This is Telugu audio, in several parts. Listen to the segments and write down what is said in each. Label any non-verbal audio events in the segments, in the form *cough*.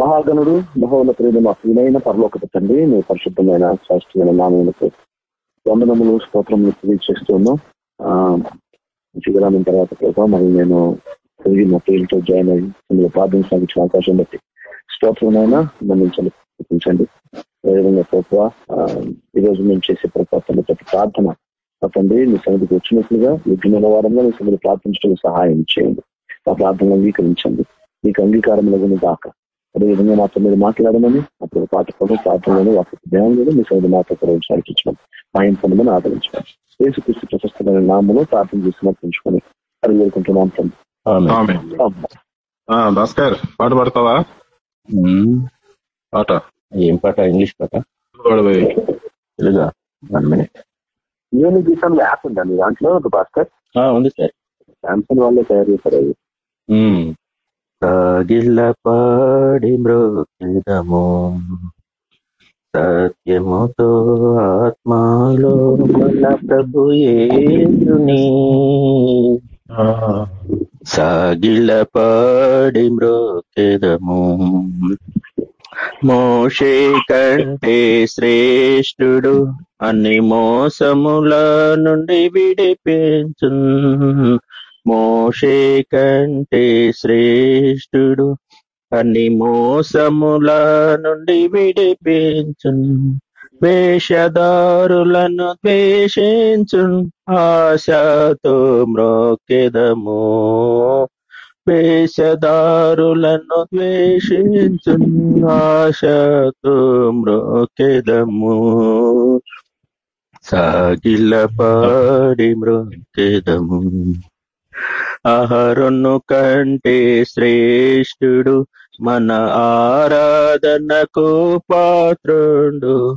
మహాగణుడు మహోన్నతుడు ప్రేమ ప్రియులైన పరలోకపు తండ్రి మీ పరిశుద్ధమైన శాస్త్రీయమైన నామములకు వందనములు స్తోత్రములు తెలియజేస్తున్నాం ఉన్నాం. తర్వాత ప్రభావ మరి నేను తిరిగి మా పేరుతో జాయిన్ అయ్యి ఇందులో ప్రార్థన సాగించిన అవకాశం బట్టి స్తోత్రమైనా మన్నించాలి చూపించండి అదేవిధంగా ప్రభుత్వ ఈ రోజు మేము చేసే ప్రభావం ప్రతి ప్రార్థన తండ్రి మీ సన్నిధికి వచ్చినట్లుగా విభిన్న వారంగా మీ సన్నిధి ప్రార్థించడానికి సహాయం చేయండి. ఆ ప్రార్థనలు అంగీకరించండి. మీకు అంగీకారంలో దాకా అదేవిధంగా మాతో మీరు మాట్లాడమని అప్పుడు పాట కూడా ప్రార్థనలు వాటి ధ్యానంలో మీ సైడ్ మాతో కూడా నడిపించడం మాయం పొందమని ఆదరించడం. యేసుక్రీస్తు ప్రశస్తమైన నామలో ప్రార్థన చేసి సమర్పించుకొని అది వేడుకుంటున్నాం భాస్కర్ పాట పాడతావా? పాట. ఏం పాట? ఇంగ్లీష్ పాట? తెలుగా వన్ మినిట్. యోని గీతంలో యాప్ ఉందా మీ దాంట్లో భాస్కర్? ఉంది సార్. శాంసంగ్ వాళ్ళే తయారు చేశారు అవి సాగిల్లపాడి మృదము సత్యముతో ఆత్మలో మన ప్రభు ఏసుని సాగిల్లపాడి మృకెదము మోషే కంటే శ్రేష్ఠుడు అన్ని మోసముల నుండి విడిపించు మోషే కంటే శ్రేష్ఠుడు అన్ని మోసముల నుండి విడిపించు వేషధారులను ద్వేషించు ఆశతో మ్రోకెదము. వేషధారులను ద్వేషించు ఆశతో మ్రోకెదము. సాగిల పాడి మ్రోకెదము. ఆహారను కంటే శ్రేష్ఠుడు మన ఆరాధనకు పాత్రుడు.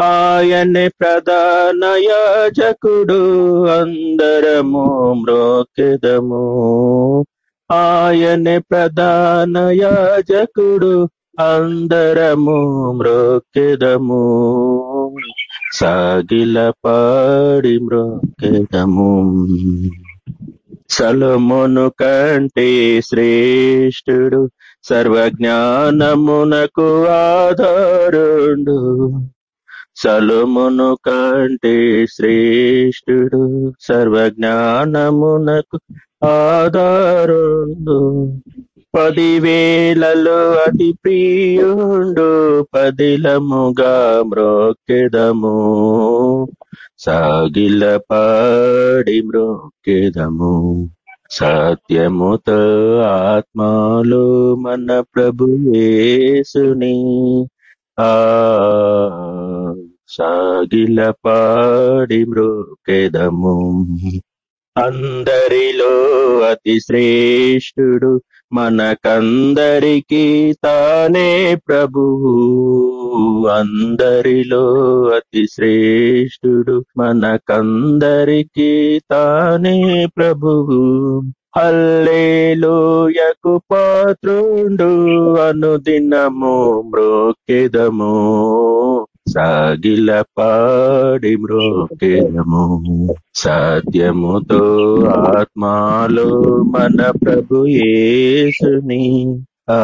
ఆయనే ప్రధాన యాజకుడు అందరము మ్రోకెదము. ఆయనే ప్రధాన యాజకుడు అందరము మ్రోకెదము. సాగిల పాడి మ్రోకెదము. సలమును కంటే శ్రేష్ఠుడు సర్వజ్ఞానమునకు ఆధారుడు. సలుమును కంటే శ్రేష్ఠుడు సర్వజ్ఞానమునకు ఆధారుడు. పదివేలలో అతి ప్రియుండు పదిలముగా మ్రోక్కెదము. సాగిల పాడి మ్రోక్కెదము. సత్యముతో ఆత్మలో మన ప్రభు యేసుని. ఆ సాగిల పాడి మ్రోకెదము అందరిలో అతి శ్రేష్ఠుడు మనకందరికీ తానే ప్రభువు అందరిలో అతి శ్రేష్ఠుడు మనకందరికీ తానే ప్రభువు హల్లేలోయకు పాత్రుండు అనుదినము మ్రోకెదము సాగిల పాడి మ్రోకెదము సత్యముతో ఆత్మాలో మన ప్రభు యేసుని. ఆ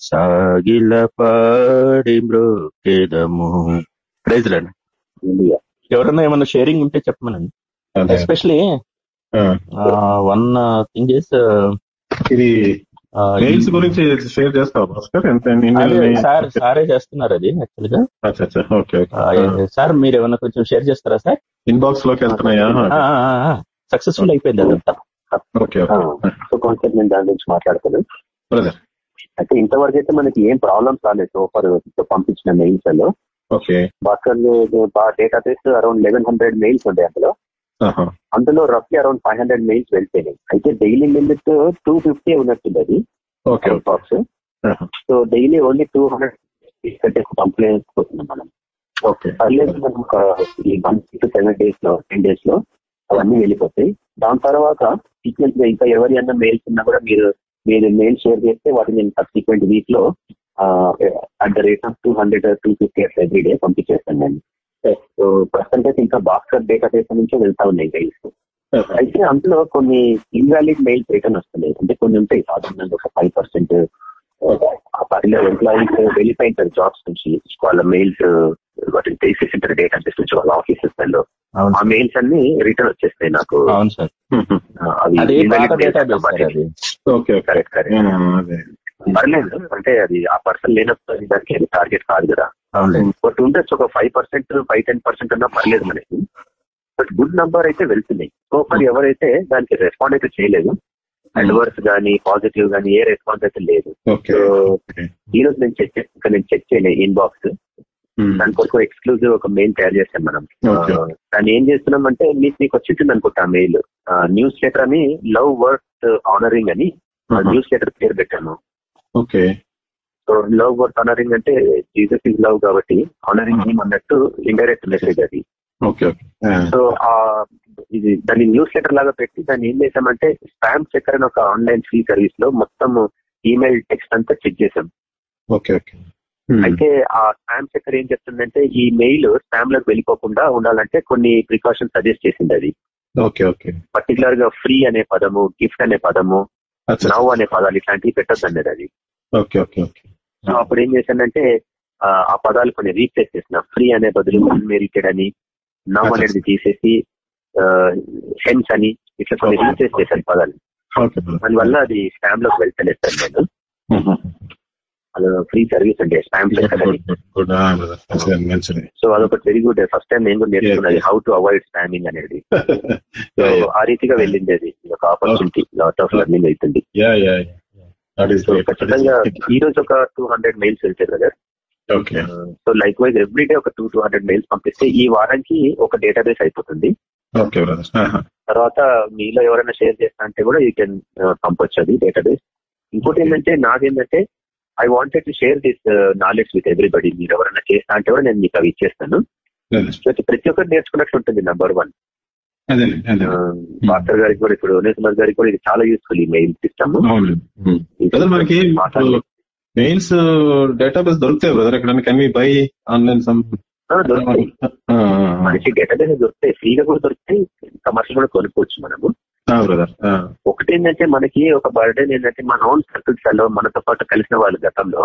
సాగిల పాడి మ్రోకెదము ప్రైజ్లండి ఎవరన్నా ఏమన్నా షేరింగ్ ఉంటే చెప్పమనండి. ఎస్పెషలీ వన్ థింగ్ ఇస్ ఇది మెయిల్స్ గురించి షేర్ చేస్తావా భాస్కర్ ఎంత సార్ సారే చేస్తున్నారు అది యాక్చువల్గా ఓకే సార్ మీరు ఏమన్నా కొంచెం షేర్ చేస్తారా సార్? ఇన్బాక్స్లోకి వెళ్తున్నాయా? సక్సెస్ఫుల్ అయిపోయింది అదంతా ఓకే సో కొంచెం నేను దాని గురించి మాట్లాడతాను. అయితే ఇంతవరకు అయితే మనకి ఏం ప్రాబ్లమ్స్ రాలేదు సోఫర్ పంపించిన మెయిల్స్లో okay. Bhaskar database around eleven hundred mails ఉంటాయి అందులో. అందులో రఫ్లీ అరౌండ్ ఫైవ్ హండ్రెడ్ మెయిల్స్ వెళ్ళిపోయినాయి అయితే డైలీ లిమిట్ టూ ఫిఫ్టీ ఉన్నట్టుంది అది box so daily only two hundred complaints పోతున్నాం మనం. పర్లేదు మనం ఈ వన్ టు సెవెన్ డేస్లో టెన్ డేస్లో అవన్నీ వెళ్ళిపోతాయి. దాని తర్వాత సీక్వెన్స్గా ఇంకా ఎవరి అన్న మెయిల్స్ ఉన్నా కూడా మీరు మీరు మెయిల్ షేర్ చేస్తే వాటిని నేను సబ్సిక్వెంట్ వీక్లో at the rate of two hundred two fifty every day పంపించేస్తాను నేను. సో ప్రస్తుతానికి ఇంకా బాక్సర్ డేటా బేస్ నుంచే వెళ్తా ఉన్నాయి మెయిల్స్ అయితే అందులో కొన్ని ఇన్వాలిడ్ మెయిల్స్ రిటర్న్ వస్తున్నాయి. అంటే కొన్ని ఉంటాయి సాధారణంగా ఒక ఫైవ్ పర్సెంట్ ఆ పర్టికులర్ ఎంప్లాయీస్ వెళ్ళిపోయింటారు జాబ్స్ నుంచి వాళ్ళ మెయిల్స్ వాటిని తీసేసింటారు డేటా బేస్ నుంచి వాళ్ళ ఆఫీసెస్లో ఆ మెయిల్స్ అన్ని రిటర్న్ వచ్చేస్తాయి నాకు. అవును సార్. ఆ, అవి డేటాబేస్ కరెక్ట్ కరెక్ట్ అదే. పర్లేదు. అంటే అది ఆ పర్సన్ లేనప్పుడు దానికి టార్గెట్ కాదు కదా. బట్ ఉండొచ్చు ఒక five percent five ten percent అన్నా పర్లేదు మనకి. బట్ గుడ్ నంబర్ అయితే వెళ్తున్నాయి సో ఫర్ ఎవరైతే దానికి రెస్పాండ్ అయితే చేయలేదు. అడ్వర్స్ గానీ పాజిటివ్ గానీ ఏ రెస్పాన్స్ అయితే లేదు. సో ఈ రోజు నేను చెక్ ఇంకా నేను చెక్ చేయలేదు ఇన్బాక్స్ దాని కొరకు ఎక్స్క్లూజివ్ ఒక మెయిల్ తయారు చేస్తాం మనం. దాన్ని ఏం చేస్తున్నాం అంటే మీకు మీకు వచ్చింది అనుకుంటా ఆ మెయిల్ న్యూస్ లెటర్ అని లవ్ వర్త్ ఆనరింగ్ అని న్యూస్ లెటర్ పేరు పెట్టాము. Okay. So love worth honouring అంటే జీసస్ ఇస్ లవ్ కాబట్టి ఆనరింగ్ హిమ్ అన్నట్టు ఇండైరెక్ట్ మెసేజ్ అది. ఓకే సో ఆ ఇది దాన్ని న్యూస్ లెటర్ లాగా పెట్టి దాన్ని ఏం చేసామంటే స్పామ్ చెక్కర్ అని ఒక ఆన్లైన్ ఫ్రీ సర్వీస్లో మొత్తం ఈమెయిల్ టెక్స్ట్ అంతా చెక్ చేసాం ఓకే ఓకే. అయితే ఆ స్పామ్ చెక్కర్ ఏం చెప్తుందంటే ఈ మెయిల్ స్పామ్లోకి వెళ్ళిపోకుండా ఉండాలంటే కొన్ని ప్రికాషన్స్ సజెస్ట్ చేసింది అది. Okay okay. పర్టికులర్గా ఫ్రీ అనే పదము గిఫ్ట్ అనే పదము అచ్చా. నవ్ అనే పదాలు ఇట్లాంటివి పెట్టద్దు అనేది అది. Okay okay okay. సో అప్పుడు ఏం చేశానంటే ఆ, ఆ పదాలు కొన్ని రీప్లేస్ చేసిన. ఫ్రీ అనే బదులు అన్మెరిటెడ్ అని నవ్ అనేది తీసేసి హెన్స్ అని ఇట్లా కొన్ని రీప్లేస్ చేశాను పదాలు. దానివల్ల అది స్పామ్లోకి వెళ్తలేదు సార్ నేను. ఫ్రీ సర్వీస్ అంటే స్పామ్ సో అదొకటి వెరీ గుడ్ ఫస్ట్ టైం నేను కూడా నేర్చుకున్నది హౌ టు అవాయిడ్ స్పామింగ్ అనేది. *laughs* సో ఆ రీతిగా వెళ్ళింది అది ఒక ఆపర్చునిటీ లాట్ ఆఫ్ లెర్నింగ్ అవుతుంది. ఖచ్చితంగా ఈ రోజు ఒక టూ హండ్రెడ్ మెయిల్స్ వెళ్తాయి కదా సో లైక్ వైజ్ ఎవ్రీడే ఒక టూ టూ హండ్రెడ్ మెయిల్స్ పంపిస్తే ఈ వారానికి ఒక డేటాబేస్ అయిపోతుంది. బ్రదర్ తర్వాత మీలో ఎవరైనా షేర్ చేస్తా అంటే కూడా యూ కెన్ పంపొచ్చు అది డేటాబేస్ ఇంకోటి ఏంటంటే నాదేంటంటే I wanted to share this knowledge with everybody మీరు ఎవరైనా చేస్తా అంటే కూడా నేను మీకు అవి ఇచ్చేస్తాను. ప్రతి ఒక్కరు నేర్చుకున్నట్టు ఉంటుంది నెంబర్ వన్ మాస్టర్ గారికి కూడా ఇప్పుడు ఉనేశ్వర్ గారికి కూడా ఇది చాలా యూస్ఫుల్ ఈ మెయిల్ సిస్టమ్ మనకి మెయిల్స్ డేటాబేస్ దొరుకుతాయి బ్రదర్ ఎక్కడ కెన్ వి బై ఆన్లైన్ దొరుకుతాయి. మనకి డేటాబేస్ దొరుకుతాయి ఫ్రీగా కూడా దొరుకుతాయి కమర్షియల్ కూడా కొనుక్కోవచ్చు మనము. ఒకటి ఏంటంటే మనకి ఒక బర్డెన్ ఏంటంటే మన ఓన్ సర్కిల్స్లో మనతో పాటు కలిసిన వాళ్ళు గతంలో.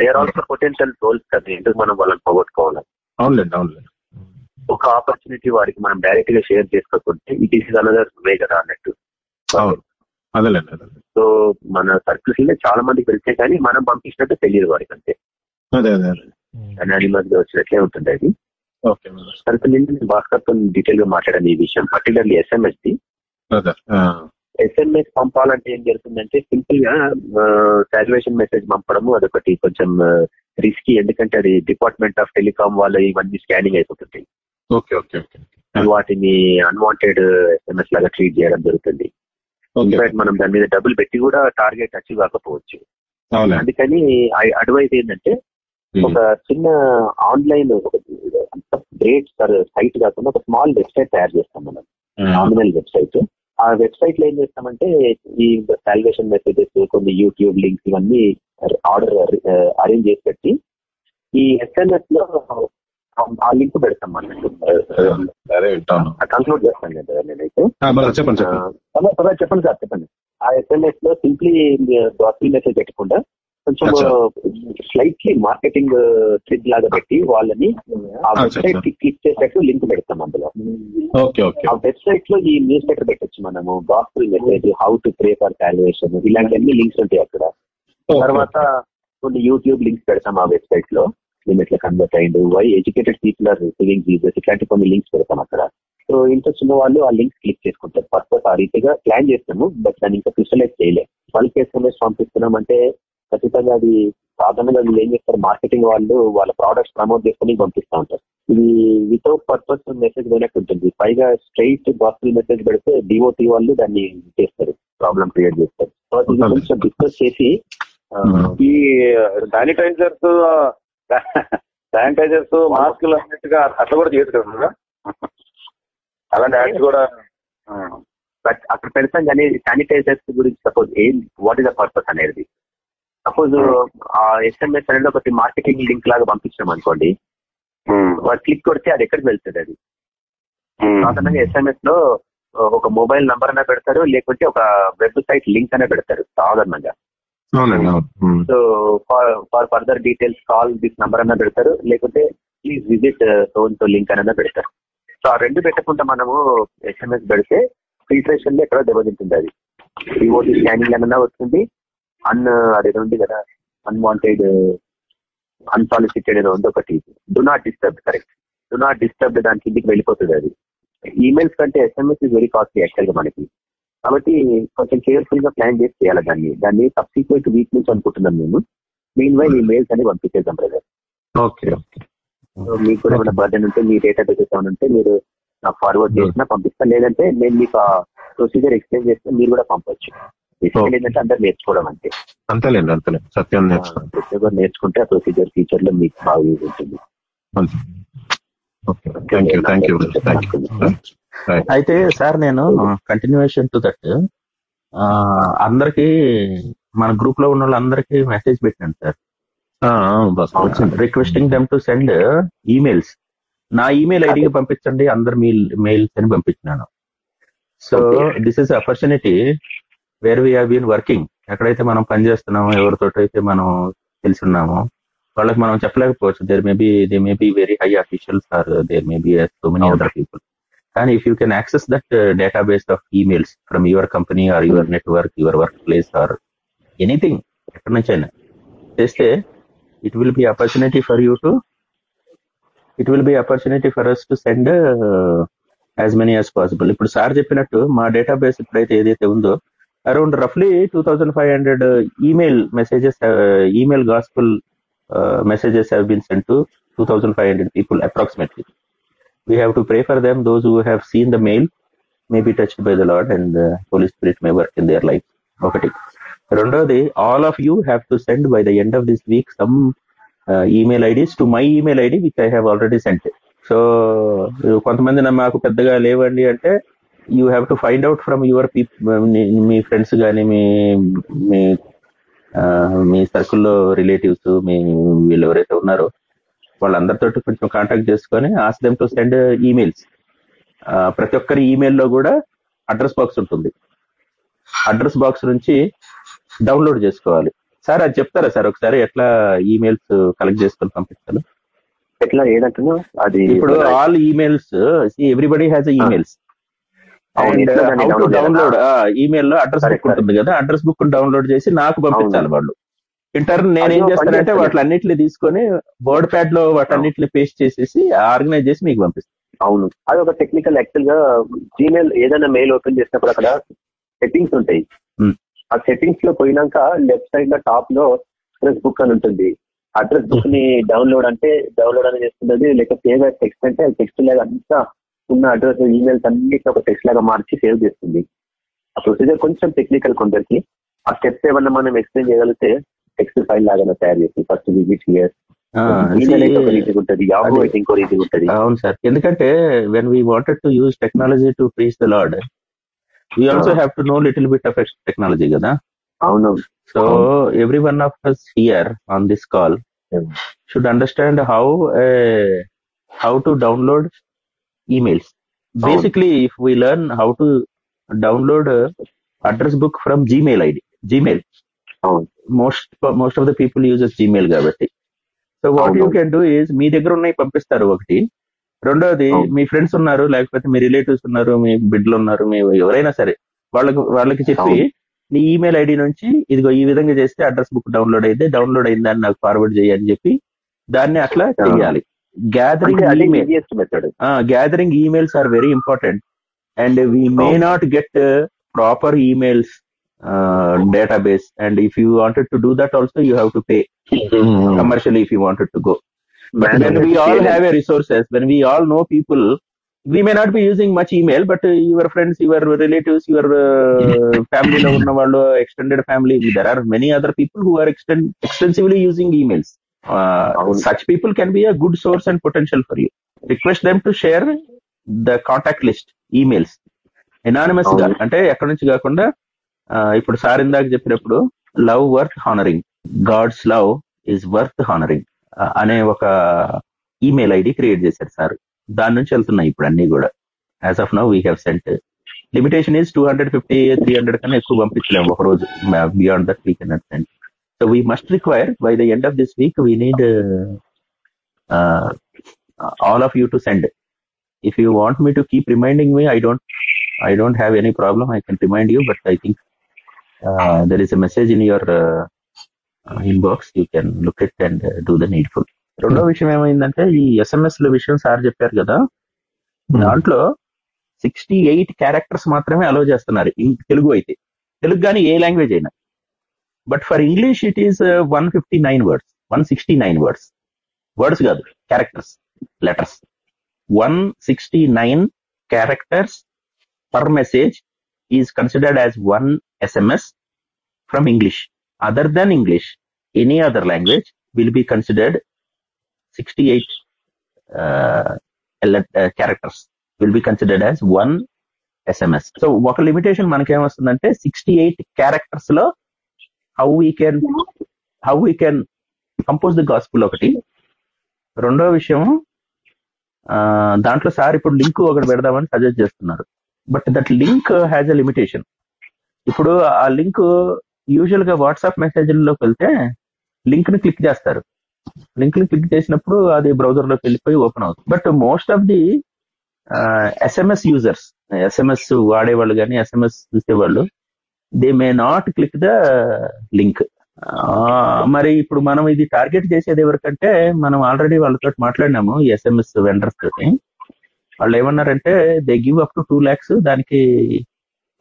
దేర్ ఆల్సో పొటెన్షియల్ రోల్స్ కదా ఎందుకు మనం వాళ్ళని పోగొట్టుకోవాలి? అవునులేండి అవునులేండి. ఒక ఆపర్చునిటీ వారికి మనం డైరెక్ట్గా షేర్ చేసుకోకుంటే ఇట్ ఈస్ అనదర్ వే కదా అన్నట్టు. సో మన సర్కిల్స్లో చాలా మందికి వెళ్తే కానీ మనం పంపించినట్టు తెలియదు వారికి అంతే అనానిమస్గా వచ్చినట్లే ఉంటుంది అది నేను భాస్కర్తో డీటెయిల్గా మాట్లాడాను ఈ విషయం పర్టికులర్లీ ఎస్ఎంఎస్ ది. ఎస్ఎంఎస్ పంపాలంటే ఏం జరుగుతుందంటే సింపుల్గా సాల్యుయేషన్ మెసేజ్ పంపడము అదొకటి కొంచెం రిస్కీ ఎందుకంటే అది డిపార్ట్మెంట్ ఆఫ్ టెలికాం వాళ్ళ ఇవన్నీ స్కానింగ్ అయిపోతుంటాయి ఓకే ఓకే ఓకే. వాటిని అన్వాంటెడ్ ఎస్ఎంఎస్ లాగా ట్రీట్ చేయడం జరుగుతుంది. ఇన్ఫాక్ట్ మనం దాని మీద డబ్బులు పెట్టి కూడా టార్గెట్ అచీవ్ కాకపోవచ్చు. అందుకని అడ్వైజ్ ఏంటంటే ఒక చిన్న ఆన్లైన్ గ్రేట్ సైట్ కాకుండా ఒక స్మాల్ వెబ్సైట్ తయారు చేస్తాం మనం. Nominal website. ఆ వెబ్సైట్లో ఏం చేస్తామంటే ఈ సాల్వేషన్ మెసేజెస్ కొన్ని యూట్యూబ్ లింక్స్ ఇవన్నీ ఆర్డర్ అరేంజ్ చేసి పెట్టి ఈ ఎస్ఎంఎస్లో ఆ లింక్ పెడతాం వింటాను. కన్క్లూడ్ చేస్తాను నేనైతే. చెప్పండి సార్ చెప్పండి. ఆ ఎస్ఎంఎస్లో సింప్లీ మెసేజ్ పెట్టకుండా కొంచెం. స్లైట్లీ మార్కెటింగ్ ట్రిక్ లాగా పెట్టి వాళ్ళని ఆ వెబ్సైట్కి క్లిక్ చేసేట్టు లింక్ పెడతాం అందులో. ఆ వెబ్సైట్లో ఈ న్యూస్ లెటర్ పెట్టచ్చు మనము gospel message how to pray for salvation ఇలాంటి అన్ని లింక్స్ ఉంటాయి అక్కడ. తర్వాత కొన్ని యూట్యూబ్ లింక్స్ పెడతాం ఆ వెబ్సైట్లో. ఎట్లా కన్వర్ట్ అయ్యిండు why educated people are receiving Jesus ఇట్లాంటి కొన్ని లింక్స్ పెడతాం అక్కడ. సో ఇంట్రెస్ట్ ఉన్న వాళ్ళు ఆ లింక్స్ క్లిక్ చేసుకుంటారు. పర్పస్ ఆ రీతిగా ప్లాన్ చేస్తాము బట్ దాన్ని ఇంకా క్రిస్టలైజ్ చేయలేదు బల్క్ ఎస్ఎంఎస్ పంపిస్తున్నాం అంటే ఖచ్చితంగా అది సాధారణంగా వీళ్ళు ఏం చేస్తారు? మార్కెటింగ్ వాళ్ళు వాళ్ళ ప్రోడక్ట్స్ ప్రమోట్ చేసుకుని పంపిస్తూ ఉంటారు. ఇది వితౌట్ పర్పస్ మెసేజ్ పోయినట్టు ఉంటుంది. పైగా స్ట్రైట్ గాస్పుల్ మెసేజ్ పెడితే డిఓటీ వాళ్ళు దాన్ని చేస్తారు ప్రాబ్లం క్రియేట్ చేస్తారు. కొంచెం డిస్కస్ చేసి ఈ శానిటైజర్స్ శానిటైజర్స్ మాస్కులు అన్నట్టుగా అట్లా కూడా చేయొచ్చు కదా? అలాంటి యాడ్స్ కూడా అక్కడ పెడతాం కానీ శానిటైజర్స్ గురించి సపోజ్ ఏం వాట్ ఇస్ ద పర్పస్ అనేది? సపోజ్ ఆ ఎస్ఎంఎస్ అనేది ఒకటి మార్కెటింగ్ లింక్ లాగా పంపించాం అనుకోండి. వాడు క్లిక్ కొడితే అది ఎక్కడికి వెళ్తుంది అది? సాధారణంగా ఎస్ఎంఎస్లో ఒక మొబైల్ నంబర్ అనే పెడతారు లేకుంటే ఒక వెబ్సైట్ లింక్ అనే పెడతారు సాధారణంగా. So for further details call this number అన్న పెడతారు లేకపోతే ప్లీజ్ విజిట్ సోన్తో లింక్ అన్న పెడతారు. సో ఆ రెండు పెట్టకుండా మనము ఎస్ఎంఎస్ పెడితే ఫిల్టరేషన్లో ఎక్కడో దెబ్బతింటుంది అది. సిఓటి స్కానింగ్ అన్న వస్తుంది అన్ అదేదో ఉంది కదా అన్వాంటెడ్ అన్సాలిసిటెడ్ ఏదో ఉంది ఒకటి. Do not disturb correct do not disturb దాని కిందికి వెళ్ళిపోతుంది అది. ఈమెయిల్స్ కంటే ఎస్ఎంఎస్ ఇస్ వెరీ కాస్ట్లీ యాక్చువల్గా మనకి. కాబట్టి కొంచెం కేర్ఫుల్గా ప్లాన్ చేసి చేయాలి దాన్ని. దాన్ని సబ్సిక్వెంట్ వీక్ నుంచి అనుకుంటున్నాం మేము. మీన్ వైల్ ఈ మెయిల్స్ అని పంపించేద్దాం బ్రదర్ ఓకే మీకు కూడా ఏమైనా బర్డెన్ ఉంటే మీ డేటా బేసెస్ ఉంటే మీరు నాకు ఫార్వర్డ్ చేసినా పంపిస్తా. లేదంటే నేను మీకు ఆ ప్రొసీజర్ ఎక్స్ప్లెయిన్ చేస్తే మీరు కూడా పంపొచ్చు. బేసికల్ ఏంటంటే అందరు నేర్చుకోవడం అంతే. అంతేలేండి అంతేలేండి సత్యం నేర్చుకోండి ప్రతి ఒక్కరు నేర్చుకుంటే ఆ ప్రొసీజర్ ఫ్యూచర్లో మీకు బాగా యూజ్ ఉంటుంది. అయితే సార్ నేను కంటిన్యూషన్ టు దట్ అందరికి మన గ్రూప్లో ఉన్న వాళ్ళందరికీ మెసేజ్ పెట్టాను sir. Requesting them to send emails నా ఈమెయిల్ ఐడికి పంపించండి అందరు మీ మెయిల్స్ అని పంపించినాను. So this is opportunity where we been working ఎక్కడైతే మనం పనిచేస్తున్నామో ఎవరితో అయితే మనం తెలిసి ఉన్నామో వాళ్ళకి మనం చెప్పలేకపోవచ్చు. There may be they may be very high officials or there may be so many other people కానీ if you can access that database of emails from your company or your network your work place or anything ఎక్కడి నుంచైనా చేస్తే it will be opportunity for you to it will be opportunity for us to send as many as possible ఇప్పుడు సార్ చెప్పినట్టు మా డేటాబేస్ ఇప్పుడైతే ఏదైతే ఉందో around రఫ్లీ two thousand five hundred email messages email gospel messages have been send to two thousand five hundred people approximately we have to pray for them those who have seen the mail may be touched by the Lord and Holy Spirit may work in life ఒకటి. రెండోది all of you have to send by the end of this week some email IDs to my email ID which I have already sent so కొంతమంది నా మాకు పెద్దగా లేవండి అంటే you have to find out from your people me friends కానీ మీ మీ మీ సర్కిల్లో రిలేటివ్స్ మీ వీళ్ళు ఎవరైతే ఉన్నారో వాళ్ళందరితో కొంచెం కాంటాక్ట్ చేసుకొని ask them to send emails ప్రతి ఒక్కరి ఈమెయిల్లో కూడా అడ్రస్ బాక్స్ ఉంటుంది. అడ్రస్ బాక్స్ నుంచి డౌన్లోడ్ చేసుకోవాలి. సార్ అది చెప్తారా సార్ ఒకసారి ఎట్లా ఈమెయిల్స్ కలెక్ట్ చేసుకొని పంపిస్తారు? ఎట్లా ఏదంటున్నా అది ఇప్పుడు all emails everybody has emails download ఈమెయిల్లో address book ఉంటుంది కదా అడ్రస్ బుక్ డౌన్లోడ్ చేసి నాకు పంపించాలి వాళ్ళు. ఇంటర్ నేను ఏం చేస్తానంటే చేస్తాను. వాటిలన్నిటిని తీసుకొని వర్డ్ ప్యాడ్లో వాటన్నిటిని పేస్ట్ చేసేసి ఆర్గనైజ్ చేసి మీకు పంపిస్తాను. అవును. అది ఒక టెక్నికల్ యాక్చువల్గా జీమెయిల్ ఏదైనా మెయిల్ ఓపెన్ చేసినప్పుడు అక్కడ సెట్టింగ్స్ ఉంటాయి. ఆ సెట్టింగ్స్లో పోయినాక లెఫ్ట్ సైడ్లో టాప్లో అడ్రస్ బుక్ అని ఉంటుంది. అడ్రస్ బుక్ని డౌన్లోడ్ అంటే డౌన్లోడ్ అని చేస్తుంది లేక సేవ్ టెక్స్ట్ అంటే టెక్స్ట్ లాగా అంతా ఉన్న అడ్రస్ ఈమెయిల్స్ అన్నిటిని ఒక టెక్స్ట్ లాగా మార్చి సేవ్ చేస్తుంది. ఆ ప్రొసీజర్ కొంచెం టెక్నికల్ కొందరికి ఆ స్టెప్స్ ఏమన్నా మనం ఎక్స్ప్లెయిన్ చేయగలిగితే టెక్స్ట్ ఫైల్ లాగా తయారు చేసి ఫస్ట్ విజిట్ హియర్ అవును సార్. ఎందుకంటే when we wanted to use technology to preach the Lord we also. Have to know little bit of technology కదా? అవును. So every one of us here on this call Hmm. should understand how uh, how if we learn how to download a address book from Gmail ID, Gmail. అవును Most most of the people uses Gmail కాబట్టి so what you. Can do is మీ దగ్గర ఉన్నాయి పంపిస్తారు ఒకటి రెండోది. మీ ఫ్రెండ్స్ ఉన్నారు లేకపోతే మీ రిలేటివ్స్ ఉన్నారు మీ బిడ్డలు ఉన్నారు మీ ఎవరైనా సరే వాళ్ళకి వాళ్ళకి చెప్పి. నీ ఈమెయిల్ ఐడి నుంచి ఇదిగో ఈ విధంగా చేస్తే అడ్రస్ బుక్ డౌన్లోడ్ అయితే డౌన్లోడ్ అయిందని నాకు ఫార్వర్డ్ చేయని చెప్పి దాన్ని అట్లా చెయ్యాలి gathering email, method. Ah, gathering emails are very important. And we may not get uh, proper emails uh, database. And if you wanted to do that also you have to pay commercially if you wanted to go. But then we all have a resources when we all know people we may not be using much email but uh, your friends your relatives your uh, *laughs* family extended family there are many other people who are extend- extensively using emails. Such people can be a good source and potential for you. Request them to share the contact list emails. ఎనానిమస్గా. అంటే ఎక్కడి నుంచి కాకుండా ఆ, ఇప్పుడు సార్ ఇందాక చెప్పినప్పుడు love worth honouring God's love is worth honouring అనే ఒక ఈమెయిల్ ఐడి క్రియేట్ చేశారు సార్. దాని నుంచి వెళ్తున్నాయి ఇప్పుడు అన్ని కూడా. As of now we have sent limitation is two hundred fifty three hundred కన్నా ఎక్కువ పంపించలేము ఒక రోజు beyond that we can sent so we must require by the end of this week we need all of you to send if you want me to keep reminding me I don't I don't have any problem I can remind you but I think there is a message in your inbox you can look it and do the needful రెండో hmm. విషయం ఏమైందంటే ఈ ఎస్ఎంఎస్లో విషయం సార్ చెప్పారు కదా. Hmm. దాంట్లో సిక్స్టీ ఎయిట్ క్యారెక్టర్స్ మాత్రమే అలో చేస్తున్నారు. తెలుగు అయితే. తెలుగు కానీ ఏ లాంగ్వేజ్ అయినా. But for English it is one fifty nine words one sixty nine words words కాదు characters letters one sixty nine characters per message is considered as one SMS from English other than English any other language will be considered sixty eight characters will be considered as one SMS so ఒక లిమిటేషన్ మనకేమొస్తుందంటే sixty eight క్యారెక్టర్స్లో how we can how we can compose the gospel ఒకటి. రెండో విషయం ఆ, దాంట్లో సార్ ఇప్పుడు లింక్ ఒకటి పెడదామని సజెస్ట్ చేస్తున్నారు. But that link has a limitation ఇప్పుడు ఆ లింక్ యూజువల్గా వాట్సాప్ మెసేజ్లోకి వెళ్తే లింక్ని క్లిక్ చేస్తారు. లింక్ని క్లిక్ చేసినప్పుడు అది బ్రౌజర్లోకి వెళ్ళిపోయి ఓపెన్ అవుతుంది. But most of the SMS users SMS వాడేవాళ్ళు కానీ ఎస్ఎంఎస్ చూసేవాళ్ళు they may not click the link మరి ఇప్పుడు మనం ఇది టార్గెట్ చేసేది ఎవరికంటే మనం ఆల్రెడీ వాళ్ళతో మాట్లాడినాము ఎస్ఎంఎస్ వెండర్స్ తోటి. వాళ్ళు ఏమన్నారంటే they give up to two lakhs దానికి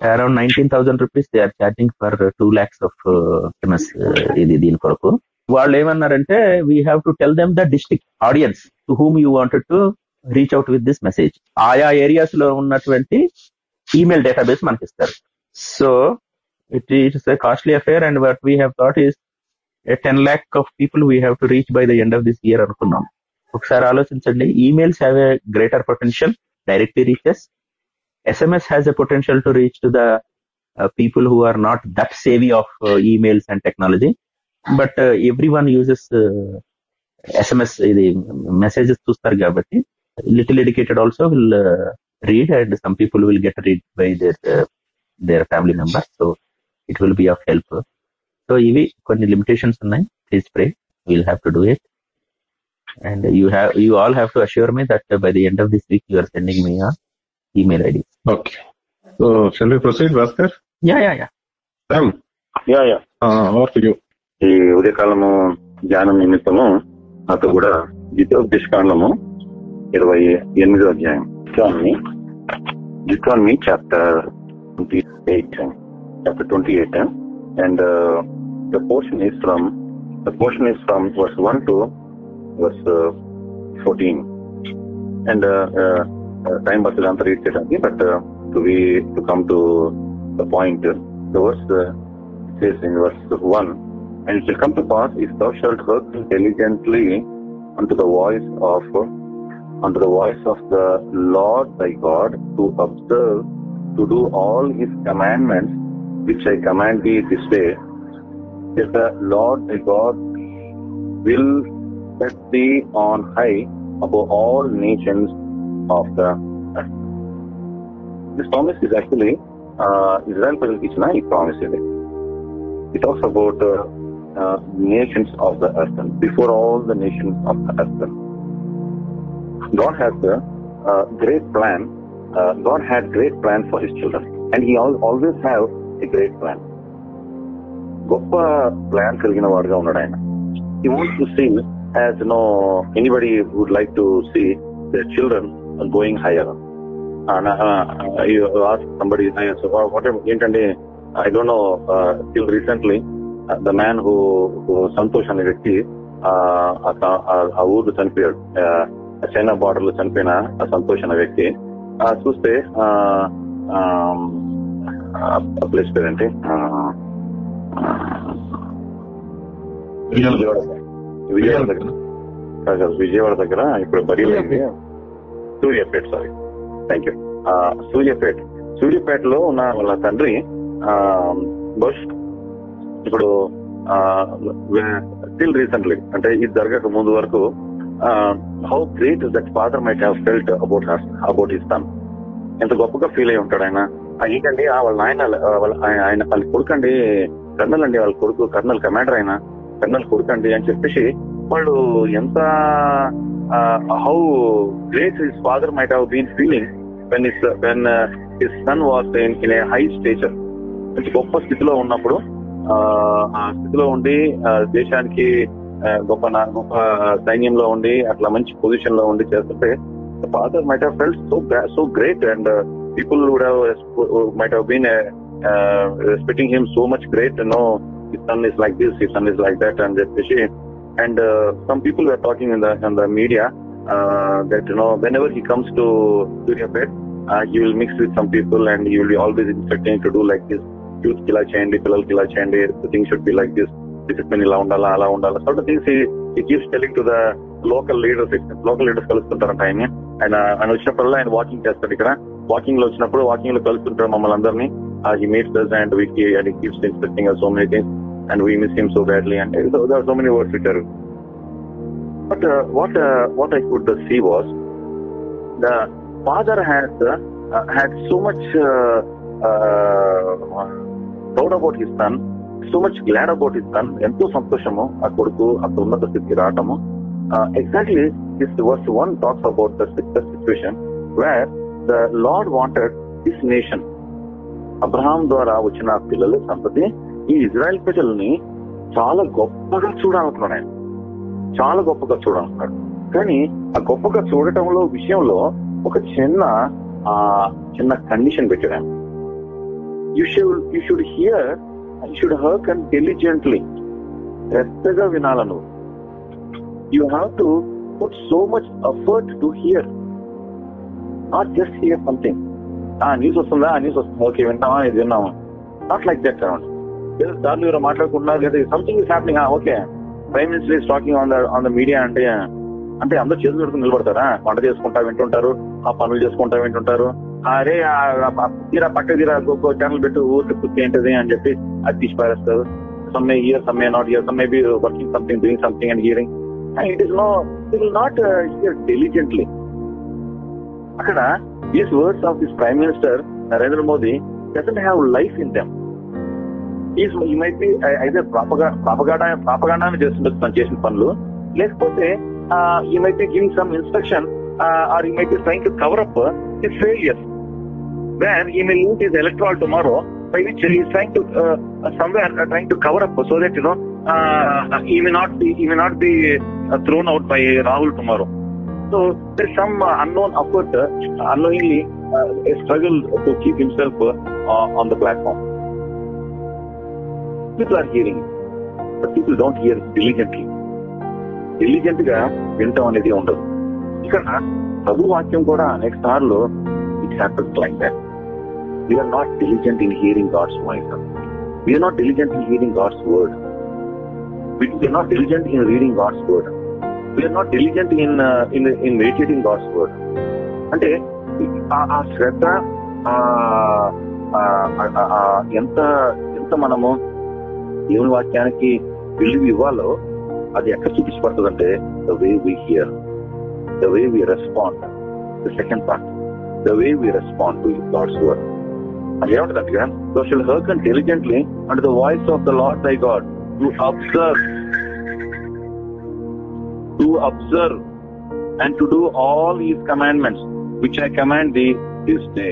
around nineteen thousand rupees they are charging for two lakhs of SMS ఇది దీని కొరకు. వాళ్ళు ఏమన్నారంటే we have to tell them the district audience to whom you wanted to reach out with this message ఆయా ఏరియాస్లో ఉన్నటువంటి ఈమెయిల్ డేటాబేస్ మనకి ఇస్తారు so it it's a costly affair and what we have thought is ten lakh of people we have to reach by the end of this year అనుకున్నాం. ఒకసారి ఆలోచించండి. Emails have a greater potential directly reaches SMS has a potential to reach to the people who are not that savvy of emails and technology but every one uses SMS ఇది మెసేజెస్ చూస్తారు కాబట్టి little educated also will read and some people will get read by their their family member so it will be of help so ఇవి కొన్ని లిమిటేషన్స్ ఉన్నాయి. Please pray will have to do it and you have you all have to assure me that by the end of this week you are sending me email ID okay so shall we proceed Bhaskar yeah yeah yeah Sam yeah yeah over to you ఈ ఉదయకాలము ధ్యానం నిమిత్తము నాతో కూడా ద్వితోపదేశకాండము ఇరవై ఎనిమిదో అధ్యాయం. జిత్వాన్ని జిత్వాన్ని chapter chapter 28, eh? and uh, the portion is from the portion is from verse 1 to verse uh, 14. And uh, uh, time versus answer read it again, but to be to come to the point, the verse says in verse 1. And it shall come to pass if thou shalt work diligently unto the voice of unto the voice of the Lord thy God to observe to do all his commandments which I command thee this day, if the Lord thy God will set thee on high above all nations of the earth. This promise is actually uh, Israel present is promise it. Talks about uh, uh, nations of the earth, and before all the nations of the earth. God has a uh, great plan. Uh, God had great plan for His children, and He always have a great plan గొప్ప ప్లాన్ కలిగిన వాడుగా ఉన్నాడు ఆయన. He want to see as no anybody would like to see the children going higher somebody ఏంటంటే I don't know till recently the man who Santosh అనే వ్యక్తి uh, ఆ ఊర్లో చనిపోయాడు. Uh, చైనా బార్డర్లో చనిపోయిన ఆ సంతోష్ అనే వ్యక్తి. చూస్తే ప్లేస్ పేరేంటి విజయవాడ. విజయవాడ దగ్గర. కాదు, విజయవాడ దగ్గర ఇప్పుడు బరియలైంది Suryapet. Sorry thank you Suryapet. సూర్యాపేటలో ఉన్న వాళ్ళ తండ్రి బస్ ఇప్పుడు స్టిల్ రీసెంట్లీ అంటే ఇది జరగక ముందు వరకు how great that father might have felt about about his son ఎంత గొప్పగా ఫీల్ అయి ఉంటాడు ఆయన. ఏంటండి వాళ్ళ నాయన వాళ్ళ ఆయన వాళ్ళ కొడుకండి కర్నల్ అండి వాళ్ళ కొడుకు కర్నల్ కమాండర్ ఆయన కర్నల్ కొడుకండి అని చెప్పేసి వాళ్ళు ఎంత how great his father might have been feeling when is when his son was in in a high stature మంచి గొప్ప స్థితిలో ఉన్నప్పుడు ఆ స్థితిలో ఉండి దేశానికి గొప్ప గొప్ప సైన్యంలో ఉండి అట్లా మంచి పొజిషన్లో ఉండి చేస్తుంటే the father might have felt so so great, and uh, people would have uh, might have been uh, uh, respecting him so much great. You know, his son is like this, his son is like that, and especially, and some people were talking in the in the media that you know whenever he comes to Suryapet, uh, he will mix with some people, and he will be always instructing to do like this. Youth kila chandi, pilal kila chandi. The thing should be like this. This is many laundala, laundala. Sort of things he he keeps telling to the local leaders local leaders కలుస్తుంటారంట ఆయన ఆయన ఆయన వచ్చినప్పుడల్లా ఆయన వాకింగ్ చేస్తాడు ఇక్కడ. వాకింగ్లో వచ్చినప్పుడు వాకింగ్లో కలుస్తుంటారు మమ్మల్ని అందరినీ. He meets thus and week and keeps inspecting so many things and we miss him so badly and so many words ఇచ్చారు but what what I could see was the father has had so much proud about his son so much glad about his son ఎంతో సంతోషము ఆ కొడుకు అంత ఉన్నత స్థితికి రావటము. Exactly this verse one talks about the situation where the lord wanted this nation Abraham ద్వారా వచ్చిన పిల్లల సంతతి ఈ ఇజ్రాయెల్ ప్రజల్ని చాలా గొప్పగా చూడాలనుకున్నాడు. ఆయన చాలా గొప్పగా చూడాలనుకున్నాడు. కానీ ఆ గొప్పగా చూడటంలో విషయంలో ఒక చిన్న ఆ చిన్న కండిషన్ పెట్టాడు. ఆయన should you should hear you should hark and diligently శ్రద్ధగా వినాల నువ్వు you have to put so much effort to hear not just hear something ఆ న్యూస్ వస్తుందా? ఆ న్యూస్ వస్తుందా? ఓకే వింటామా? ఇది విన్నామా? నాట్ లైక్ దట్ అరౌండ్ లేదా దాంట్లో ఎవరో మాట్లాడుకుంటున్నా లేదా something is happening okay prime minister is talking on the on the media అంటే అంటే అందరూ చేతులు పెట్టుకుని నిలబడతారా? వంట చేసుకుంటా వింటుంటారు ఆ పనులు చేసుకుంటా వింటుంటారు. అరే తీరా పక్క తీరా ఛానల్ పెట్టు ఊరికి పుట్టి ఏంటది? అని చెప్పి అది తీసి పారేస్తారు some may hear some may not hear some may be working something doing something and hearing and it is no it will not diligently అక్కడ these words of this prime minister Narendra Modi doesn't have life in them. Is he might be అయితే ప్రాపగా ప్రాపగాడా ప్రాపగాడాన్ని చేస్తుండొచ్చు తను చేసిన పనులు. లేకపోతే he might be giving some instruction or he might be trying to cover up his failures where he may lose his electoral tomorrow by which he trying to somewhere trying to cover up so that you know he may not be he may not be thrown out by Rahul tomorrow. So there some unknown effort, uh, unknowingly a struggle to keep himself on the platform. People are hearing, but people don't hear diligently. డిలిజెంట్గా వినటం అనేది ఉండదు ఇక్కడ ప్రభు వాక్యం కూడా అనేక సార్లు it happens like that we're not diligent in hearing God's voice we're not diligent in hearing God's word we are not diligent in reading God's word. We are not diligent in uh, in in meditating God's word. అంటే ఆ శ్రద్ధ ఎంత ఎంత మనము దేవుని వాక్యానికి విలువ ఇవ్వాలో అది ఎక్కడ చూపించబడుతుందంటే the way we hear the way we respond the second part the way we respond to God's word అది ఏమంటుందంటే so shall hark and diligently and the voice of the lord thy God observe. Observe to observe and to do all his commandments which I command the this day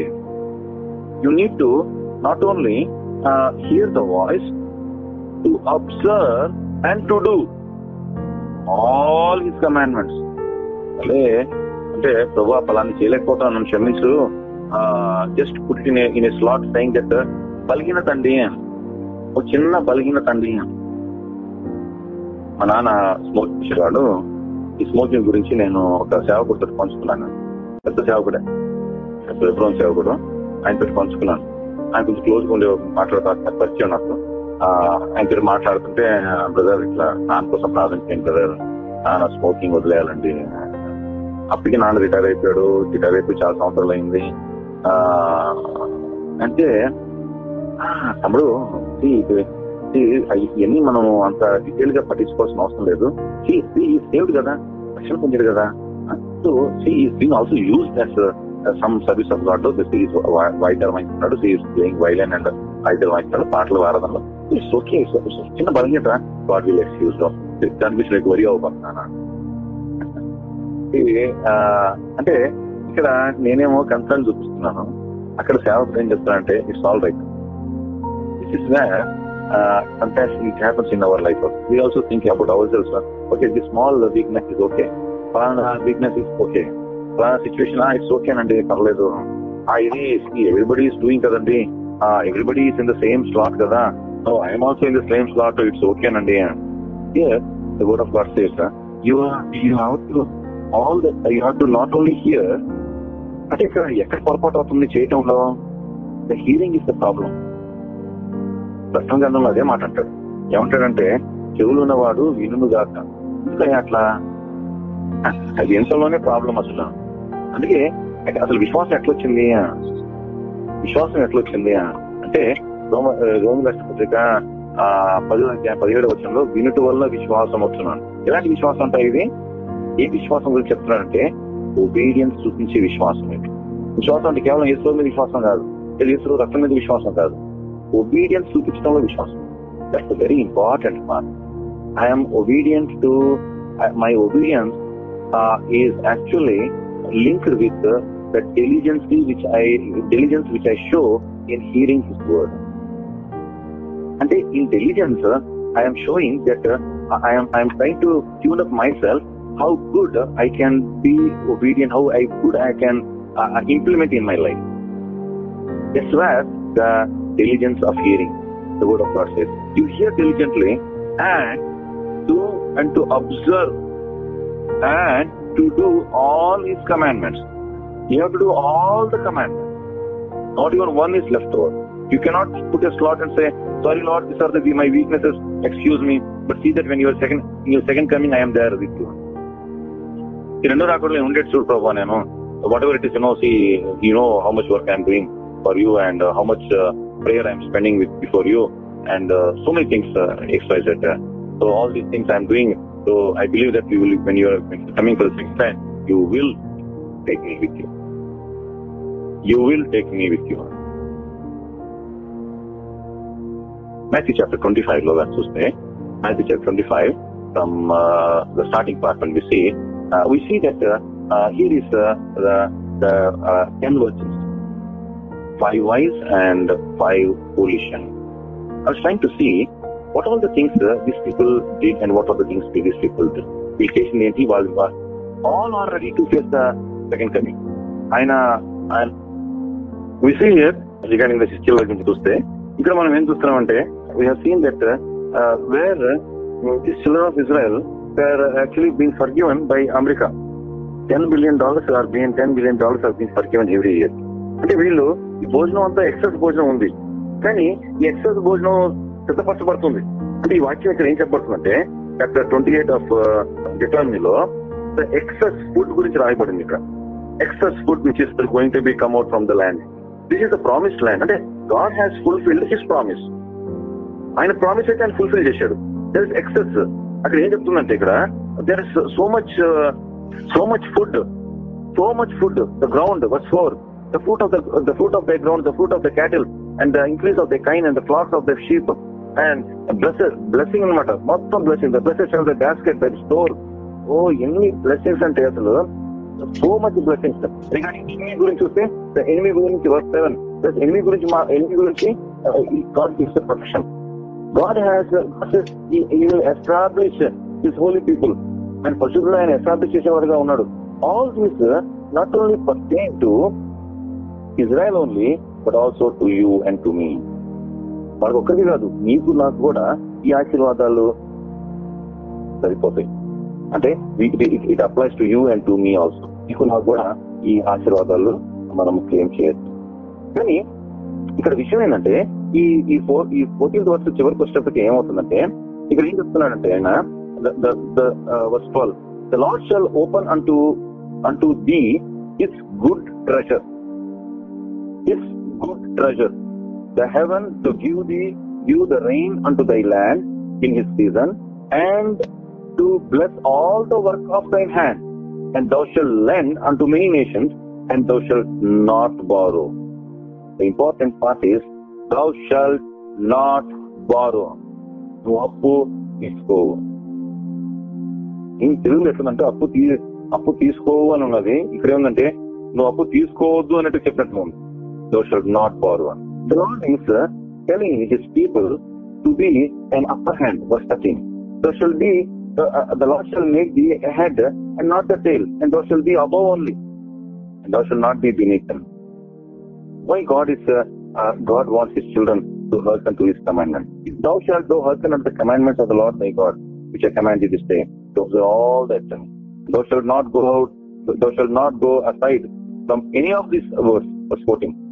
you need to not only hear the voice to observe and to do all his commandments అదే అంటే ప్రభు ఫలాన్ని చేయలేకపోతాను నన్ను క్షమించు జస్ట్ పుట్టిన in in slot sign that బలిగిన తండ్రి ఒక చిన్న బలిగిన తండ్రి మా నాన్న స్మోక్ చేసేవాడు. ఈ స్మోకింగ్ గురించి నేను ఒక సేవకుడితో పంచుకున్నాను. పెద్ద సేవకుడే. విభ్రం సేవకుడు. ఆయనతో పంచుకున్నాను. ఆయన కొంచెం క్లోజ్గా ఉండే మాట్లాడుతా పరిచయం నాకు. ఆ, ఆయనతో మాట్లాడుతుంటే బ్రదర్ ఇట్లా నాన్న కోసం ప్రార్థన చేయండి బ్రదర్. నాన్న స్మోకింగ్ వదిలేయాలండి. అప్పటికి నాన్న రిటైర్ అయిపోయాడు. రిటైర్ అయిపోయి చాలా సంవత్సరాలు అయింది. అంటే తమ్ముడు ఇవన్నీ మనం అంత డీటెయిల్గా పట్టించుకోవాల్సిన అవసరం లేదు. సేవ్డ్ కదా. రక్షణ పొందాడు కదా. So she is being also use as some service of God this is వైద్యం వాయిస్తున్నాడు సి ప్లేయింగ్ వైలెన్ అండ్ వైద్యం వాయిస్తున్నాడు పాటలు వారదంలో ఇట్స్ ఓకే చిన్న బలహీనత గాడ్ విల్ ఎక్స్క్యూజ్ దాని గురించి నాకు వరి అవ్వబోతున్నానా అంటే ఇక్కడ నేనేమో కన్సర్న్ చూపిస్తున్నాను. అక్కడ సేవకుడు ఏం చెప్తానంటే it's all right this is sometimes it happens in our life. We also think about ourselves. uh, Okay, this small weakness is okay. Palana weakness is okay. Palana situation, ah, it's okay అండి పర్లేదు ఆ ఇది ఎవ్రీబడి ఈస్ డూయింగ్ కదండి everybody is in the same slot కదా so I'm also in the same slot it's okay అండి the word of God says you you have to all the you have to not only hear అంటే ఇక్కడ ఎక్కడ పొరపాటు అవుతుంది చేయటంలో the hearing is the problem ప్రశ్న గ్రంథంలో అదే మాట అంటాడు. ఏమంటాడంటే చెవులు ఉన్నవాడు వినును గాక ఎందుకని అట్లా? అది ఎంతలోనే ప్రాబ్లం అసలు. అందుకే అసలు విశ్వాసం ఎట్లొచ్చింది? విశ్వాసం ఎట్లొచ్చింది? అంటే రోమ రోమ రాష్ట్రపత్రిక ఆ పదో పదిహేడు వచ్చంలో వినుట వల్ల విశ్వాసం వస్తున్నాను. ఎలాంటి విశ్వాసం అంటే ఇది? ఏ విశ్వాసం గురించి చెప్తున్నాడంటే ఒబీడియన్స్ చూపించే విశ్వాసం ఇది. విశ్వాసం అంటే కేవలం ఈశ్వరు మీద విశ్వాసం కాదు. ఈశ్వరు రక్తం మీద విశ్వాసం కాదు. obedience to Krishna Vishwas. That's a very important part. I am obedient to, uh, my obedience uh, is actually linked with the, the diligence which I, diligence which I show in hearing His word. And in diligence, uh, I am showing that I am I am trying to tune up myself how good I can be obedient, how I, good I can implement in my life. That's where the diligence of hearing, the word of God says. You hear diligently and do and to observe and to do all his commandments. You have to do all the commandments. Not even one is left over. You cannot put a slot and say, Sorry Lord, these are the, my weaknesses, excuse me, but see that when you are second in your second coming, I am there with you. ఈ రెండో రాకూడదు ఉండేది చూడు ప్రభావ నేను whatever it is you know see you know how much work I'm doing for you and uh, how much uh, prayer I'm spending with before you, and uh, so many things, uh, XYZ. so all these things I'm doing. So I believe that you will, when you are coming for the sixth time, you will take me with you. You will take me with you. Matthew chapter 25, Lord, I'm Matthew chapter 25, from uh, the starting part when we see, uh, we see that uh, here is uh, the, the uh, ten virgins five wise and five foolish. I was trying to see what all the things uh, these people did and what are the things these people did. వీళ్ళు చేసింది ఏంటి వాళ్ళు all are ready to face the second coming ఆయన ఆయన విసీ రిగార్డింగ్ ద సిస్టల్ గురించి చూస్తే ఇక్కడ మనం ఏం చూస్తున్నామంటే we have seen that where this children of Israel where actually been for given by America ten billion dollars are been ten billion dollars are been for given every year అంటే వీళ్ళు ఈ భోజనం అంతా ఎక్సెస్ భోజనం ఉంది. కానీ ఈ ఎక్సెస్ భోజనం సిద్ధపరచబడుతుంది. అంటే ఈ వాక్యం ఇక్కడ ఏం చెప్పబడుతుందంటే చాప్టర్ ట్వంటీ ఎయిట్ ఆఫ్ డిటార్మీలో ద ఎక్సెస్ ఫుడ్ గురించి రాయబడింది ఇక్కడ. Excess food which is going to be come out from the land this is the promise land అంటే God has fulfilled his promise ఆయన ప్రామిస్ అయితే ఆయన ఫుల్ఫిల్ చేశాడు. దర్ ఇస్ ఎక్సెస్ అక్కడ ఏం చెప్తుందంటే ఇక్కడ there is so much so much food so much food the ground verse four the fruit of the the fruit of their ground, the fruit of the cattle, and the increase of their kine and the flocks of their sheep, and blessed blessing అనమాట మొత్తం blessing the blesses of the basket that store ఓ ఎన్ని బ్లెస్సింగ్స్ అంటే అసలు so much blessings regarding enemy గురించి చూస్తే ద ఎనిమి గురించి వర్క్ సెవెన్ ప్లస్ ఎనిమి గురించి మా ఎనిమి గురించి God gives the protection God has establish his holy people ఆయన పరిశుద్ధులు ఆయన ఎస్టాబ్లిష్ చేసేవాడుగా ఉన్నాడు. All this not only pertain to Israel only but also to you and to me మనకు ఒక్కరికి కాదు నీకు నాకు కూడా ఈ ఆశీర్వాదాలు సరిపోతాయి. అంటే it applies to you and to me also నీకు నాకు కూడా ఈ ఆశీర్వాదాలు మనం క్లెయిమ్ చేయొచ్చు. కానీ ఇక్కడ విషయం ఏంటంటే ఈ ఈ ఫోర్ ఈ ఫోర్టీన్త్ వర్స్ చివరికి వచ్చేటప్పటికి ఏమవుతుందంటే ఇక్కడ ఏం చెప్తున్నాడంటే ఆయన verse fall the lord shall open అంటూ అంటూ the it's good treasure his good treasure, the heaven to give thee give the rain unto thy land in his season, and to bless all the work of thine hand. And thou shalt lend unto many nations, and thou shalt not borrow. The important part is, thou shalt not borrow. నువ్వు అప్పు తీసుకోవు ఈ తెలుగులో ఎట్లుందంటే అప్పు తీ అప్పు తీసుకోవు అని ఉన్నది ఇక్కడ ఏముందంటే నువ్వు అప్పు తీసుకోవద్దు అన్నట్టు చెప్పినట్టు ఉంది thou shalt not borrow. The Lord is uh, telling his people to be an upper hand, verse 13. Thou shall be, uh, uh, the Lord shall make thee a head and not the tail, and thou shalt be above only, and thou shalt not be beneath them. Why God is, uh, uh, God wants his children to hearken to his commandment. If thou shalt thou hearken unto the commandments of the Lord thy God, which I command thee this day, to observe all that time. Thou shalt not go out, thou shalt not go aside from any of these words, verse 14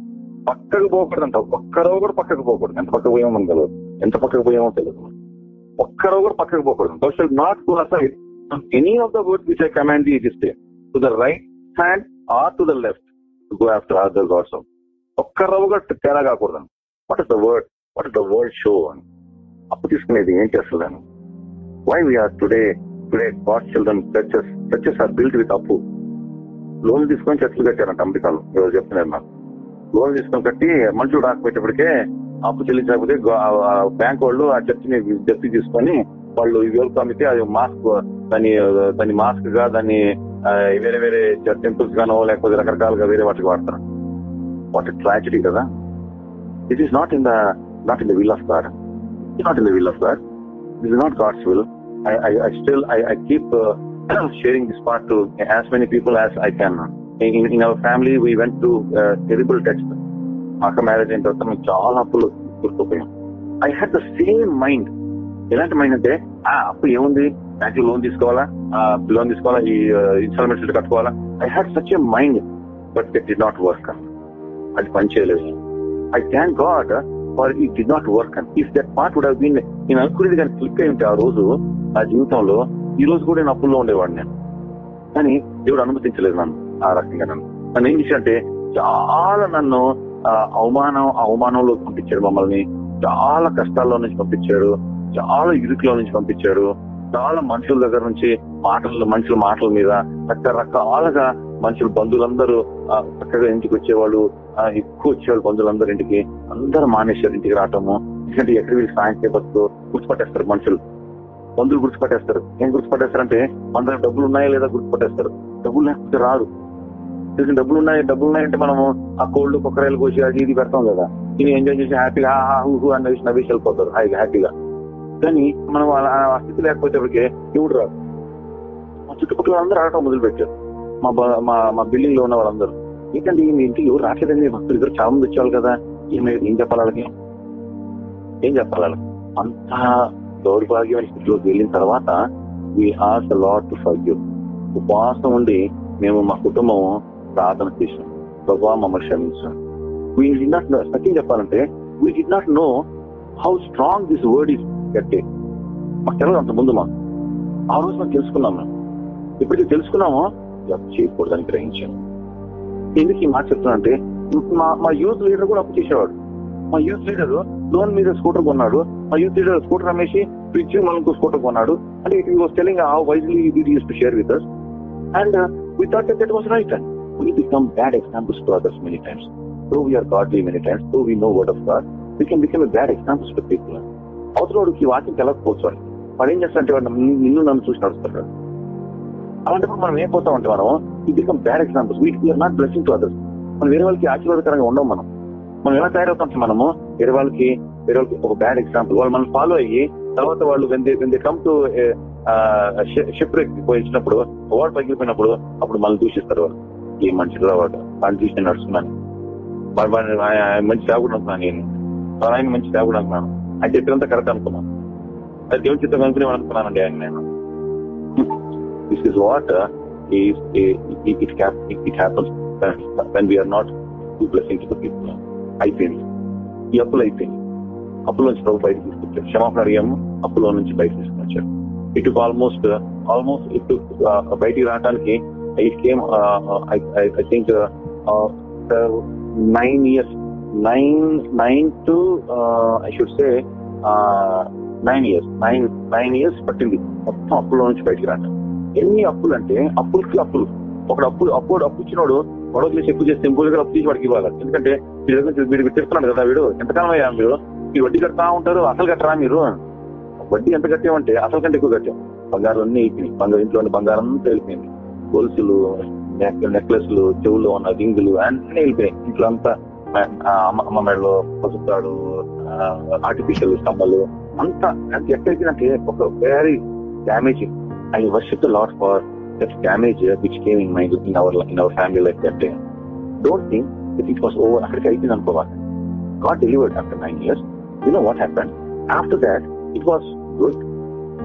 పక్కకు పోకూడదు అంట ఒక్కరో కూడా పక్కకు పోకూడదు. ఎంత పక్కకు పోయామో మనకు తెలియదు ఎంత పక్కకు పోయామో తెలియదు ఒక్కరో కూడా పక్కకు పోకూడదు. Thou should not go aside any of the words which I command the this to the right hand or to the left go after other gods ఒక్కరో కూడా తేడా కాకూడదు. What is the word what is the word show అని. అప్పు తీసుకునేది ఏం చేస్తుందని why we're today today God children churches churches are build with అప్పు. లోన్ తీసుకొని చర్చలు కట్టారంట అమెరికాలో ఈరోజు చెప్తున్నారు నాకు. లోన్ తీసుకొని కట్టి మనుషులు రాకపోయేటప్పటికే అప్పు చెల్లించకపోతే బ్యాంక్ వాళ్ళు ఆ చర్చిని జప్తి తీసుకొని వాళ్ళు ఎవరికి అమ్మితే అది మాస్క్ దాని దాని మాస్క్గా దాన్ని వేరే వేరే టెంపుల్స్ గానో లేకపోతే రకరకాలుగా వేరే వాటికి వాడతారు. వాట్ ట్రాజడీ కదా. It is not in the not in the will of God it not in the will of God it is not God's will I I still I I keep sharing this part to as many people as I can in in our family we went to terrible text అక్క మ్యారేజ్ అయిన తర్వాత మేము చాలా అప్పులు గుర్తుపోయాం I had the same mind ఎలాంటి మైండ్ అంటే ఆ అప్పు ఏముంది? బ్యాంక్ లోన్ తీసుకోవాలా? లోన్ తీసుకోవాలా? ఈ instalments కట్టుకోవాలా? I had such a mind but it did not work అది పని చేయలేదు. I thank God for it did not work and if that part would have been నేను అనుకునేది కానీ క్లిక్ అయి ఉంటే ఆ రోజు ఆ జీవితంలో ఈ రోజు కూడా నేను అప్పుల్లో ఉండేవాడిని. నేను కానీ దేవుడు అనుమతించలేదు నన్ను. ఆ రకంగా నన్ను. నన్ను ఏం చేశాడంటే చాలా నన్ను ఆ, అవమానం అవమానంలో పంపించాడు మమ్మల్ని. చాలా కష్టాల్లో నుంచి పంపించాడు చాలా ఇరుకులో నుంచి పంపించాడు చాలా మనుషుల దగ్గర నుంచి మాటలు మనుషుల మాటల మీద రకరకాలుగా మనుషులు బంధువులందరూ చక్కగా ఇంటికి వచ్చేవాళ్ళు ఎక్కువ వచ్చేవాళ్ళు బంధువులందరూ ఇంటికి. అందరూ మానేశారు ఇంటికి రావటము. ఎందుకంటే ఎక్కడ వీళ్ళు సాయం గుర్తుపట్టేస్తారు మనుషులు. బంధువులు గుర్తుపట్టేస్తారు. ఏం గుర్తుపట్టేస్తారంటే మన దగ్గర డబ్బులు ఉన్నాయా లేదా గుర్తుపట్టేస్తారు. డబ్బులు లేకపోతే రారు తెలిసిన డబ్బులు ఉన్నాయి డబ్బులు ఉన్నాయంటే మనము ఆ కోళ్ళు కుక్కరాయలు కోసి అది ఇది పెడతాం కదా. ఇది ఎంజాయ్ చేసి హ్యాపీగా హా హూ హూ అన్న విషయం నవ్వేసి వెళ్ళిపోతారు హాయిగా హ్యాపీగా. కానీ మనం ఆ స్థితి లేకపోతే ఎవడు రాదు మా చుట్టుపక్కల అందరూ ఆడటం మొదలు పెట్టారు మా మా బిల్డింగ్లో ఉన్న వాళ్ళందరూ. ఏంటంటే ఈ ఇంటికి ఎవరు రాట్లేదండి భక్తులు ఇద్దరు చాలా మంది వచ్చేవాళ్ళు కదా. ఏమి ఏం చెప్పాలి వాళ్ళకి? ఏం చెప్పాలి వాళ్ళకి? అంత దౌర్భాగ్యమైన స్థితిలోకి వెళ్ళిన తర్వాత we as lot to for ఉపవాసం ఉండి మేము మా కుటుంబం ప్రార్థన చేసాం ప్రభా మమ్మల్ని క్షమించాం. వీ డి నాట్ సత్యం చెప్పాలంటే we did not know how strong this word is గట్టే మాకు తెలియదు అంత ముందు మా ఆ రోజు మనం తెలుసుకున్నాం మేము ఎప్పుడైతే తెలుసుకున్నామో చేయకూడదని గ్రహించాము ఎందుకు ఈ మాట చెప్తున్నా అంటే మా మా యూత్ లీడర్ కూడా అప్పు చేసేవాడు. మా యూత్ లీడర్ లోన్ మీద స్కూటర్ కొన్నాడు. మా యూత్ లీడర్ స్కూటర్ అమ్మేసి ఫ్రిడ్జ్ మనకు స్కూటర్ కొన్నాడు. అంటే it was telling how wisely use to share with us and with thought that was right and we become bad examples to others many times. Though we are godly many times, though we know word of God, we can become a bad examples to people. అవతలవాడికి ఈ వాక్యం తెలకపోవచ్చు వాడికి. వాడు ఏం చేస్తాడంటే వాడు నిన్ను నన్ను చూసి నడుస్తాడు అలాంటప్పుడు మనం ఏం పోతాం అంటే మనం ఈ become bad examples we are not blessing to others మనం వేరే వాళ్ళకి ఆశీర్వాదకరంగా ఉండవు మనం. మనం ఎలా తయారవుతాం అంటే మనము వేరే వాళ్ళకి వేరే వాళ్ళకి ఒక బ్యాడ్ ఎగ్జాంపుల్ వాళ్ళు మనం ఫాలో అయ్యి తర్వాత వాళ్ళు when they come to ship పోయించినప్పుడు వాడు పగిలిపోయినప్పుడు అప్పుడు మనల్ని దూషిస్తారు వాళ్ళు. ఈ మనుషులు వాడు వాడిని నడుస్తున్నాను మరి వాడు- ఆయన మంచి సేవకుడు అనుకున్నాను నేను. మరి ఆయన మంచి సేవకుడు అనుకున్నాను ఆయన చెప్పినంత కరెక్ట్ అనుకున్నాను. అది దేవుని చిత్తం అనుకునే అనుకున్నానండి ఆయన నేను? This is what it it happens when we are not blessing to people అయిపోయింది ఈ అప్పులు అయిపోయింది అప్పులో నుంచి ప్రభు బయట తీసుకొచ్చారు క్షమాపణ అడిగాము అప్పులో నుంచి బయట తీసుకొచ్చారు ఇటు ఆల్మోస్ట్ ఆల్మోస్ట్ ఇటు బయటికి uh, uh, రావడానికి it came I think nine years nine nine to I should say nine years nine nine years పట్టింది. మొత్తం అప్పులో నుంచి బయటికి రాట. ఎన్ని అప్పులు అంటే అప్పులకి అప్పులు. ఒకడు అప్పులు అప్పుడు అప్పు ఇచ్చినోడు గొడవ చేసి ఎక్కువ చేస్తే ఇంకో దగ్గర అప్పు తీసి వాడికి ఇవ్వాలి. ఎందుకంటే వీడి దగ్గర నుంచి కదా వీడు ఎంతకాలం అయ్యా మీరు? ఈ వడ్డీ కడతా ఉంటారు అసలు కట్టరా మీరు? వడ్డీ ఎంత కట్టామంటే అసలు కంటే ఎక్కువ కట్టాం. బంగారం అన్ని అయిపోయినాయి. బంగారు ఇంట్లో బంగారం అంతా వెళ్ళిపోయింది. గొలుసులు నెక్లెస్లు చెవులు ఉన్న రింగులు అన్ని వెళ్ళిపోయాయి ఇంట్లో అంతా అమ్మ మెడలో పసుపుతాడు ఆర్టిఫిషియల్ స్తంభాలు అంతా అది ఎక్కడికి ఒక very damaging I worship lot for that damage which came in my in our in our family life that don't think that it was over అక్కడికి అయిపోయింది అనుకోవాలి got delivered after nine years you know what happen after that it was good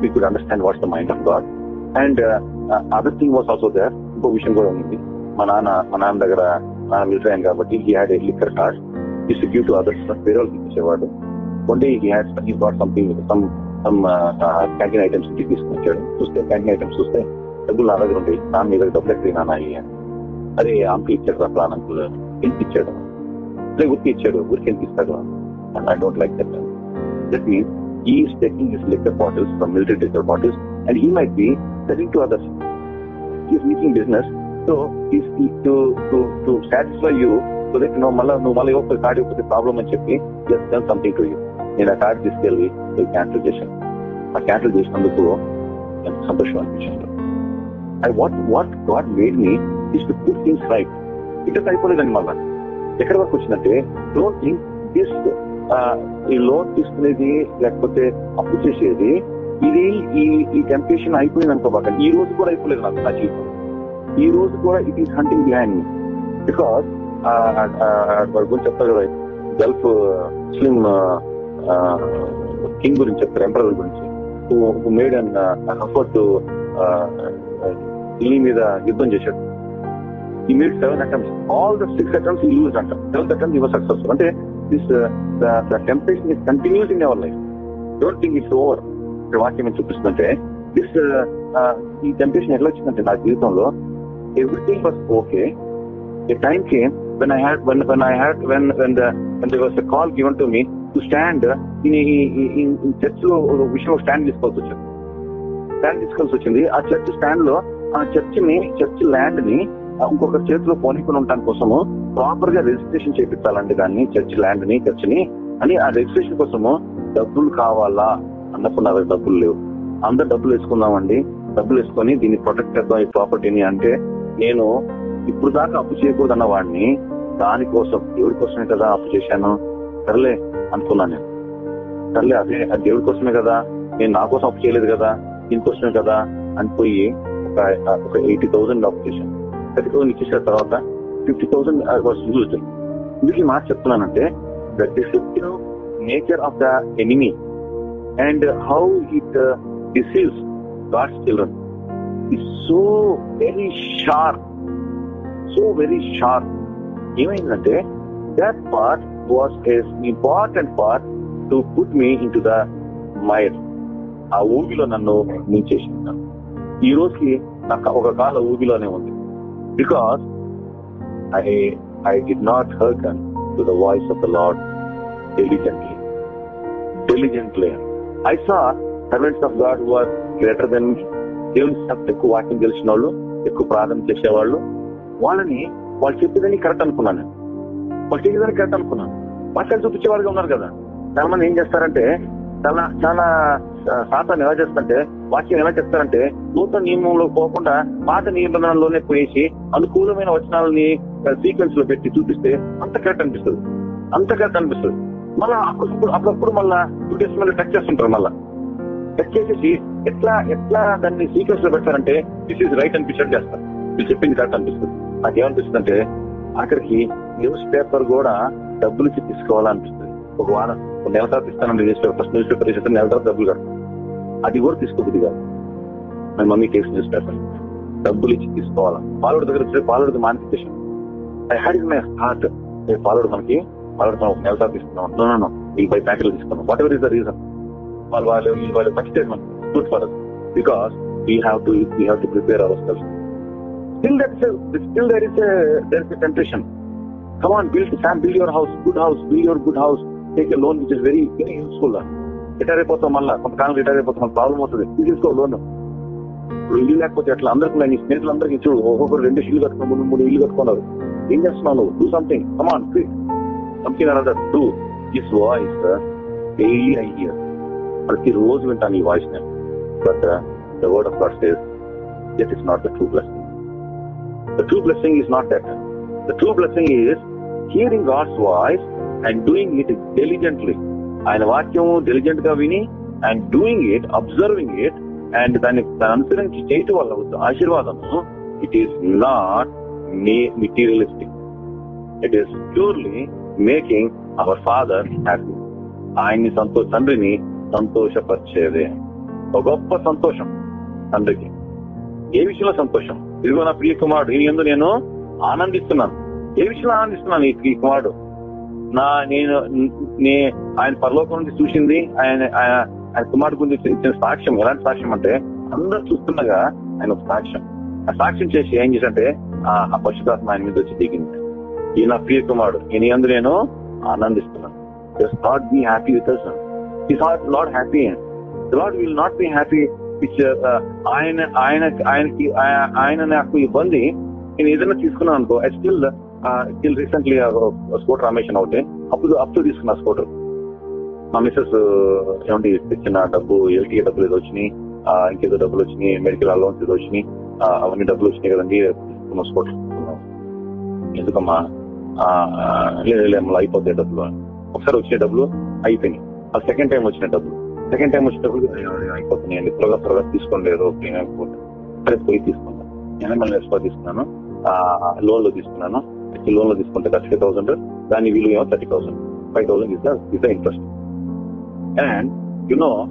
we could understand what's the mind of God and other thing was also there ఇంకో విషయం కూడా ఉంది మా నాన్న మా నాన్న దగ్గర నాన్న మిలిటరీ అయింది కాబట్టి he had a liquor card use give to others వేరే వాళ్ళకి ఇచ్చేవాడు one he had he got something some some canteen items ఇంటికి తీసుకొచ్చాడు. చూస్తే క్యాంటీన్ ఐటమ్స్ చూస్తే డబ్బులు నా దగ్గర ఉంటాయి. నాన్న మీ దగ్గర డబ్బులు ఎక్కడ నాన్న? అయ్యి. అదే అంకుల్ ఇచ్చాడు రా ప్లాన్ అంకుల్. ఎంత ఇచ్చాడు? అదే ఉరికి ఇచ్చాడు. ఉరికి ఎంత ఇస్తాడు? I don't like that that means he is taking liquor bottles from military liquor bottles and he might be selling to others. He is making business. So he's he, to to to satisfy you so that you know మళ్ళా నువ్వు మళ్ళీ ఒక కార్డు ఇవ్వకపోతే ప్రాబ్లం అని చెప్పి just done something to you నేను ఆ కార్డు తీసుకెళ్ళి క్యాన్సిల్ చేశాను ఆ క్యాన్సిల్ చేసినందుకు ఎంత సంతోషం అనిపించింది. I what what God made me is to put things right ఇక్కడ అయిపోలేదండి మళ్ళా. ఎక్కడి వరకు వచ్చిందంటే డోంట్ థింక్ దిస్ ఈ లోన్ తీసుకునేది లేకపోతే అప్పు చేసేది ఇది ఈ ఈ టెంప్టేషన్ అయిపోయింది అనుకోబాక ఈ రోజు కూడా అయిపోలేదు నాకు నా జీవితం. ఈ రోజు కూడా it is hunting behind me because గురించి చెప్తారు కదా గల్ఫ్ ముస్లిం కింగ్ గురించి చెప్తారు ఎంపరర్ గురించి. మేడ్ అండ్ అఫర్ట్ ఢిల్లీ మీద యుద్ధం చేశాడు. He made seven attempts all the six attempts he use అంట. సెవెంత్ అటెంప్ట్ యువర్ సక్సెస్ఫుల్ అంటే this the temptation is continues in our life don't think it's over ఇక్కడ వాక్యం ఏం చూపిస్తుందంటే దిస్ ఈ టెంప్టేషన్ ఎట్లా వచ్చిందంటే నా జీవితంలో everything was okay a time came when I had when when I had when when when when was call a to me to stand చర్చ్లో విషయంలో విషయం స్టాండ్ తీసుకోవాల్సి వచ్చింది. స్టాండ్ తీసుకోవాల్సి వచ్చింది. ఆ చర్చ్ స్టాండ్లో ఆ చర్చ్ని చర్చ్ ల్యాండ్ని ఇంకొక చేతిలో పోనీకొని ఉండటానికి కోసము ప్రాపర్గా రిజిస్ట్రేషన్ చేపించాలండి దాన్ని చర్చ్ ల్యాండ్ని చర్చ్ని అని ఆ రిజిస్ట్రేషన్ కోసము డబ్బులు కావాలా? అన్నప్పుడు నా దగ్గర డబ్బులు లేవు. అందరు డబ్బులు వేసుకుందామండి. డబ్బులు వేసుకొని దీన్ని ప్రొటెక్ట్ చేద్దాం ఈ ప్రాపర్టీని అంటే నేను ఇప్పుడు దాకా అప్పు చేయకూడదన్న వాడిని. దానికోసం దేవుడి కోసమే కదా అప్పు చేశాను. సర్లే అనుకున్నాను నేను. సర్లే అదే అది దేవుడి కోసమే కదా. నేను నా కోసం అప్పు చేయలేదు కదా. దీనికోసమే కదా అని పోయి ఒక ఒక ఎయిటీ థౌసండ్ అప్పు చేశాను. థర్టీ థౌసండ్ ఇచ్చేసిన తర్వాత ఫిఫ్టీ థౌసండ్ చూస్తాను యూజ్డ్ ఈ మాట చెప్తున్నానంటే the nature of the enemy and how it deceives God's children is so very sharp so very sharp ఏమైందంటే that part was as important part to put me in to the mire ఆ ఊబిలో నన్ను ముంచేసింటాను ఈ రోజుకి నాకు ఒక కాల ఊబిలోనే ఉంది. Because I I did not hearken to the voice of the Lord diligently diligently I saw servants of God were greater than దేవుని ఎక్కువ వాకింగ్ తెలిసిన వాళ్ళు ఎక్కువ ప్రార్థన చేసేవాళ్ళు. వాళ్ళని వాళ్ళు చెప్పేదని కరెక్ట్ అనుకున్నాను వాళ్ళు చెప్పేదని కరెక్ట్ అనుకున్నాను. మాట్లాడి చూపించే వాళ్ళగా ఉన్నారు కదా. చాలా మంది ఏం చేస్తారంటే చాలా చాలా శాతాన్ని ఎలా చేస్తారంటే వాక్యం ఎలా చెప్తారంటే నూతన నియమంలో పోకుండా పాత నిబంధనలోనే పోయేసి అనుకూలమైన వచనాలని సీక్వెన్స్లో పెట్టి చూపిస్తే అంత కరెక్ట్ అనిపిస్తుంది. అంత కరెక్ట్ అనిపిస్తుంది. మళ్ళా అప్పుడప్పుడు అప్పుడప్పుడు మళ్ళా టూ డేస్ మళ్ళీ టచ్ చేస్తుంటారు మళ్ళా. టచ్ చేసేసి ఎట్లా ఎట్లా దాన్ని సీక్వెన్స్లో పెడతారంటే దిస్ ఈజ్ రైట్ అనిపించడం చేస్తారు. మీరు చెప్పింది కరెక్ట్ అనిపిస్తుంది. నాకు ఏమనిపిస్తుంది అంటే అక్కడికి న్యూస్ పేపర్ కూడా డబ్బులు ఇచ్చి తీసుకోవాలనిపిస్తుంది. ఒక వారం నెల తర్వాత ఇస్తానండి news paper first news paper ఇస్తే నెల తర్వాత డబ్బులు కట్టు అది కూడా తీసుకోబుద్ది కాదు. మా మమ్మీ కేసు న్యూస్ పేపర్ డబ్బులు ఇచ్చి తీసుకోవాలా? పాలుడు దగ్గర వచ్చి పాలుడు magnification I had in my heart పాలుడు మనకి వాళ్ళకి మనం నెల తర్వాత ఇస్తున్నాం నో ఈ బై ప్యాకెట్లు తీసుకున్నాం whatever is the reason వాళ్ళు వాళ్ళు వాళ్ళు మంచి statement good for us because we have to we have to prepare our self still that still there is there is a there is a temptation. Come on, build Sam, build your house, good house, build your good house, take a very which is retire అయిపోతాం మళ్ళీ. కొంతకాలం రిటైర్ అయిపోతాం మన ప్రాబ్లం అవుతుంది. తీసుకో లోన్ ఇప్పుడు ఇల్లు లేకపోతే అట్లా అందరికి నేను స్నేహితులందరికీ చూడు ఒక్కొక్కరు రెండు ఇల్లు కట్టుకుని మూడు మూడు ఇల్లు కట్టుకున్నారు ఏం చేస్తున్నావు do something come on quick something another do this voice daily I hear. ప్రతిరోజు వింటాను ఈ వాయిస్ నేను. But the word of God says that is not the true blessing the true blessing is not that the true blessing is hearing God's voice and doing it diligently ఆయన వాక్యం డెలిజెంట్గా విని and doing it observing it and దాన్ని దాని అనుసరించి చేయటం వల్ల ఆశీర్వాదము it is not materialistic it is purely making our father happy ఆయన్ని సంతోష తండ్రిని సంతోషపరిచేదే. ఒక గొప్ప సంతోషం తండ్రికి. ఏ విషయంలో సంతోషం? ఇదిగో నా ప్రియ కుమారుడు ఈ ఎందు నేను ఆనందిస్తున్నాను. ఏ విషయంలో ఆనందిస్తున్నాను ఈ ప్రియ కుమారుడు? నా నేను నే ఆయన పరలోకం నుంచి చూసింది ఆయన ఆయన- కుమారుడు గురించి ఇచ్చిన సాక్ష్యం ఎలాంటి సాక్ష్యం అంటే అందరు చూస్తుండగా ఆయన ఒక సాక్ష్యం. ఆ సాక్ష్యం చేసి ఏం చేసంటే ఆ ఆ ఆయన మీద వచ్చి దిగింది. ఈయన నా ప్రియ కుమారుడు ఈయన అందు నేను ఆనందిస్తున్నాను. Just not be happy with us is not not happy Lord will not be happy ఆయన ఆయన ఆయనకి ఆయన నాకు ఇబ్బంది. నేను ఏదైనా తీసుకున్నాను అనుకో I still still recently scooter అమ్మేషన్ అవుతే అప్పుడు అప్పుడు తీసుకున్నా స్కూటర్ మా మిస్సెస్ uh, ఏమండి తెచ్చిన డబ్బు ఎల్టీ డబ్బులు ఏదో వచ్చినాయి ఇంకేదో డబ్బులు వచ్చినాయి మెడికల్ అలౌన్స్ ఏదో వచ్చినాయి అవన్నీ డబ్బులు వచ్చినాయి కదండి తీసుకున్న స్కూటర్ ఎందుకమ్మా? లేదు లేదు మళ్ళీ అయిపోతాయి డబ్బులు. అని. ఒకసారి వచ్చిన డబ్బులు అయిపోయినాయి. ఆ సెకండ్ టైం వచ్చిన డబ్బులు. సెకండ్ టైం వచ్చినప్పుడు అయిపోతున్నాయండి త్వరగా త్వరగా తీసుకోండి ఏదో ప్రీమియం సరే పోయి తీసుకున్నాను నేను మళ్ళీ తీసుకున్నాను. లోన్లో తీసుకున్నాను. లోన్లో తీసుకుంటే థర్టీ థౌసండ్. దాని విలువ ఏమో thirty thousand. Five thousand is is the interest and you know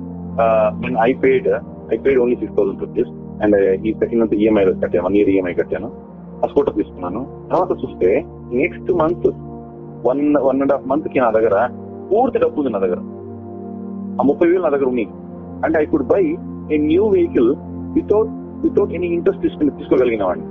నేను I paid I paid only six thousand rupees. And ఈ సెకండ్ ఈఎంఐ కట్టాను. వన్ ఇయర్ ఈఎంఐ కట్టాను. ఆ స్కూటర్ తీసుకున్నాను. తర్వాత చూస్తే next month one one and half మంత్కి నా దగ్గర పూర్తి డబ్బు ఉంది నా దగ్గర. ఆ ముప్పై వేలు నా దగ్గర ఉన్నాయి. అంటే I could buy a new vehicle without without any interest తీసుకుని తీసుకోగలిగిన వాడిని.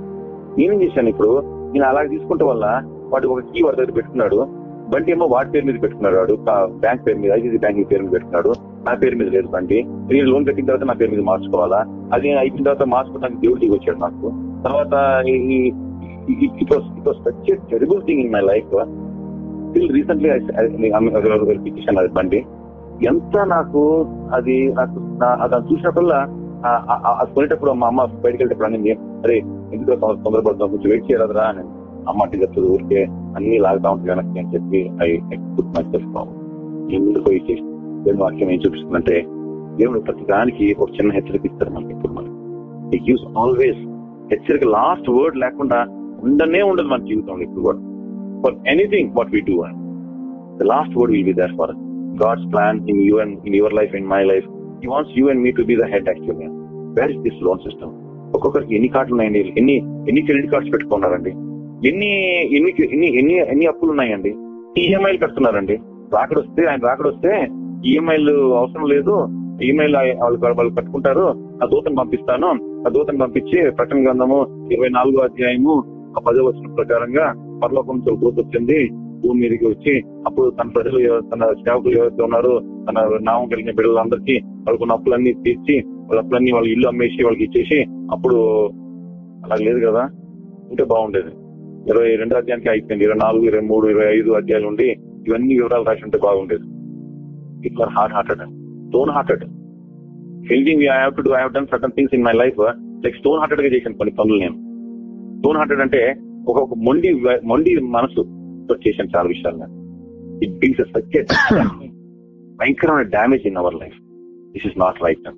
నేనేం చేశాను ఇప్పుడు? నేను అలాగే తీసుకుంటే వల్ల వాడు ఒక కీ వాడి దగ్గర పెట్టుకున్నాడు. బండి ఏమో వాడి పేరు మీద పెట్టుకున్నాడు వాడు. బ్యాంక్ పేరు మీద ఐసీసీ బ్యాంక్ పేరు మీద పెట్టుకున్నాడు. నా పేరు మీద లేదు బండి. నేను లోన్ కట్టిన తర్వాత నా పేరు మీద మార్చుకోవాలా? అది అయిపోయిన తర్వాత మార్చుకోవడానికి దేవుడు దిగి వచ్చాడు నాకు. తర్వాత ఈ it was it was such a terrible thing in my life still recently petition అది బండి. ఎంత నాకు అది నాకు నా- చూసినప్పుడల్లా అది కొనేటప్పుడు మా అమ్మ బయటకు వెళ్ళేటప్పుడు అనింది అరే ఎందుకు తొందరపడతాం కొంచెం వెయిట్ చేయరాదురా అని అమ్మ అంటే చెప్తుంది ఊరికే అన్ని లాగుతా ఉంటాయి కనుక అని చెప్పి ఐ పుట్ మై సెల్ఫ్ ఎందుకు పోయి వాక్యం ఏం చూపిస్తుందంటే దేవుడు ప్రతి దానికి ఒక చిన్న హెచ్చరిక ఇస్తారు మనకి ఇప్పుడు మనకి. ఈ గివ్స్ ఆల్వేస్ హెచ్చరిక లాస్ట్ వర్డ్ లేకుండా ఉండనే ఉండదు మన జీవితంలో ఇప్పుడు కూడా. For anything what we do the last word will be there for God's plan in you and in your life in my life he wants you and me to be the head యాక్చువల్గా where is this loan system ఒక్కొక్కరికి ఎన్ని కార్డులు ఉన్నాయండి? ఎన్ని ఎన్ని క్రెడిట్ కార్డ్స్ పెట్టుకున్నారండి? ఎన్ని ఎన్ని ఎన్ని ఎన్ని ఎన్ని అప్పులు ఉన్నాయండి ఈఎంఐలు కడుతున్నారండి. రాకడొస్తే ఆయన రాకడొస్తే ఈఎంఐలు అవసరం లేదు. ఈఎంఐలు వాళ్ళు వాళ్ళు కట్టుకుంటారు. ఆ దూతను పంపిస్తాను. ఆ దూతను పంపించి ప్రకటన గ్రంథము ఇరవై నాలుగో అధ్యాయము ఆ పదో వచ్చిన ప్రకారంగా పరలోకం నుంచి దూత వచ్చింది భూమి మీదకి వచ్చి అప్పుడు తన ప్రజలు తన సేవకులు ఎవరైతే ఉన్నారో తన నామం కలిగిన బిడ్డలందరికీ వాళ్ళకున్న అప్పులన్నీ తీర్చి వాళ్ళ అప్పులన్నీ వాళ్ళ ఇల్లు అమ్మేసి వాళ్ళకి ఇచ్చేసి అప్పుడు అలా లేదు కదా? ఉంటే బాగుండేది. ఇరవై రెండు అధ్యాయానికి అయిపోయింది. ఇరవై నాలుగు ఇరవై మూడు ఇరవై ఐదు అధ్యాయాలు ఉండి ఇవన్నీ వివరాలు రాసి ఉంటే బాగుండేది. Heart heart hard hearted. Heart attack thinking I have to do I have done certain things in my life like stone హార్టెడ్గా చేశాను కొన్ని పనులు నేను. స్టోన్ హార్టెడ్ అంటే ఒక మొండి మొండి మనసు చేశాను చాలా విషయాలు నేను ఇట్ బ్రింగ్స్ సచ్ భయంకరమైన damage in our life this is not right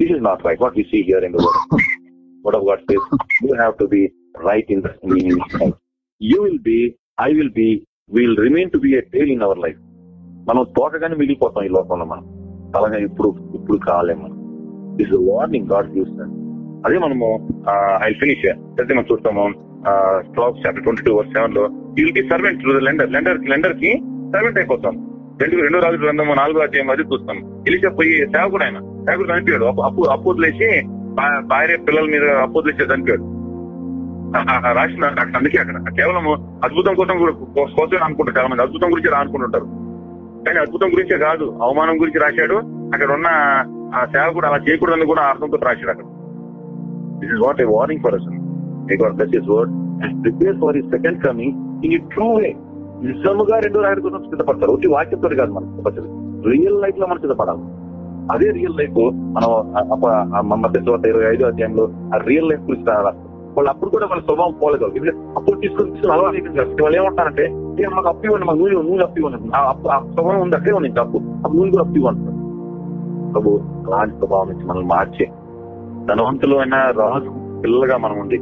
this is not right what we see here in the world what of God says, you have to be right in the in in life. You will be, I will be, we will remain to be a tail in our life. మనం తోకగానే మిగిలిపోతాం ఈ లోకంలో మనం. అలాగే ఇప్పుడు ఇప్పుడు కాలేము. మనం దిస్ వార్నింగ్ గాడ్ యూస్ అదే మనము ఐ ఫినిష్ అయితే మనం చూస్తాము స్టాక్స్ చాప్టర్ ట్వంటీ టూ సెవెన్లో will be servant lender lender లెండర్కి servant అయిపోతాం. రెండు రెండో రాజు గ్రంథము నాలుగో అధ్యాయం అది చూస్తాం. ఇలిచా పోయి సేవకుడు ఆయన సేవకుడు చనిపోయాడు. అప్పు అప్పు వదిలేసి భార్య పిల్లల మీద అప్పు వదిలేసి చనిపోయాడు. రాసిన అక్కడ అందుకే అక్కడ. కేవలం అద్భుతం కోసం కూడా- కోసం అనుకుంటారు. చాలా మంది అద్భుతం గురించి రా అనుకుంటుంటారు కానీ అద్భుతం గురించే కాదు. అవమానం గురించి రాశాడు. అక్కడ ఉన్న ఆ సేవకుడు అలా చేయకూడదని కూడా అర్థంతో రాశాడు అక్కడ. This is what a warning for that word and prepare for is second coming in true way నిజముగా రెండో రాయడం కోసం సిద్ధపడతారు ఒకటి వాక్యంతో కాదు మనం సిద్ధపడతారు రియల్ లైఫ్లో మనం సిద్ధపడాలి. అదే రియల్ లైఫ్ మనం మధ్య ఇరవై ఐదో అధ్యాయంలో ఆ రియల్ లైఫ్ గురించి రాస్తారు వాళ్ళు అప్పుడు కూడా వాళ్ళ స్వభావం పోలేదు. అప్పుడు తీసుకుని తీసుకుని అలవాటు అయిపోయింది వాళ్ళు ఏమంటారంటే ఏ మాకు అప్పు ఇవ్వండి మాకు నూనె నూనె అప్పు ఇవ్వండి. ఆ స్వభావం ఉంది అక్కడే ఉంది అప్పు. ఆ నూనె కూడా అప్పు ఇవ్వండి. ప్రభు అలాంటి స్వభావం నుంచి మనల్ని మార్చే. ధనవంతులు అయిన రాజు పిల్లలుగా మనం ఉంది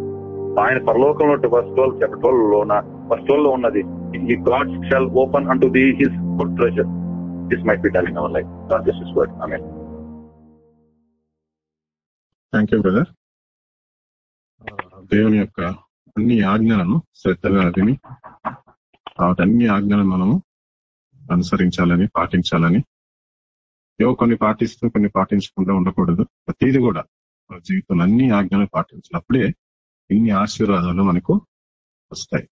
ఆయన పరలోకంలో first twelve chapter twelve first twelve ఉన్నది. ఈ గాడ్ షాల్ ఓపెన్ అంటూ the his good treasure this might be done our life God just is word I mean thank you brother దేవుని యొక్క అన్ని ఆజ్ఞలను శ్రద్ధగా విని అన్ని ఆజ్ఞలను మనము అనుసరించాలని పాటించాలని ఏవో కొన్ని పాటిస్తూ కొన్ని పాటించకుండా ఉండకూడదు. ప్రతిది కూడా మన జీవితంలో అన్ని ఆజ్ఞలు పాటించాలి. అప్పుడే ఇన్ని ఆశీర్వాదాలు మనకు వస్తాయి.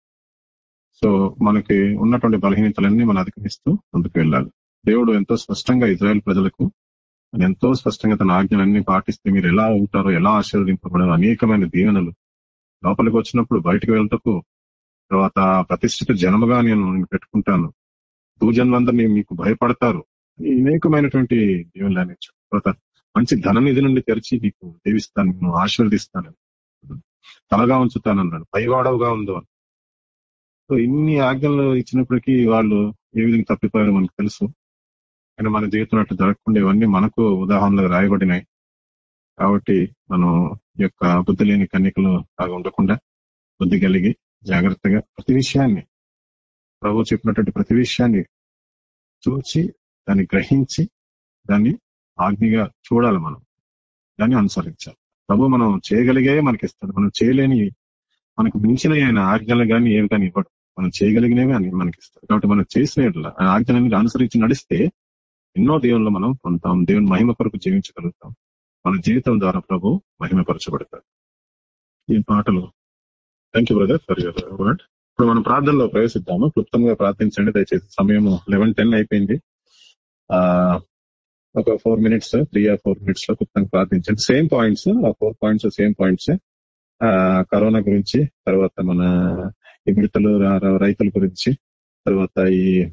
సో మనకి ఉన్నటువంటి బలహీనతలన్నీ మనం అధిగమిస్తూ ముందుకు వెళ్ళాలి. దేవుడు ఎంతో స్పష్టంగా ఇజ్రాయెల్ ప్రజలకు ఎంతో స్పష్టంగా తన ఆజ్ఞలన్నీ పాటిస్తే మీరు ఎలా ఉంటారో ఎలా ఆశీర్వదింపబడారో అనేకమైన దీవెనలు లోపలికి వచ్చినప్పుడు బయటకు వెళ్తకు తర్వాత ప్రతిష్ఠిత జనముగా నేను పెట్టుకుంటాను. భూజన్మందరినీ మీకు భయపడతారు. అనేకమైనటువంటి దేవుని అనేచ్చు తర్వాత మంచి ధననిధి నుండి తెరిచి నీకు దేవిస్తాను నేను ఆశీర్వదిస్తాను. తలగా ఉంచుతానన్నాడు. పైవాడవుగా ఉందో అని. సో ఇన్ని ఆజ్ఞలు ఇచ్చినప్పటికీ వాళ్ళు ఏ విధంగా తప్పిపోయారో మనకు తెలుసు. కానీ మన జీవితం అట్లా జరగకుండా ఇవన్నీ మనకు ఉదాహరణలు రాయబడినాయి. కాబట్టి మనం ఈ యొక్క బుద్ధి లేని కన్యకలు అలా ఉండకుండా బుద్ధి కలిగి జాగ్రత్తగా ప్రతి విషయాన్ని ప్రభు చెప్పినటువంటి ప్రతి విషయాన్ని చూచి దాన్ని గ్రహించి దాన్ని ఆజ్ఞగా చూడాలి మనం. దాన్ని అనుసరించాలి. ప్రభు మనం చేయగలిగే మనకి ఇస్తాడు మనం చేయలేని మనకు మించిన ఆయన ఆజ్ఞలు కానీ ఏమి కానీ ఇవ్వడు. మనం చేయగలిగినవి అని మనకి ఇస్తాడు కాబట్టి మనం చేసిన ఆజ్ఞలని అనుసరించి నడిస్తే ఎన్నో దేవుళ్ళు మనం పొందుతాం. దేవుని మహిమ కొరకు జీవించగలుగుతాం. మన జీవితం ద్వారా ప్రభు మహిమపరచబడతాడు. ఈ పాటలు thank you brother for your word ఇప్పుడు మనం ప్రార్థనలో ప్రవేశిద్దాము. క్లుప్తంగా ప్రార్థించండి. దయచేసి సమయం లెవెన్ టెన్ అయిపోయింది. ఆ ఒక four minutes three or four మినిట్స్లో క్లుప్తంగా ప్రార్థించండి. సేమ్ పాయింట్స్ ఆ four points same points corona గురించి తర్వాత మన ఈ రైతుల గురించి తర్వాత ఈ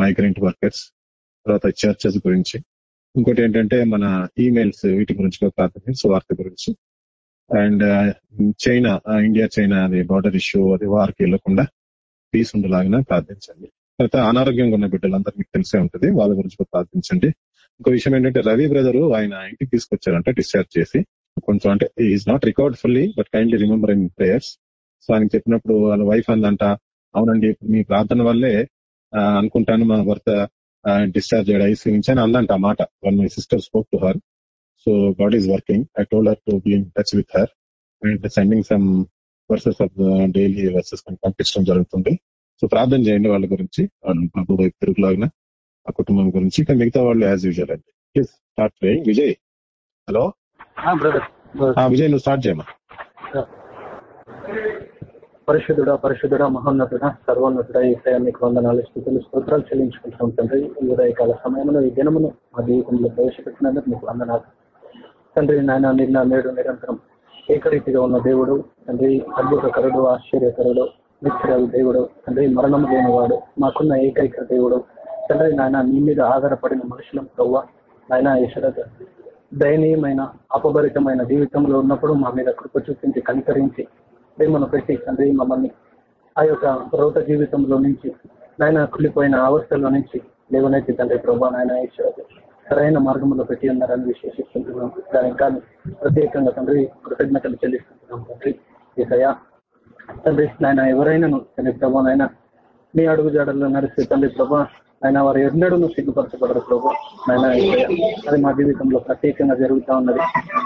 మైగ్రెంట్ వర్కర్స్ తర్వాత చర్చెస్ గురించి. ఇంకోటి ఏంటంటే మన ఈమెయిల్స్ వీటి గురించి ప్రార్థన సువార్త గురించి. అండ్ చైనా ఇండియా చైనా అది బార్డర్ ఇష్యూ అది వారికి వెళ్ళకుండా పీస్ ఉండేలాగా ప్రార్థించండి. తర్వాత అనారోగ్యంగా ఉన్న బిడ్డలందరూ మీకు తెలిసే ఉంటుంది వాళ్ళ గురించి ప్రార్థించండి. ఇంకో విషయం ఏంటంటే రవి బ్రదర్ ఆయన ఇంటికి తీసుకొచ్చారంటే డిశ్చార్జ్ చేసి. కొంచెం అంటే is not recovered fully but kindly remember in prayers so ఆయన చెప్పినప్పుడు వాళ్ళ వైఫ్ అందంట అవునండి మీ ప్రార్థన వల్లే అనుకుంటాను మా భర్త డిశ్చార్జ్ అయ్యాడు. ఐసీ నుంచి అని అందంట ఆ మాట. One my sister spoke to her so God is working I told her to be in touch with her and sending some verses of daily verses పంపించడం జరుగుతుంది. సో ప్రార్థన చేయండి వాళ్ళ గురించి బాబు వైపు తిరుగులాగిన ఆ కుటుంబం గురించి. ఇంకా మిగతా వాళ్ళు యాజ్ యూజువల్ అండి. Please start playing Vijay hello? Vijay నువ్వు స్టార్ట్ చేయమా పరిశుద్ధుడ పరిశుద్ధుడ మహోన్నతుడ సర్వోన్నతుడ ఈ మీకు వందనాలు స్థితులు స్తోత్రాలు చెల్లించుకుంటాం తండ్రి. ఈ ఉదయకాల సమయంలో ఈ దినమును మా జీవితంలో ప్రవేశపెట్టినందుకు మీకు వందనాలు. తండ్రి నాయన నిన్న నేడు నిరంతరం ఏకరీతిగా ఉన్న దేవుడు తండ్రి అద్భుతకరుడు ఆశ్చర్యకరుడు నిత్యరాలు దేవుడు తండ్రి మరణం లేనివాడు మాకున్న ఏకైక దేవుడు. తండ్రి నాయన నీ మీద ఆధారపడిన మనుషులం ప్రవ్వ. నాయన ఈశ్వరత దయనీయమైన అపభరితమైన జీవితంలో ఉన్నప్పుడు మా మీద కృప చూపించి కనికరించి ప్రేమను పెట్టి తండ్రి మమ్మల్ని ఆ యొక్క రోత జీవితంలో నుంచి నాయన కుళ్ళిపోయిన అవస్థల్లో నుంచి లేవనైతే తండ్రి ప్రభా నాయన ఈశ్వరత సరైన మార్గంలో పెట్టి ఉన్నారని విశ్వసిస్తుంటున్నాం దానికి కానీ ప్రత్యేకంగా తండ్రి కృతజ్ఞతలు చెల్లిస్తున్నాం తండ్రి ఈసయా తండ్రి నాయన ఎవరైనాను తండ్రి ప్రభా నాయన మీ అడుగు జాడల్లో నడిస్తే తండ్రి ప్రభా ఆయన వారు ఎన్నడూ సిగ్గుపరచబడరు ప్రభు ఆయన అది మా జీవితంలో ప్రత్యేకంగా జరుగుతూ ఉన్నది.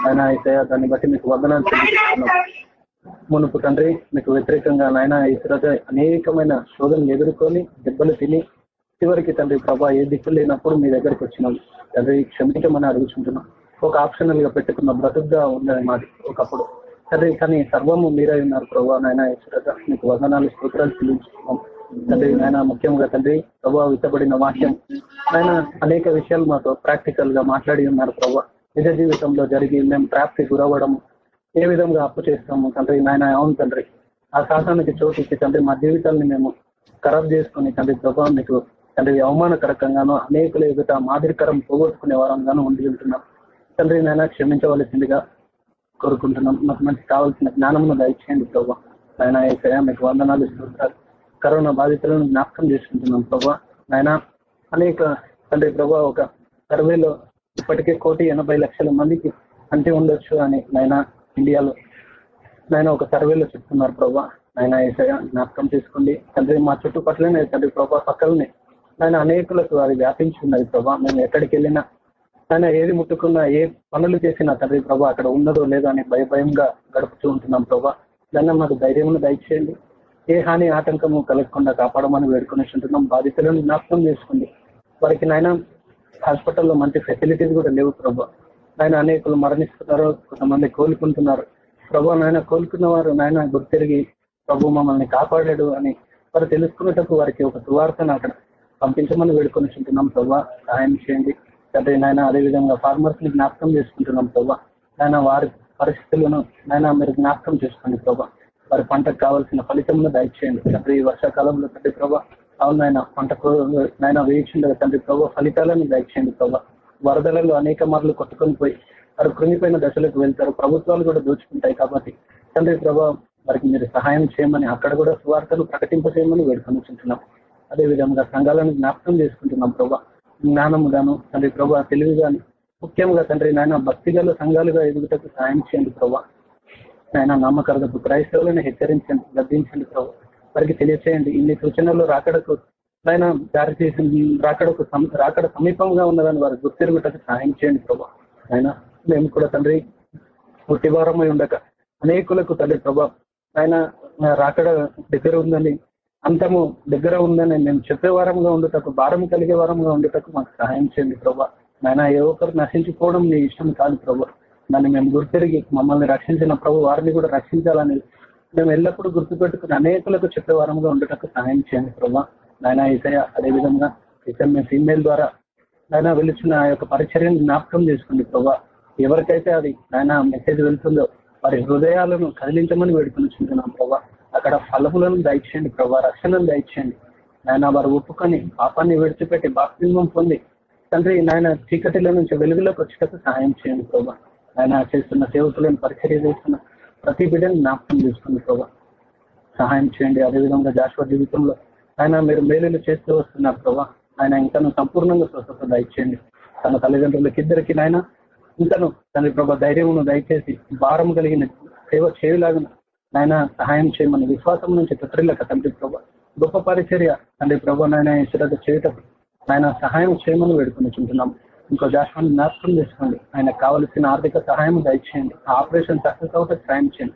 ఆయన అయితే దాన్ని బట్టి మీకు వందనాలు చెల్లిస్తున్నాం. మునుపు తండ్రి మీకు వ్యతిరేకంగా నాయన ఇతర అనేకమైన శోధనలు ఎదుర్కొని దెబ్బలు తిని చివరికి తండ్రి ప్రభా ఏ దిక్కు లేనప్పుడు మీ దగ్గరికి వచ్చినాం. తండ్రి క్షమించమని అడుగుతుంటున్నాం ఒక ఆప్షనల్గా పెట్టుకున్న బ్రతుగ్గా ఉన్నది మాది ఒకప్పుడు. తండ్రి కానీ సర్వము మీరే ఉన్నారు ప్రభా నాయన ఇతర మీకు వదనాలు స్తోత్రాలు చెల్లించుకున్నాం తండ్రి నాయన ముఖ్యంగా తండ్రి ప్రభావ విత్తబడిన వాక్యం. నాయన అనేక విషయాలు మాతో ప్రాక్టికల్గా మాట్లాడి ఉన్నారు ప్రభావ నిజ జీవితంలో జరిగి మేము ట్రాప్కి గురవ్వడం ఏ విధంగా అప్పు చేస్తాము తండ్రి? నాయన అవును తండ్రి. ఆ శాసనానికి చోటు ఇచ్చి తండ్రి మా జీవితాన్ని మేము ఖరాబ్ చేసుకుని తండ్రి ప్రభావం మీకు తండ్రి అవమానకరకంగానూ అనేకుల ఎదుట మాదిరికరం పోగొట్టుకునే వారంగానూ ఉండి ఉంటున్నాం తండ్రి నాయన క్షమించవలసిందిగా కోరుకుంటున్నాం. మాకు మంచి కావాల్సిన జ్ఞానమును దయచేయండి ప్రభావ ఆయన ఏసయ మీకు వందనాలు ఇస్తుంటారు కరోనా బాధితులను జ్ఞాపకం చేసుకుంటున్నాం ప్రభా. ఆయన అనేక తండ్రి ప్రభా ఒక సర్వేలో ఇప్పటికే కోటి ఎనభై లక్షల మందికి అంటి ఉండొచ్చు అని నాయన ఇండియాలో. నాయన ఒక సర్వేలో చెప్తున్నారు ప్రభా. ఆయన ఏసయ జ్ఞాపకం చేసుకోండి. తండ్రి మా చుట్టుపక్కలనే తండ్రి ప్రభా పక్కలనే. ఆయన అనేకులకు అది వ్యాపించి ఉన్నది ప్రభా. మేము ఎక్కడికి వెళ్ళినా ఆయన ఏది ముట్టుకున్నా ఏ పనులు చేసినా తండ్రి ప్రభా అక్కడ ఉన్నదో లేదో అని భయభయంగా గడుపుతూ ఉంటున్నాం ప్రభా. దాన్ని మాకు ధైర్యం దయచేయండి. ఏ హాని ఆటంకము కలగకుండా కాపాడమని వేడుకునేస్తుంటున్నాం బాధితులను జ్ఞాపకం చేసుకోండి. వారికి నాయన హాస్పిటల్లో మంచి ఫెసిలిటీస్ కూడా లేవు ప్రభా. నాయన అనేకులు మరణిస్తున్నారు కొంతమంది కోలుకుంటున్నారు. ప్రభు నాయన కోలుకున్న వారు నాయన గుర్తిరిగి ప్రభు మమ్మల్ని కాపాడాడు అని వారు తెలుసుకున్నటకు వారికి ఒక సువార్తను అక్కడ పంపించమని వేడుకొని ఉంటున్నాం ప్రభా. సహాయం చేయండి. తండ్రి నాయన అదేవిధంగా ఫార్మర్స్ని జ్ఞాపకం చేసుకుంటున్నాం ప్రభా. నాయన వారి పరిస్థితులను నాయన మీరు జ్ఞాపకం చేసుకోండి ప్రభా. వారి పంటకు కావాల్సిన ఫలితంలో దయచేయండి. తండ్రి ఈ వర్షాకాలంలో తండ్రి ప్రభా అవును నాయన పంటకు నాయన వేయించిండగా తండ్రి ప్రభా ఫలితాలను దయచేయండి ప్రభా. వరదలలో అనేక మార్లు కొట్టుకొని పోయి వారు కృంగిపోయిన దశలకు వెళ్తారు. ప్రభుత్వాలు కూడా దోచుకుంటాయి కాబట్టి తండ్రి ప్రభా వారికి మీరు సహాయం చేయమని అక్కడ కూడా సువార్తలు ప్రకటింపజేయమని వేడుకొని చుంటున్నాం అదే విధంగా సంఘాలను జ్ఞాపకం చేసుకుంటున్నాం ప్రభా. జ్ఞానము గాను తండ్రి ప్రభా తెలివి గాను. ముఖ్యంగా తండ్రి నాయన భక్తిగల సంఘాలుగా ఎదుగుటకు సాయం చేయండి ప్రభా. నాయన నామకరదపు క్రైస్తవులను హెచ్చరించండి గద్దించండి ప్రభా. వారికి తెలియచేయండి. ఇన్ని సూచనలు రాకడకు ఆయన దారి చేసి ఒక రాకడ సమీపంగా ఉన్నదని వారు గుర్తిరుగుటకు సహాయం చేయండి ప్రభా. ఆయన మేము కూడా తండ్రి పుట్టివారమై ఉండక అనేకులకు తండ్రి ప్రభా ఆయన రాకడ దగ్గర ఉందని అంతము దగ్గర ఉందని మేము చెప్పే వారంగా ఉండుటకు భారం కలిగే వారంగా ఉండేటకు మాకు సహాయం చేయండి ప్రభా. నాయన ఏ ఒక్కరు నశించుకోవడం నీ ఇష్టం కాదు ప్రభా. దాన్ని మేము గుర్తిరిగి మమ్మల్ని రక్షించిన ప్రభు వారిని కూడా రక్షించాలని మేము ఎల్లప్పుడూ గుర్తుపెట్టుకుని అనేకులకు చెప్పే వారంగా ఉండటకు సహాయం చేయండి ప్రభా. నాయన ఈసయ అదేవిధంగా మీ ఫీమేల్ ద్వారా నాయన వెలుచున్న ఆ యొక్క పరిచర్యను జ్ఞాపకం చేసుకోండి ప్రభా. ఎవరికైతే అది నాయన మెసేజ్ వెళ్తుందో వారి హృదయాలను కదిలించమని వేడుకొని ప్రభా. అక్కడ ఫలములను దయచేయండి ప్రభా రక్షణను దయచేయండి. నాయన వారు ఒప్పుకొని పాపాన్ని విడిచిపెట్టి బాప్తిమం పొంది తండ్రి నాయన చీకటిలో నుంచి వెలుగులోకి వచ్చేటప్పుడు సహాయం చేయండి ప్రభా. ఆయన చేస్తున్న సేవకులను పరిచర్య చేస్తున్న ప్రతి బిడ్డను జ్ఞాపకం చేసుకోండి ప్రభా. సహాయం చేయండి. అదేవిధంగా జాషువా జీవితంలో ఆయన మీరు మేలులు చేస్తూ వస్తున్నారు ప్రభా ఆయన ఇంకను సంపూర్ణంగా స్వస్థత దయచేయండి. తన తల్లిదండ్రులకి ఇద్దరికి నాయన ఇంకను తండ్రి ప్రభా ధైర్యమును దయచేసి భారం కలిగిన సేవ చేయలాగా నాయన సహాయం చేయమని విశ్వాసం నుంచి పితృలకు తండ్రి ప్రభా. గొప్ప పరిచర్య తండ్రి ప్రభా నాయన శ్రద్ధ చేయటం ఆయన సహాయం చేయమని వేడుకొని చుంటున్నాం. ఇంకో జాషాన్ని జ్ఞాపకం చేసుకోండి. ఆయన కావలసిన ఆర్థిక సహాయం దయచేయండి. ఆపరేషన్ సక్సెస్ అవుతా సాయం చేయండి.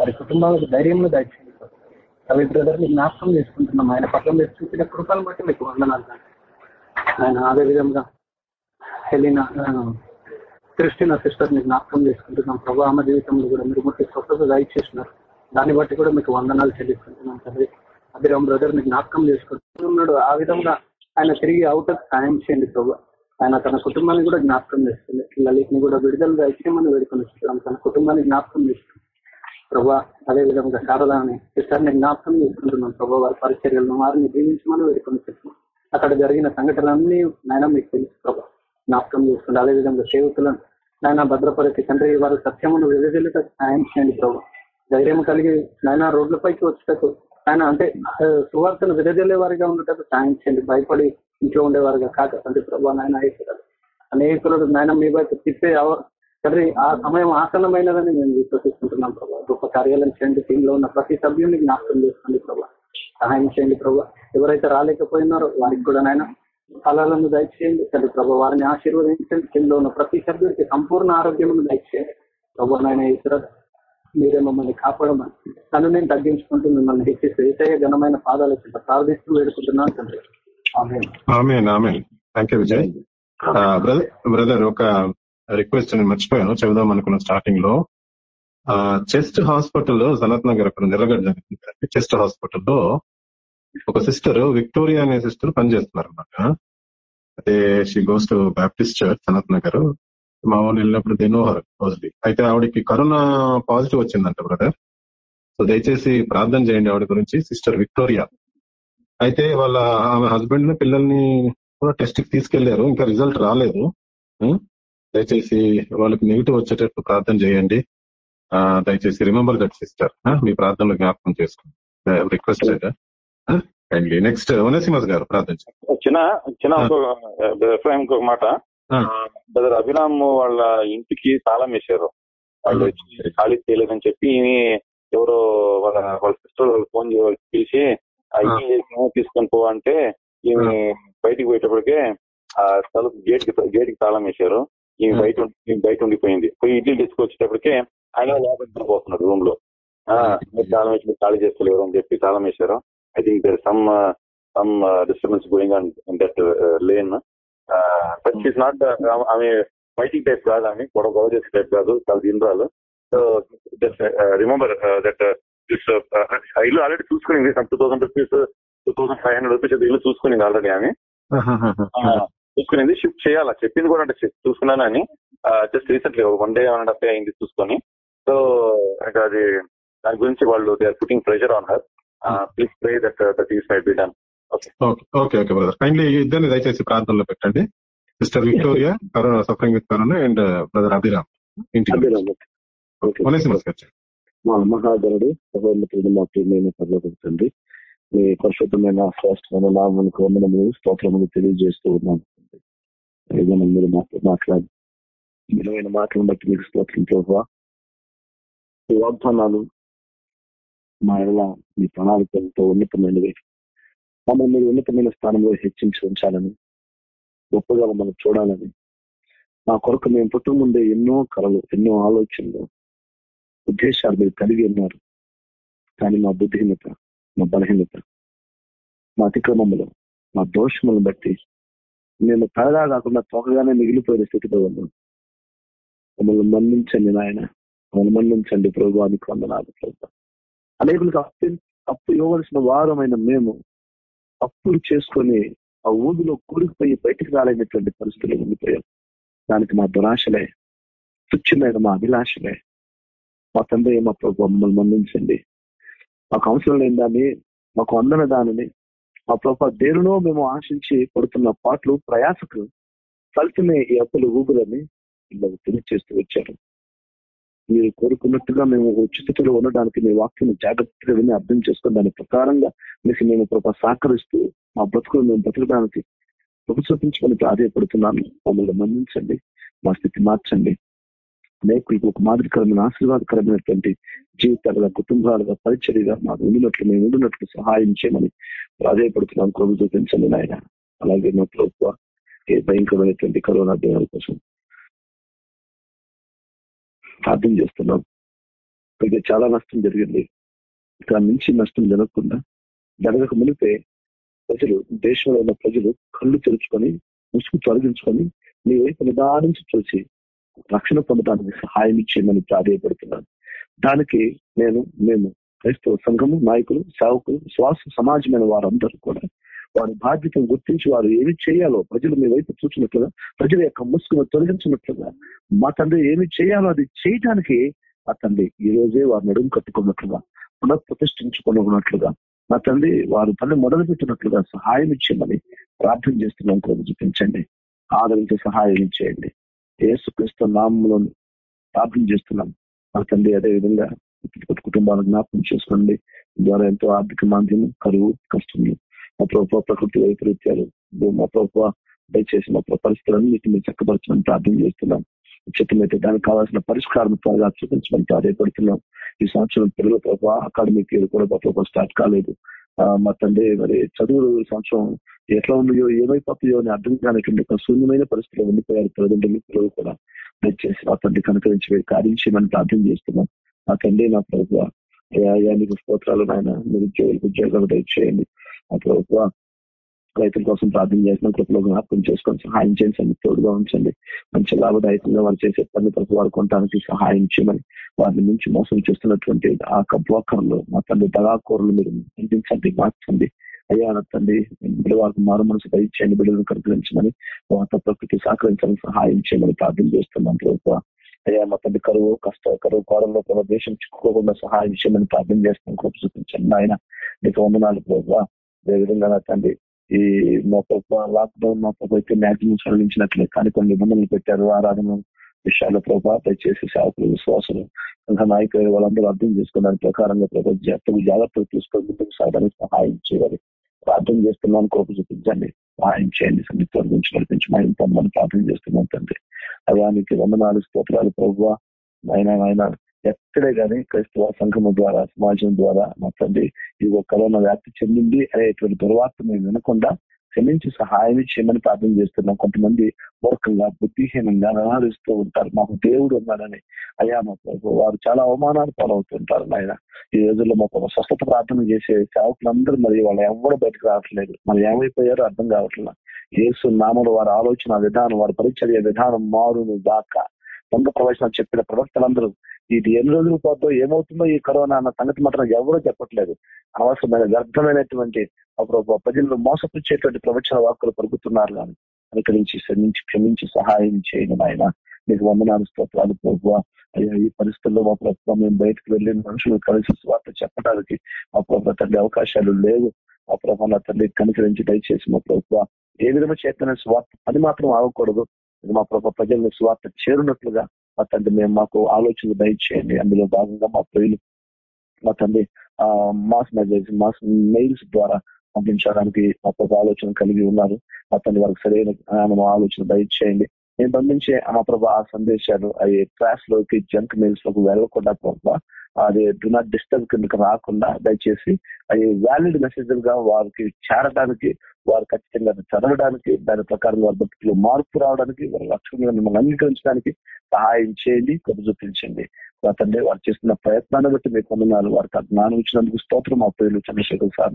వారి కుటుంబాలకు ధైర్యంలో దయచేయండి. కవి బ్రదర్ని జ్ఞాపకం చేసుకుంటున్నాం. ఆయన పట్ల మీరు చూపిన కృపను బట్టి మీకు వందనాలు ఆయన అదే విధంగా హెలిన క్రిస్టియన్ సిస్టర్ని జ్ఞాపకం చేసుకుంటున్నాం. ప్రభు ఆమె జీవితంలో కూడా మీరు ముట్టి స్వస్థత దయచేసినారు దాన్ని బట్టి కూడా మీకు వందనాలు చెల్లిస్తుంటున్నాం తండ్రి. అభిరామ్ బ్రదర్ని జ్ఞాపకం చేసుకుంటున్నాడు ఆ విధంగా ఆయన తిరిగి అవుట్ సాయం చేయండి ప్రభు. ఆయన తన కుటుంబాన్ని కూడా జ్ఞాపకం చేస్తుంది లలిత్ని కూడా విడుదల దయచేయమని వేడుకొని తన కుటుంబాన్ని జ్ఞాపకం చేస్తుంది ప్రభా అదే విధంగా శారదాని సిస్టర్ని జ్ఞాపకం చేసుకుంటున్నాం ప్రభా వారి పరిచర్యలను వారిని జీవించమని వేడుకొని చెప్తున్నాం అక్కడ జరిగిన సంఘటనలన్నీ నాయన మీకు తెలుసు ప్రభా. జ్ఞాపకం చేసుకుంటే అదే విధంగా సేవకులను నాయన భద్రపరిచి తండ్రి వారి సత్యమును విడుదలకు సాయం చేయండి ప్రభా. ధైర్యం కలిగి నాయన రోడ్లపైకి వచ్చేటట్టు ఆయన అంటే సువార్తను విడదలే వారిగా ఉండేటకు సాయం చేయండి. భయపడి ఇంట్లో ఉండేవారుగా కాక తండ్రి ప్రభా నాయన అనేకులకు నాయన మీ వైపు తిప్పే తండ్రి ఆ సమయం ఆసనమైనదని మేము విశ్వసిస్తుంటున్నాం ప్రభా. గొప్ప కార్యాలయం చేయండి టీంలో ఉన్న ప్రతి సభ్యుని జ్ఞాపకం చేసుకోండి ప్రభా. సహాయం చేయండి ప్రభా. ఎవరైతే రాలేకపోయినారో వారికి కూడా నాయన ఫలాలను దయచేయండి. తండ్రి ప్రభా వారిని ఆశీర్వదించండి. టీంలో ఉన్న ప్రతి సభ్యుడికి సంపూర్ణ ఆరోగ్యం దయచేయండి. ప్రభా నాయన ఈశ్వర మీరే మమ్మల్ని కాపాడమని తను నేను తగ్గించుకుంటూ మిమ్మల్ని హెచ్చిస్తూ ఏసయ్య ఘనమైన పాదాలు కింద ప్రార్థిస్తూ వేడుకుంటున్నాను తండ్రి. బ్రదర్ ఒక రిక్వెస్ట్ నేను మర్చిపోయాను. చెబుదాం అనుకున్న స్టార్టింగ్లో చెస్ట్ హాస్పిటల్లో సనత్ నగర్ అక్కడ నిలగడ జరుగుతుంది చెస్ట్ హాస్పిటల్లో ఒక సిస్టర్ విక్టోరియా అనే సిస్టర్ పనిచేస్తున్నారు అనమాట అదే she goes to Baptist church Sanath Nagar. మా వాళ్ళు వెళ్ళినప్పుడు దినోహర్ రోజుది అయితే ఆవిడకి కరోనా పాజిటివ్ వచ్చిందంట బ్రదర్ సో దయచేసి ప్రార్థన చేయండి ఆవిడ గురించి సిస్టర్ విక్టోరియా అయితే వాళ్ళ ఆమె హస్బెండ్ని పిల్లల్ని కూడా టెస్ట్కి తీసుకెళ్ళారు. ఇంకా రిజల్ట్ రాలేదు. దయచేసి వాళ్ళకి నెగిటివ్ వచ్చేటట్టు ప్రార్థన చేయండి. దయచేసి రిమెంబర్ దట్ సిస్టర్ మీ ప్రార్థనలో జ్ఞాపకం చేసుకోండి. రిక్వెస్ట్ కైండ్లీ నెక్స్ట్ వనసిమస్ గారు ప్రార్థించండి చిన్న చిన్న ఇంకో- ఎఫ్ఐఎం ఇంకొక మాట. బ్రదర్ అభిరామ్ వాళ్ళ ఇంటికి తాళం వేశారు. వాళ్ళు. వచ్చి ఖాళీ చేయలేదని చెప్పి ఎవరో వాళ్ళ వాళ్ళ సిస్టర్ వాళ్ళు ఫోన్ పిలిచి. ఇల్లు చేసిన తీసుకొని పో అంటే ఈమె బయటికి పోయేటప్పటికే ఆ తలుపు గేట్కి గేట్కి తాళం వేశారు. ఈమె. బయట ఈమె బయట ఉండిపోయింది. పోయి ఇడ్లీ తీసుకొచ్చేటప్పటికే ఆయన లోపలికి పోతున్నాడు రూమ్లో. తాళం వేసి ఖాళీ చేసుకోలేరు అని చెప్పి తాళం వేశారు I think there some some disturbance going on in that lane but is not ఆమె ఫైటింగ్ టైప్ కాదు ఆమె. గొడవ గొడవ చేసే టైప్ కాదు. చాలా దీనరాలు so just remember that this ఇల్లు already చూసుకునింది some two thousand rupees two thousand five hundred rupees ఇల్లు చూసుకునింది ఆల్రెడీ ఆమె. చూసుకునేది షిఫ్ట్ చేయాలా? చెప్పింది కూడా అంటే shift చూసుకున్నానని just recently one day one and half అయింది చూసుకొని. సో అది దాని గురించి వాళ్ళు they are putting pressure on her please pray that that is may be done okay okay okay okay brother kindly ఇద్దరిని దయచేసి ప్రార్థనలో పెట్టండి. Sister Victoria corona suffering with corona and brother Abhiram ఇంటికి అభిరామ్ ఓకే వనసిమస్ గారు మా మహాగరుడు సహోన్నతుడు మా ప్రియమైన పర్లోకండి మీ పరిశుద్ధమైన శ్రేష్టమైన నామనికి వందనములు స్తోత్రములు తెలియజేస్తూ ఉన్నాను. ఏదైనా మీరు మాతో మాట్లాడి విలువైన మాటలను బట్టి మీకు స్తోత్రం ప్రభావ. వాగ్దానాలు మా ఎలా మీ ప్రణాళికలతో ఉన్నతమైనవి. మమ్మల్ని మీరు ఉన్నతమైన స్థానంలో హెచ్చించి ఉంచాలని గొప్పగా మనం చూడాలని. మా కొరకు మేము పుట్టు ముందే ఎన్నో కళలు ఎన్నో ఆలోచనలు ఉద్దేశాలు మీరు కలిగి ఉన్నారు. కానీ మా బుద్ధిహీనత మా బలహీనత మా అతిక్రమములు మా దోషములను బట్టి మేము పరదా కాకుండా తోకగానే మిగిలిపోయిన స్థితిలో ఉన్నాం మమ్మల్ని మన్నించండి నాయన. మమ్మల్ని మన్నించండి ప్రభువానికి వందనాలు ప్రభు అనేకులకు అప్పు అప్పు ఇవ్వవలసిన వారమైన మేము అప్పులు చేసుకొని ఆ ఊదిలో కూరుకుపోయి బయటికి రాలేనటువంటి పరిస్థితులు ఉండిపోయాం. దానికి మా దురాశలే తుచ్చమైన మా అభిలాషలే. మా తండ్రి మా ప్రభు మమ్మల్ని మన్నించండి. మాకు అవసరం లేని దాన్ని మాకు అందన దానిని మా ప్రభా దేనినో మేము ఆశించి పడుతున్న పాటలు ప్రయాసకు ఫలితమే ఈ అప్పులు ఊగులని ఇలా తెలియచేస్తూ వచ్చారు. మీరు కోరుకున్నట్టుగా మేము ఉచితలో ఉండడానికి మీ వాక్యం జాగ్రత్తగా విని అర్థం చేసుకుని దాని ప్రకారంగా మీకు మేము ప్రభా సహకరిస్తూ మా బ్రతుకులు మేము బ్రతకడానికి ప్రభుత్వించుకొని ప్రాధాయపడుతున్నాను మమ్మల్ని మన్నించండి. మా స్థితి మార్చండి. అనేకులకు ఒక మాదిరికరమైన ఆశీర్వాదకరమైనటువంటి జీవితాలుగా కుటుంబాలుగా పరిచర్యగా మాకు ఉండినట్లు మేము ఉండినట్లు సహాయం చేయమని ప్రాధాయపడుతున్నాం. ప్రభు చూపించండి నాయన. అలాగే మా ప్రభుత్వ ఏ భయంకరమైనటువంటి కరోనా దేవాల కోసం ప్రార్థన చేస్తున్నాం. అయితే చాలా నష్టం జరిగింది. దాని నుంచి నష్టం జరగకుండా జరగక మునిపే ప్రజలు దేశంలో ఉన్న ప్రజలు కళ్ళు తెరుచుకొని ముసుగు తొలగించుకొని మీ వైపు నిదానించి చూసి రక్షణ పొందడానికి సహాయం ఇచ్చేయమని ప్రాధాయపడుతున్నాను. దానికి నేను మేము క్రైస్తవ సంఘము నాయకులు సేవకులు శ్వాస సమాజమైన వారందరూ కూడా వారి బాధ్యతను గుర్తించి వారు ఏమి చేయాలో ప్రజలు మీ వైపు చూసినట్లుగా ప్రజల యొక్క ముసుగును తొలగించినట్లుగా మా తండ్రి ఏమి చేయాలో అది చేయడానికి మా తండ్రి ఈ రోజే వారు నడుము కట్టుకున్నట్లుగా పునఃప్రతిష్ఠించుకున్నట్లుగా మా తండ్రి వారు పని మొదలు పెట్టినట్లుగా సహాయం ఇచ్చేయమని ప్రార్థన చేస్తున్నాం. కూడా చూపించండి. ఆదరించి సహాయం చేయండి యేసుక్రీస్తు నామంలో ప్రార్థన చేస్తున్నాం. మా తండ్రి అదే విధంగా కుటుంబాలను జ్ఞాపకం చేసుకోండి. ద్వారా ఎంతో ఆర్థిక మాంద్యం కరువు కష్టములు మా ప్రభుత్వ ప్రకృతి వైపరీత్యాలు మా ప్రభుత్వ దయచేసి మా పరిస్థితులను మీరు చక్కపరచమని ప్రార్థన చేస్తున్నాం. చిత్తమైతే దానికి కావాల్సిన పరిష్కారం త్వరగా చూపించమని ప్రాధాయపడుతున్నాం. ఈ సంవత్సరం పిల్లల ప్రభావ అకాడమిక్ ఇయర్ కూడా ప్రభావ స్టార్ట్ కాలేదు. మా తండ్రి మరి చదువులు సంవత్సరం ఎట్లా ఉన్నాయో ఏమైపోతాయో అని అర్థం కానటువంటి ఒక శూన్యమైన పరిస్థితిలో ఉండిపోయారు తల్లిదండ్రులు పిల్లలు కూడా. దయచేసి మా తండ్రి కనుకరించి కార్యించమని ప్రార్థన చేస్తున్నాం. మా తండ్రి నా ప్రభుత్వ నీకు స్తోత్రాలు నాయన. నిరుద్యోగులకు ఉద్యోగాలు దయచేయండి. ఆ ప్రభుత్వ రైతుల కోసం ప్రార్థన చేసిన కృపలో జ్ఞాపకం చేసుకొని సహాయం చేయండి. తోడుగా ఉంచండి. మంచి లాభదాయకంగా వారు చేసే పని ప్రతి వాడుకోవడానికి సహాయం చేయమని వారిని నుంచి మోసం చేస్తున్నటువంటి ఆ బ్రోకర్లు మా తండ్రి దగాకూరలు మీరు నిందించండి మార్చండి. అయ్యా నా తండ్రి వారికి మారు మనసు దయచేయండి. బిడ్డలను కనుకరించమని వాత ప్రకృతి సహకరించాలని సహాయం చేయమని ప్రార్థన చేస్తున్నాం ప్రభుత్వ అయ్యా మా తండ్రి కరువు కష్ట కరువు కోరంలో కూడా దేశం చిక్కుకోకుండా సహాయం చేయమని ప్రార్థన చేస్తున్నాం. కృప చూపించండి ఆయన నీకు వందనాలు ప్రభుత్వ అదేవిధంగా నా తండ్రి ఈ మా లాక్డౌన్ మా అయితే మ్యాక్సిమం సడలించినట్లే కానీ కొన్ని నిబంధనలు పెట్టారు. ఆరాధన విషయాల ప్రభావ దయచేసి సేవకులు విశ్వాసులు ఇంకా నాయకులు వాళ్ళందరూ అర్థం చేసుకున్నారు ప్రకారంగా ప్రభావ జాగ్రత్తలు జాగ్రత్తలు తీసుకొని ముందుకు సహాయం చేయాలి. ప్రార్థన చేస్తున్నాను కోపం చూపించండి. సహాయం చేయండి. సన్నిధితో గురించి నడిపించి మా పొమ్మని ప్రార్థన చేస్తున్నాం తండ్రి. అయానికి వందనాలు స్తోత్రాలు ప్రభు. ఆయన ఆయన ఎక్కడే కానీ క్రైస్తవ సంఘము ద్వారా సమాజం ద్వారా మా తండ్రి ఇదిగో కరోనా వ్యాప్తి చెందింది అనేటువంటి దుర్వార్త మేము వినకుండా క్షమించి సహాయం చేయమని ప్రార్థన చేస్తున్నాం. కొంతమంది మూర్ఖంగా బుద్ధిహీనంగా వ్యవహరిస్తూ ఉంటారు. మాకు దేవుడు ఉన్నాడని. అయ్యా మా ప్రభు వారు చాలా అవమానాలు పాలవుతుంటారు ఆయన ఈ రోజుల్లో మా ప్రభు స్వస్థత ప్రార్థన చేసే సేవకులందరూ మరి వాళ్ళు ఎవరు బయటకు రావట్లేదు. మరి ఏమైపోయారో అర్థం కావట్లేదు. ఏసు నామలు వారి ఆలోచన విధానం వారి పరిచర్య విధానం మారును దాకా దొంగ ప్రవచనం చెప్పిన ప్రవక్తలందరూ ఇది ఎన్ని రోజులు పోతో ఏమవుతుందో ఈ కరోనా అన్న సంగతి మాత్రం ఎవరూ చెప్పట్లేదు. అనవసరమైన వ్యర్థమైనటువంటి అప్పుడు ప్రజలను మోసపుచ్చేటువంటి ప్రవచన వాక్కులు పరుగుతున్నారు కానీ అనుకరించి శ్రమించి క్షమించి సహాయం చేయడం ఆయన మీకు వందనాలు స్తోత్రాలు ప్రభు అయ్యా ఈ పరిస్థితుల్లో మా ప్రభుత్వం మేము బయటకు వెళ్ళి మనుషులు కలిసి స్వార్థ చెప్పడానికి మా ప్రభుత్వ తండ్రి అవకాశాలు లేవు. మా ప్రభావ తల్లి తండ్రి కనుకరించి దయచేసి మా ప్రభుత్వ ఏ విధంగా చేతన స్వార్థ అది మాత్రం ఆగకూడదు. మా ప్రభావ ప్రజలను స్వార్థ చేరినట్లుగా మా తండ్రి మేము మాకు ఆలోచనలు దయచేయండి. అందులో భాగంగా మా ప్రజలు మా తండ్రి మాస్ మెసేజ్ మాస్ మెయిల్స్ ద్వారా పంపించడానికి మా ప్రభు ఆలోచన కలిగి ఉన్నారు. మా తండ్రి వారికి సరైన ఆలోచన దయచేయండి. నేను పంపించే మా ప్రభు ఆ సందేశాలు అవి క్లాస్లోకి జంక్ మెయిల్స్లోకి వెళ్ళకుండా ప్రభావ అది డు నాట్ డిస్టర్బ్ కిందకి రాకుండా దయచేసి అవి వ్యాలిడ్ మెసేజ్గా వారికి చేరడానికి వారు ఖచ్చితంగా చదవడానికి దాని ప్రకారం వారి బతుకులు మార్పు రావడానికి వారి లక్ష్యంగా మిమ్మల్ని అంగీకరించడానికి సహాయం చేయండి కృప చూపించండి తండ్రి వారు చేస్తున్న ప్రయత్నాన్ని బట్టి మీకు వందనాలు. వారికి జ్ఞానం ఇచ్చినందుకు స్తోత్రం. మా పేర్లు చంద్రశేఖర్ సార్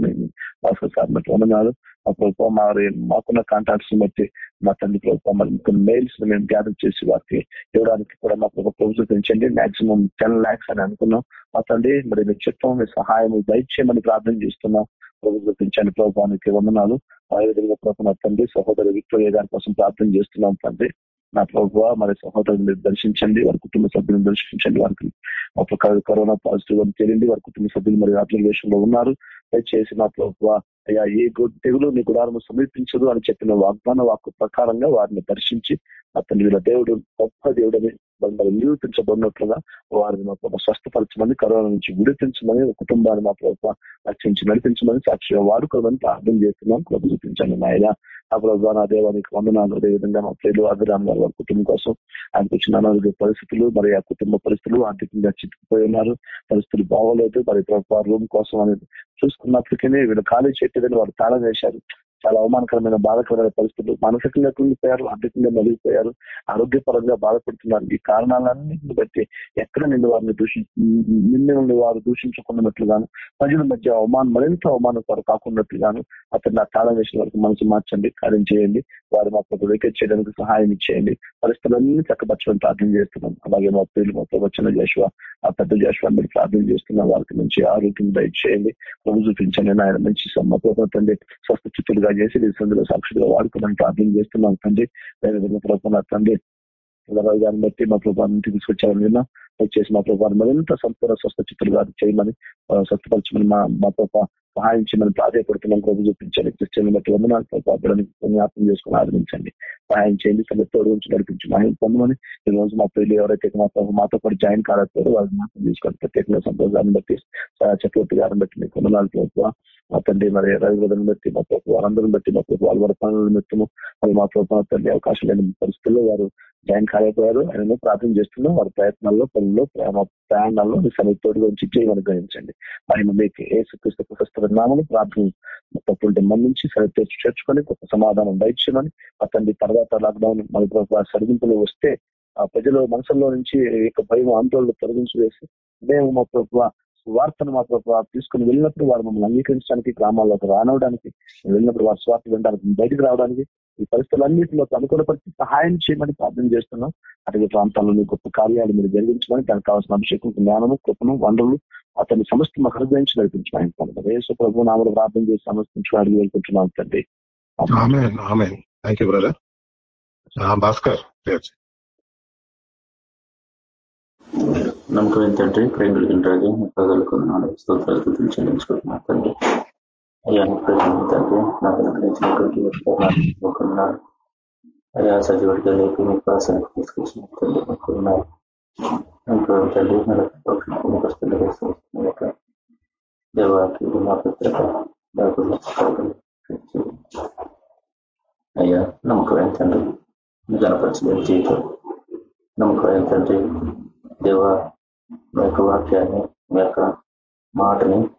భాస్కర్ సార్ బట్టి వందనాలు. మా ప్రభుత్వం మరి మాకున్న కాంటాక్ట్స్ బట్టి మా తండ్రి ప్రభుత్వం మరి ముఖ్య మెయిల్స్ మేము గ్యాదర్ చేసి వారికి ఇవ్వడానికి కూడా మా ప్రభుత్వం పెంచండి. మాక్సిమం టెన్ లాక్స్ అని అనుకున్నాం. మా తండ్రి మరి మీరు చిత్తం మీ సహాయం దయచేయమని ప్రార్థన చేస్తున్నాం. ప్రభు పెంచండి ప్రభుత్వానికి వందనాలు. అదేవిధంగా ప్రభుత్వం తండ్రి సహోదరు విక్టోరియా గారి కోసం ప్రార్థన చేస్తున్నాం తండ్రి. నా ప్రభు మరి సహోదరుని దర్శించండి వారి కుటుంబ సభ్యులను దర్శించండి వారికి ఒక కరోనా పాజిటివ్ అని తెలియండి వారి కుటుంబ సభ్యులు మరి అబ్జర్వేషన్లో ఉన్నారు. దయచేసి నా ప్రభు అయ్యా ఏ తెగులు నీ గుడారము సమీపించదు అని చెప్పిన వాగ్దాన వాక్కు ప్రకారంగా వారిని దర్శించి అతని వీళ్ళ దేవుడు గొప్ప దేవుడని మరి నిరూపించబడినట్లుగా వారిని మా ప్రభావ స్వస్థపరచమని కరోనా నుంచి విడిపించమని కుటుంబాన్ని మా ప్రభావ రక్షించి నడిపించమని సాక్షిగా వాడుకోమని ప్రార్థన చేస్తున్నాం. కృప చూపించండి ఆయన ఆ ప్రభావ నా దేవానికి వందనాలు. అదేవిధంగా మా ప్రియులు అభిరామ్ గారు వారి కుటుంబం కోసం ఆయనకు వచ్చిన అనారోగ్య పరిస్థితులు మరి ఆ కుటుంబ పరిస్థితులు ఆర్థికంగా చిక్కుపోయి ఉన్నారు. పరిస్థితులు బాగోలేదు. మరి ప్రభావ రూమ్ కోసం అనేది చూసుకున్నప్పటికీ వీళ్ళు ఖాళీ చేయలేదని వారు తాళం వేశారు. చాలా అవమానకరమైన బాధకరమైన పరిస్థితులు. మానసికంగా కుంగిపోయారు ఆర్థికంగా మెలిగిపోయారు ఆరోగ్యపరంగా బాధపడుతున్నారు. ఈ కారణాలన్నింటిని బట్టి ఎక్కడ నుండి వారిని దూషి నిన్ను వారు దూషించుకున్నట్లుగాను ప్రజల మధ్య అవమానం మరింత అవమానం వారు కాకున్నట్లుగాను అతను నా తాళం వేసిన వరకు మనసు మార్చండి కార్యం చేయండి. వారు మా ప్రభుత్వ చేయడానికి సహాయం ఇచ్చేయండి. పరిస్థితులన్నీ చక్కపరచడం ప్రార్థన చేస్తున్నాం. అలాగే మా పేరు మా వచ్చిన జాషువా ఆ పెద్ద జాషువా మీరు ప్రార్థన చేస్తున్నాం. వారికి మంచి ఆరోగ్యం దయచేయండి. ప్రభు చూపించండి. ఆయన మంచి సమ్మ ప్రభు తండ్రి స్వస్థ చేసి సందులో సాక్షులుగా వాడుకోమని ప్రార్థన చేస్తున్నాం తండ్రి. వేరే ప్రభు తండ్రి గారిని బట్టి మా ప్రభావాన్ని తీసుకొచ్చారని విన్నా వచ్చేసి మా ప్రభావం మరింత సంపూర్ణ స్వస్థ చిత్రులు గారు చేయమని స్వస్థపరచమని మా మా ప్రభావ సహాయం చేయమని ప్రాధాయపడుతున్నాం ప్రభు చూపించండి. క్రిస్టియన్ బట్టి వందనాలు ప్రభావాన్ని జ్ఞాపకం చేసుకుని ఆదరించండి. సహాయం చేయండి. సరే తోడు నుంచి నడిపించి మహిళ పొందమని ఈ రోజు మా పిల్లలు ఎవరైతే మా మాతో పాటు జాయిన్ కాలేదు వాళ్ళు జ్ఞాపకం తీసుకొని ప్రత్యేకంగా సంతోషాన్ని బట్టి చక్రవర్తి గారిని బట్టి మీకు వందనాలు ప్రభుత్వ మా తండ్రి మరి రవివదను బట్టి మా ప్రభు వారందరిని బట్టి మా ప్రభు వాళ్ళ పనుల నిమిత్తము మరి మా ప్రభు తండ్రి అవకాశం లేని పరిస్థితుల్లో వారు జాయిన్ కాలేకపోయారు. ఆయన ప్రార్థన చేస్తున్నాం. వారి ప్రయత్నాల్లో పనుల్లో ప్రేమ ప్రయాణాల్లో మీ తోడుగా ఉంచి చేయమని గ్రహించండి ఆయన మీకు ఏసుక్రీస్తు సుక్రిస్తు ప్రార్థన తప్పుంటే మన్నించి సరిగ్గా చేర్చుకొని గొప్ప సమాధానం దయచేయమని అతని తర్వాత లాక్డౌన్ మన సరిగింపులు వస్తే ఆ ప్రజల మనసులో నుంచి యొక్క భయం ఆందోళన తొలగించి వేసి మేము మా ప్రభుత్వ వార్తను మా ప్రభుత్వ తీసుకుని వెళ్ళినప్పుడు వారు మమ్మల్ని అంగీకరించడానికి గ్రామాల్లోకి రానవడానికి వెళ్ళినప్పుడు వారి స్వార్థ వినడానికి బయటకు రావడానికి ఈ పరిస్థితులన్నింటిలో అనుకూలపరిచి సహాయం చేయమని ప్రార్థన చేస్తున్నాం. అటవీ ప్రాంతాల్లో గొప్ప కార్యాలు మీరు జరిగించమని దానికి కావాల్సిన అభిషేకం జ్ఞానము కృపను వనరులు అతని సమస్త అనుగ్రహించి నడిపించమని యేసు ప్రభు నామలు ప్రార్థన చేసి సమర్పించుకోవడానికి వెళ్ళుకుంటున్నాం తండ్రి. భాస్కర్ నమ్మకం తండ్రి. ప్రేమ కలిగిన రాజు స్తోత్రాలు చెల్లించుకుంటున్నాం తండ్రి. అయ్యా తండ్రి నాకు అనుగ్రహించినటువంటి అయ్యా సజీవుడిగా లేక మీ ప్రాసనకు తీసుకొచ్చిన తండ్రి అనుకున్నారు తండ్రి మనకు దేవాకి మా పుత్రక అయ్యా నమ్మకమైన తండ్రి గణపరచలేని జీవితం నమ్మకమైన తండ్రి దేవా మీ యొక్క వాక్యాన్ని మీ యొక్క మాటని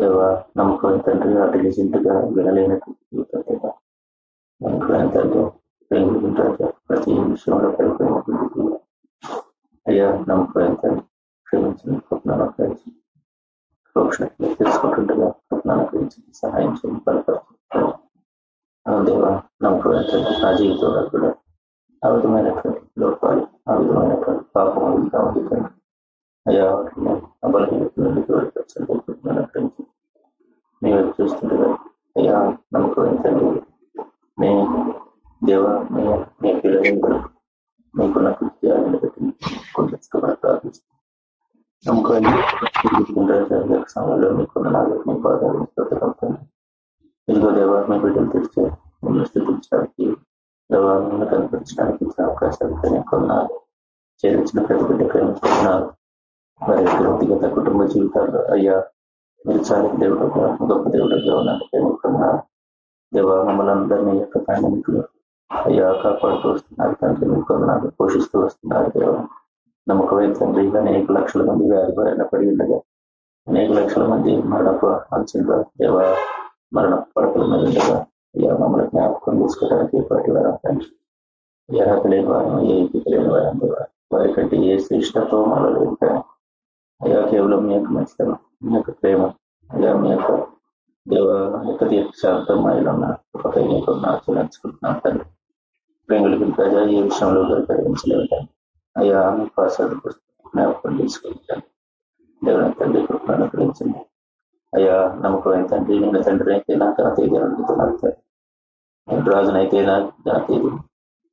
దేవా నమ్మకమైన తండ్రి అటెలిజెంట్గా నమ్మకం జీవితం దేవా. ప్రతి విషయంలో పడిపోయినటువంటి అయ్యా నమ్మకం తండ్రి క్షమించిన స్వప్నాలు కలిసి ప్రోక్షణ తెలుసుకుంటుండగా స్వప్నాలు గురించి సహాయం చేయండి బలపరచు దేవా నమ్మకం తండ్రి నా జీవితంలో కూడా ఆ విధమైనటువంటి లోపాలు ఆ విధమైనటువంటి పాపం ఇంకా ఉంది తండ్రి అయ్యా బలహీనటువంటి గురించి చూస్తుండగా అయ్యా నమ్మకమైన తండ్రి నీ దేవ మీ పిల్లలు మీకున్న కృత్యాలను బట్టి కొంచెం ప్రార్థిస్తాం నమ్మకాన్ని సమయంలో మీకున్న నాలుగు మీ పాదాలు స్తోత్రం ఇదిగో దేవ మీ బిడ్డలు తెరిచే మిమ్మల్ని స్థితించడానికి దేవాలను కనిపించడానికి ఇచ్చిన అవకాశాలు కొన్నారు చేరించిన ప్రతి బిడ్డ కనిపిస్తున్నారు కొన్నారు మరి వ్యక్తిగత కుటుంబ జీవితాల్లో అయ్యా మీరు చాలా దేవుడుగా గొప్ప దేవుడుగా ఉన్నట్టు కొన్నారు దేవ మమ్మల్ని అందరినీ యొక్క పైన అయ్యా కాపాడుతూ వస్తున్నారు తండ్రి మీకు పోషిస్తూ వస్తున్నారు దేవ. నమ్మకమైన తండ్రి అనేక లక్షల మంది వ్యాధి బారిన పడి ఉండగా అనేక లక్షల మంది మరణపు అంచంగా దేవ మరణ పడకల మీద ఉండగా అయ్యా మమ్మల్ని జ్ఞాపకం తీసుకోవడానికి ఏపాటి వారం తండ్రి. అర్హత లేని వారం ఏ ఎంపిక లేని వారం వారి కంటే ఏ శ్రేష్టత్వం అలా లేదు అయ్యా కేవలం మీ యొక్క మంచితనం మీ యొక్క ప్రేమ అయ్యా మీ యొక్క దేవ యొక్క దీర్ఘశాంతం మైలు ఉన్న ఒక ఆచరించుకుంటున్నాను తండ్రి. ప్రేంగులకి ప్రజా ఈ విషయంలో పరిగణించలేదు అయ్యా మీ పాసాలు జ్ఞాపకం తీసుకుంటాను దేవుని తండ్రి కృపను అనుగ్రహించండి. అయ్యా నమ్మకమైన తండ్రి నేను తండ్రి అయితే నా ఘనతేది అనుకుంటున్నాను నేను రాజునైతే నా ఘనతేది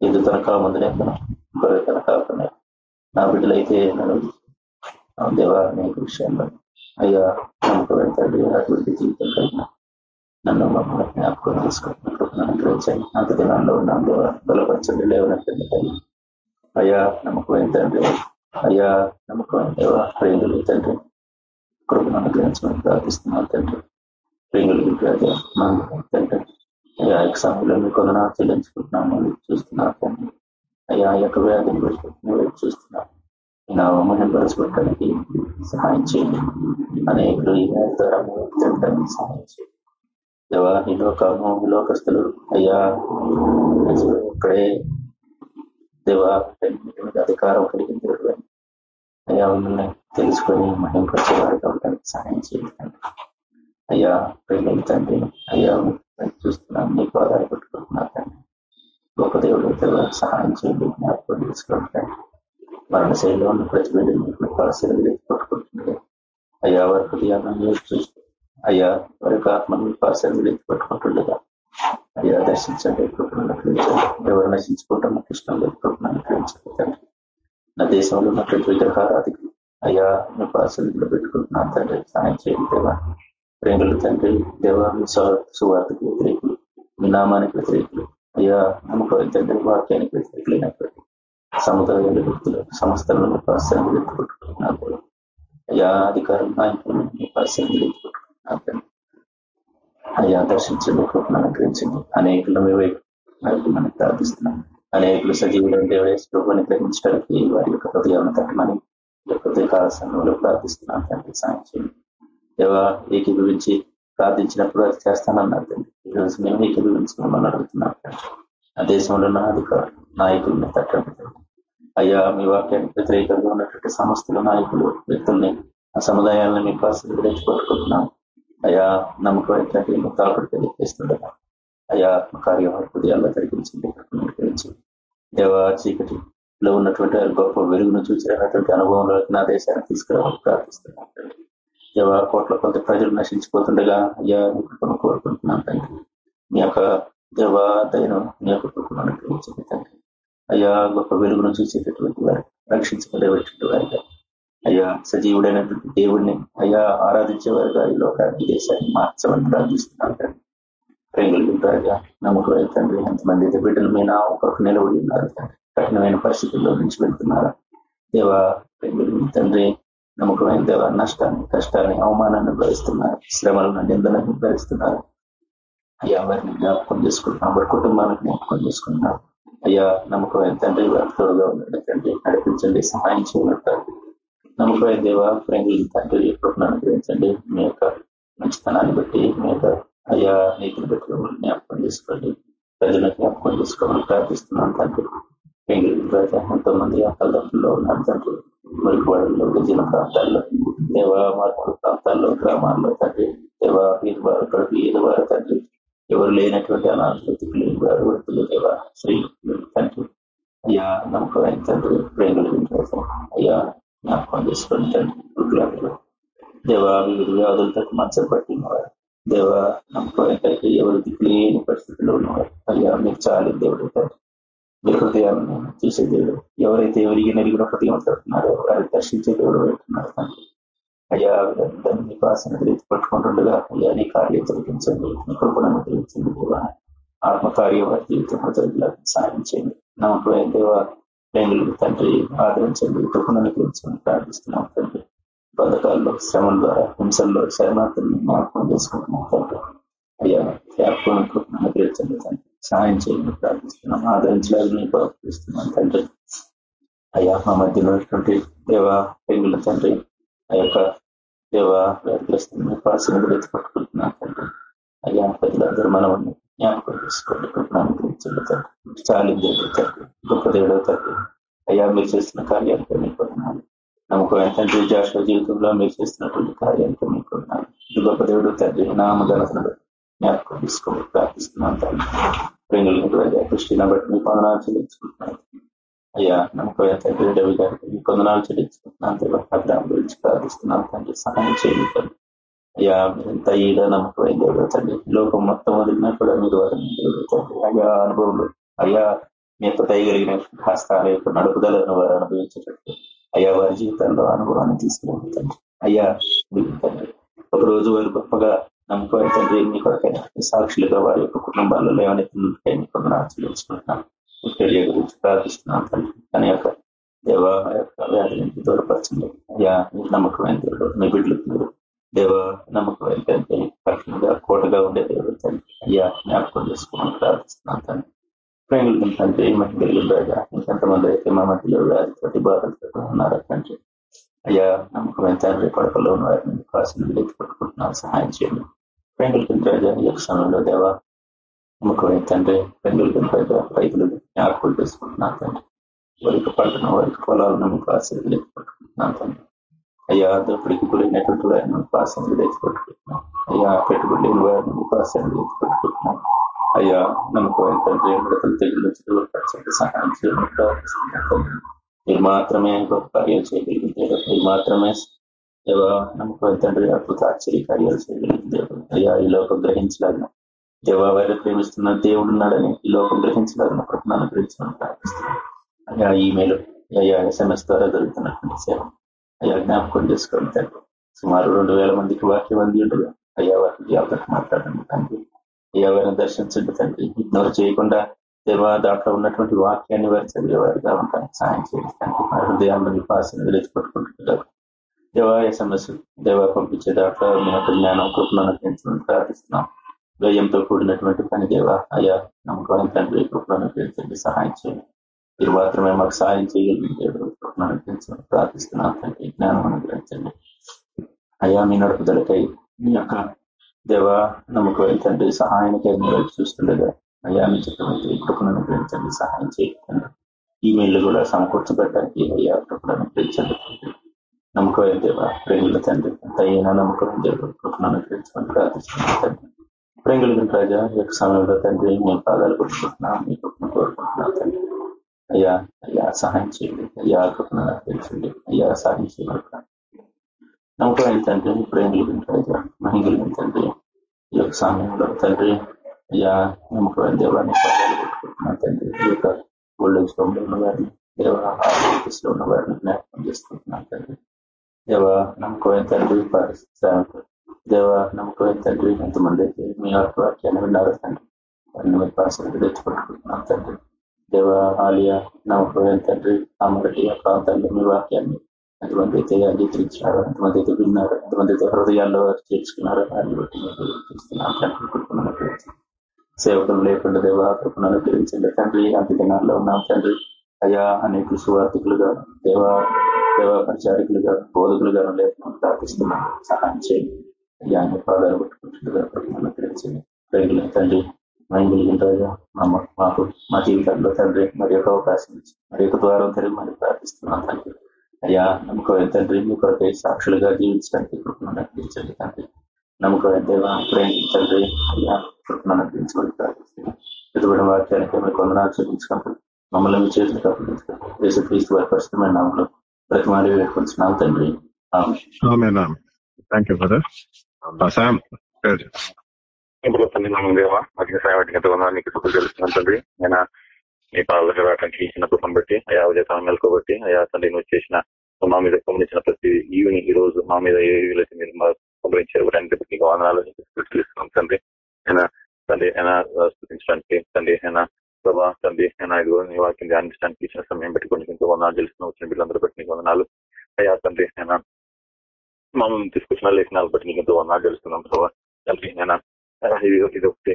ఇది తన కాముందునే తన గొర్రె తన కాకుండా నా బిడ్డలైతే నన్ను దేవా అనేక విషయంలో అయ్యా నమ్మకమైన తండ్రి అటువంటి జీవితం కలిగిన నన్ను మమ్మల్ని జ్ఞాపకం తీసుకుని అనుగ్రహించండి అంత దినాల్లో ఉన్నాం దేవా బలపరచండి. లేవనెత్తండి తండ్రి అయ్యా నమ్మకమైన తండ్రి. అయ్యా నమ్మకమైన దేవా ప్రేంగులు తండ్రి. కృపను అనుగ్రహించమని ప్రార్థిస్తున్నాను తండ్రి. ప్రేంగులు తండ్రి. అయ్యా యొక్క సమయంలో మీ కొందరు చెల్లించుకుంటున్నాము చూస్తున్నాను తండ్రి. అయ్యా యొక్క వ్యాధిని పెట్టుకుంటున్నా చూస్తున్నాను నా మహింపరచుకోవడానికి సహాయం చేయండి అనేకులు ఈ ద్వారా తినడానికి సహాయం చేయండి దేవా ఈ లోకము లోకస్తులు అయ్యా ఇక్కడే దేవా అధికారం కలిగింది అయ్యా మిమ్మల్ని తెలుసుకొని మహింపరిచేవారు కావడానికి సహాయం చేయండి అయ్యా ప్రేమ తండ్రి అయ్యా చూస్తున్నాను నీకు పాదాలు పెట్టుకుంటున్నారు తండ్రి గొప్ప దేవుడు సహాయం చేయండి జ్ఞాపకం తీసుకోవడానికి మరణ శైలిలో ఉన్న ప్రతి మీద పరిస్థితులు పట్టుకుంటున్నారు. అయ్యా వారి హృదయాలను చూస్తూ అయ్యా వారి యొక్క ఆత్మను పరిస్థితులు పట్టుకుంటుండగా అయ్యా దర్శించండి కృపను అనుగ్రహించండి. ఎవరు నశించుకుంటాం నాకు ఇష్టం అనుగ్రహించండి తండ్రి. నా దేశంలో ఉన్నటువంటి విగ్రహారాధికులు అయ్యా మీ పరిస్థితులు పెట్టుకుంటున్నాను తండ్రి. సహాయం చేయండి దేవా. ప్రేమలు తండ్రి దేవా మీ సువార్తకు వ్యతిరేకులు మీ నామానికి వ్యతిరేకులు. అయ్యా నమ్మకం తండ్రి వాక్యానికి సముద్రం సముదాయాల వ్యక్తులు సంస్థలను పరిశ్రమలు ఎత్తుకుంటున్నారు అయ్యా అధికారం నాయకులను పరిశ్రమలు ఎత్తుకుంటున్నారు. అయ్యా దర్శించండి కృపను అనుగ్రహించండి. అనేకులు మేము వైపు మనం ప్రార్థిస్తున్నాం అనేకులు సజీవులు దేవయస్వరూపాన్ని గ్రహించడానికి వారి యొక్క హృదయాలను తట్టమని లేకపోతే కాల సమయంలో ప్రార్థిస్తున్నాం తండ్రి సాయం చేయండి. దేవా ఏకీభవించి ప్రార్థించినప్పుడు అది చేస్తానన్నారు తండ్రి. ఈరోజు మేము ఏకీభవించి మిమ్మల్ని అడుగుతున్నాం తండ్రి. ఆ దేశంలో ఉన్న అధికారులు నాయకులను తట్టండి అయ్యా మీ వాక్యానికి వ్యతిరేకంగా ఉన్నటువంటి సంస్థలు నాయకులు వ్యక్తుల్ని ఆ సముదాయాలను మీ పాసలు ఎత్తుకొట్టుకుంటున్నాం అయ్యా నమ్మకం ఏంటంటే తాకుడు తెలియజేస్తుండగా. అయ్యా కార్యం హృదయాల్లో జరిగించింది గురించి దేవ చీకటిలో ఉన్నటువంటి గొప్ప వెలుగును చూసినటువంటి అనుభవంలోకి నా దేశాన్ని తీసుకురావాలని ప్రార్థిస్తున్నాను దేవ కోట్ల కొంత ప్రజలు నశించిపోతుండగా అయ్యా కృపను కోరుకుంటున్నాను తండ్రి. మీ యొక్క దేవ దయను మీ యొక్క కృపను అనుగ్రహించింది తండ్రి. అయ్యా గొప్ప వెలుగును చూసేటటువంటి వారు రక్షించబడేటువంటి వారిగా అయ్యా సజీవుడైనటువంటి దేవుడిని అయ్యా ఆరాధించేవారుగా ఈ లోకాన్ని దేశాన్ని మార్చమని ప్రార్థిస్తున్నాను తండ్రి. ప్రేంగులుగా నమ్మకం తండ్రి ఎంతమంది అయితే బిడ్డల మీద ఒకరికి నిలబడి ఉన్నారు కఠినమైన పరిస్థితుల్లో నుంచి వెళ్తున్నారు. దేవా ప్రేంగులు తండ్రి నమ్మకమైన దేవ నష్టాన్ని కష్టాన్ని అవమానాన్ని భరిస్తున్నారు శ్రమలను నిందలను భరిస్తున్నారు. అయ్యా వారిని జ్ఞాపకం చేసుకుంటున్నాం వారి కుటుంబాలను జ్ఞాపకం చేసుకుంటున్నాం. అయ్యా నమ్మకమైన తండ్రి వారి తోడుగా ఉండండి తండ్రి నడిపించండి సహాయం చేయమంట నమ్మకమైన దేవ ప్రేంగులు తండ్రి ఎప్పుడు అనుగ్రహించండి. మీ యొక్క మంచితనాన్ని బట్టి మీ యొక్క అయ్యా నీతిని బట్టి జ్ఞాపకం చేసుకోండి. ప్రజలను జ్ఞాపకం చేసుకోమని ప్రార్థిస్తున్నాను తండ్రి. ఎంతో మంది అక్కల్లో ఉన్నారు తండ్రి. మురికివాడల్లో గిరిజన ప్రాంతాల్లో దేవ మార్పుల ప్రాంతాల్లో గ్రామాల్లో తండ్రి. దేవ వీధి వారు కడుపు ఈది వారు తండ్రి. ఎవరు లేనటువంటి అనాథులు లేని వారు వృత్తులు దేవ శ్రీ తండ్రి అయ్యా నమ్మకమైన తండ్రి ప్రేమలు అయ్యా జ్ఞాపకం చేసుకోండి తండ్రి దేవ వివిధ వ్యాధులతో మంచం పట్టినవారు దేవ నమ్మకమైతే తండ్రి ఎవరు దిక్కులేని పరిస్థితుల్లో ఉన్నవారు. అయ్యా మీకు చాలు దేవుడు తండ్రి. మీ హృదయాలను చూసే దేవుడు. ఎవరైతే ఎవరికి నెరిగిన హృదయం తడుతున్నారో వారిని దర్శించే దేవుడు పెట్టున్నారు తండ్రి. అయ్యా దాన్ని ఆసన పట్టుకుంటుండగా అయ్యా నీ కార్యం తొలగించండి నీ కృపణను తొలగించండి దేవా. ఆత్మకార్యం వారి జీవితంలో జరిగేలా సాయం చేయండి. నమ్మకమైన దేవ ప్రేమలు తండ్రి ఆదరించండి. కృపణను గురించమని ప్రార్థిస్తున్నాం తండ్రి. బతకాల్లో శ్రమల ద్వారా హింసల్లో శరణార్థులను జ్ఞాపకం చేసుకుంటున్నాం తండ్రి. అయ్యా జ్ఞాపకం కృపణను గురించండి తండ్రి. సాయం చేయండి ప్రార్థిస్తున్నాం. ఆదరించలేదని ప్రార్థిస్తున్నాం తండ్రి. అయ్యా మా మధ్యలో ఉన్నటువంటి దేవ పెంగుల తండ్రి ఆ యొక్క దేవ వ్యాధిగ్రస్తున్న పాసిన గురించి పట్టుకుంటున్నాం తండ్రి అయ్యా పెద్దలందరూ మనం జ్ఞాపకం చేసుకోండి. కృపణాన్ని గురించండి తండ్రి గొప్ప దేవుడు తండ్రి అయ్యా మీరు చేస్తున్న కార్యాలతో మీకు నమ్మకం తండ్రి జాషువ జీవితంలో మీరు చేస్తున్నటువంటి కార్యాలతో మీకు గొప్ప దేవుడు తండ్రి నామగణతను జ్ఞాపకం తీసుకోండి ప్రార్థిస్తున్నాను తండ్రి. ప్రేంగులు కృష్ణ బట్టి మీ పాదనాలు చెల్లించుకుంటున్నాను అయ్యా నమ్మకం తండ్రి రవి గారికి మీ కొందనాలు చెల్లించుకుంటున్నాను. తండ్రి అగ్రహం గురించి ప్రార్థిస్తున్నాను. తండ్రి సహాయం చేయండి అయ్యా ఎంత ఈడ నమ్మకమైన దేవుడు తండ్రి. లోకం మొత్తం వదిలినా కూడా మీరు వారిని దేవుడు తండ్రి. అయ్యా అనుభవంలో అయ్యా మీ యొక్క దయగలిగిన హస్తాల యొక్క నడుపుదలను వారు అనుభవించేటట్టు. అయ్యా వారి జీవితంలో అనుభవాన్ని తీసుకుని తండ్రి. అయ్యా తండ్రి. ఒక రోజు వారు గొప్పగా నమ్మకం తండ్రి మీ కొరకైనా సాక్షులుగా వారి యొక్క కుటుంబాల్లో ఏమైనా కొందనాలు కొందరు చెల్లించుకుంటున్నాం గురించి ప్రార్థిస్తున్నాం తన యొక్క దేవ యొక్క వ్యాధి నుంచి దూరపరచండి అయ్యా నమ్మకమైన దేవుడు మీ బిడ్డలకు దేవ నమ్మకమైన తండ్రి కఠినంగా కోటగా ఉండే దేవుడు తండ్రి అయ్యా జ్ఞాపకం చేసుకోమని ప్రార్థిస్తున్నాం తండ్రి ప్రేమికులు తండ్రి మహిళ రాజా ఇంకెంతమంది అయితే మా మధ్యలో వ్యాధితోటి బాధలతో ఉన్నారు తండ్రి అయ్యా నమ్మకమైన తండ్రి పడకలో ఉన్న వారిని కాసిన పట్టుకుంటున్నాం సహాయం చేయండి ప్రేమికులు రాజా ఈ యొక్క సమయంలో దేవా నమ్మకమైన తండ్రి పెంగులు రాజా రైతులు జ్ఞాపకం చేసుకుంటున్నాను తండ్రి వారికి పంటను వారికి పొలాలను మీకు ఆశీర్వదించి పట్టుకుంటున్నాను తండ్రి అయ్యా దోపిడికి గురైనటువంటి వారిని మీకు ఆశీర్వదించి అయ్యా పెట్టుబడి లేని వారిని మీకు ఆశీర్వదించి అయ్యా నమ్మకమైన తండ్రి విడతలు తెలుగులో చదువుపరచండి సహాయం చేయడం. ప్రార్థిస్తున్నాను మీరు మాత్రమే గొప్ప కార్యాలు చేయగలిగింది మీరు మాత్రమే దేవా నమ్మకమైన తండ్రి అద్భుత ఆశ్చర్య కార్యాలు చేయగలిగింది అయ్యా ఈ లోకం గ్రహించలేను దేవా వారిని ప్రేమిస్తున్న దేవుడు ఉన్నాడని ఈ లోకం గ్రహించలేదని కృపణను గ్రహించమని ప్రార్థిస్తున్నాను. అయ్యా ఈమెయిల్ అయ్యా ఎస్ఎంఎస్ ద్వారా దొరుకుతున్నటువంటి సేవ. అయ్యా జ్ఞాపకం చేసుకోండి తండ్రి. సుమారు రెండు వేల మందికి వాక్యం అంది ఉండగా. అయ్యా వారికి జ్ఞాపకం మాట్లాడండి తండ్రి. అయ్యా వారిని దర్శించండి తండ్రి. ఇగ్నోర్ చేయకుండా దేవా దాంట్లో ఉన్నటువంటి వాక్యాన్ని వారి చదివేవారిగా ఉంటాను సాయం చేయండి తండ్రి. మా హృదయాల్లో మీ విలేచి పట్టుకుంటున్నారు దేవా ఎస్ఎంఎస్ దేవా పంపించే దాంట్లో మీ యొక్క జ్ఞానం కృపణను పెంచమని ప్రార్థిస్తున్నాం. వ్యయంతో కూడినటువంటి పని దేవా? అయ్యా నమ్మకం తండ్రి కృపణను పెంచండి సహాయం చేయండి. మీరు మాత్రమే మాకు సహాయం చేయగలిగిన కృపణను పెంచమని ప్రార్థిస్తున్నాను తండ్రి. జ్ఞానం అనుగ్రహించండి. అయ్యా మీ నడుపుదలకై మీ యొక్క దేవ నమ్మకం తండ్రి సహాయానికై మీరు చూస్తుండగా అయ్యా మీ చెప్పినట్టు కృపణను అనుగ్రహించండి సహాయం చేయండి ఈమెయిల్ కూడా సమకూర్చబెట్టడానికి అయ్యా కృపణను పెంచండి నమ్మకమైన దేవ ప్రేమిల తండ్రి అయినా నమ్మకం దేవుడు కృపణను అనుగ్రహించమని ప్రార్థిస్తున్నాను తండ్రి. ప్రేంగుల రాజా యొక్క సమయంలో తండ్రి మేము పాదాలు కొట్టుకుంటున్నాం మీ కృపను కోరుకుంటున్నాం తండ్రి. అయ్యా అయ్యా సహాయం చేయండి. అయ్యా కృపణ పెంచండి అయ్యా సహాయం చేయండి నమ్మకం ఏంటంటే ప్రేమిలు రాజా మహిళలు తండ్రి ఈ యొక్క సమయంలో తండ్రి. అయ్యా నమ్మకమైన దేవాన్ని పాదాలు కొట్టుకుంటున్నాం తండ్రి. ఈ యొక్క ఓల్డేజ్ హోమ్లో ఉన్న వారిని దేవ ఆఫీస్లో ఉన్న వారిని జ్ఞాపకం చేసుకుంటున్నాం తండ్రి. దేవ నమ్మకమైన తండ్రి దేవ నమ్మకం తండ్రి ఎంతమంది అయితే మీ యొక్క వాక్యాన్ని విన్నారు తండ్రి. వారిని మీ పాసలు తెచ్చుకుంటున్నాం తండ్రి. దేవ ఆలియా నమ్మకం తండ్రి అమ్మటి ప్రాంతాల్లో మీ వాక్యాన్ని ఎంతమంది అయితే అంగీకరించినారు ఎంతమంది అయితే విన్నారు ఎంతమంది అయితే హృదయాల్లో చేర్చుకున్నారు. దాన్ని బట్టి చూస్తున్నాం తండ్రి సేవకులు లేకుండా దేవ కృపను అనుగ్రహించండి తండ్రి. అంత దినాల్లో ఉన్నాం తండ్రి. అయ్యా అనేక సువార్థికులుగా దేవ దేవ పరిచారికులుగా బోధకులుగా లేకుండా ప్రార్థిస్తున్నాం. సహాయం చేయండి. అయ్యా పాదాలు పట్టుకుంటున్నారు కృపను అనుగ్రహించండి ప్రజలు తండ్రి మైండ్ రాజా మాకు మా జీవితంలో తండ్రి మరి యొక్క అవకాశం ఇచ్చి మరి యొక్క ద్వారం తండ్రి మరి ప్రార్థిస్తున్నాం తండ్రి. అయ్యా నమ్మకం తండ్రి మీ కొరకై సాక్షులుగా జీవించడానికి కృపణను నడిపించండి తండ్రి. నమ్మకం దేవా ప్రేమించండి అయ్యా కృపణను నడిపించమని ప్రార్థిస్తున్నాం. ఎదుగుడిన వాక్యానికి మీకు కొందనాలు చూపించుకుంటాం మమ్మల్ని మీ చేతులకు దేశ క్రీస్తు వారి పరిస్థితమైన నామంలో ప్రతిమాలి వేడుకుంటున్నాం తండ్రి. థ్యాంక్ యూ బ్రదర్ ఇప్పుడు తండ్రి మనం దేవా అధిక సాయం ఎంత ఉందా? నీకు సుఖం తెలుస్తున్నాను తండ్రి? నేను? నీ పాల రావడానికి ఇచ్చిన కృపను బట్టి అయా ఉదయకాలం మెలకోబట్టి అయా తండ్రి నువ్వు చేసిన మా మీద గమనించిన ప్రతి ఈవిని ఈ రోజు మా మీద ఏ మీరు గమనించారు దానికి నీకు వందనాలు తెలుస్తున్నాం తండ్రి. ఆయన తండ్రి ఆయన స్థుతించడానికి తండ్రి ఆయన ప్రభా తండ్రి ఆయన ఇదిగో నీ వాక్యం ధ్యానించడానికి ఇచ్చిన సమయం పెట్టుకుని ఇంకో వందనాలు తెలుస్తున్నాం వచ్చిన బిడ్డలందరూ బట్టి నీకు వందనాలు. అయ్యా తండ్రి ఆయన మమ్మల్ని తీసుకొచ్చిన లేఖనాలు బట్టి నీకు ఎంతో వందనాలు తెలుస్తున్నాం ప్రభా. తండ్రి నేను ఇది ఇది ఒకటి.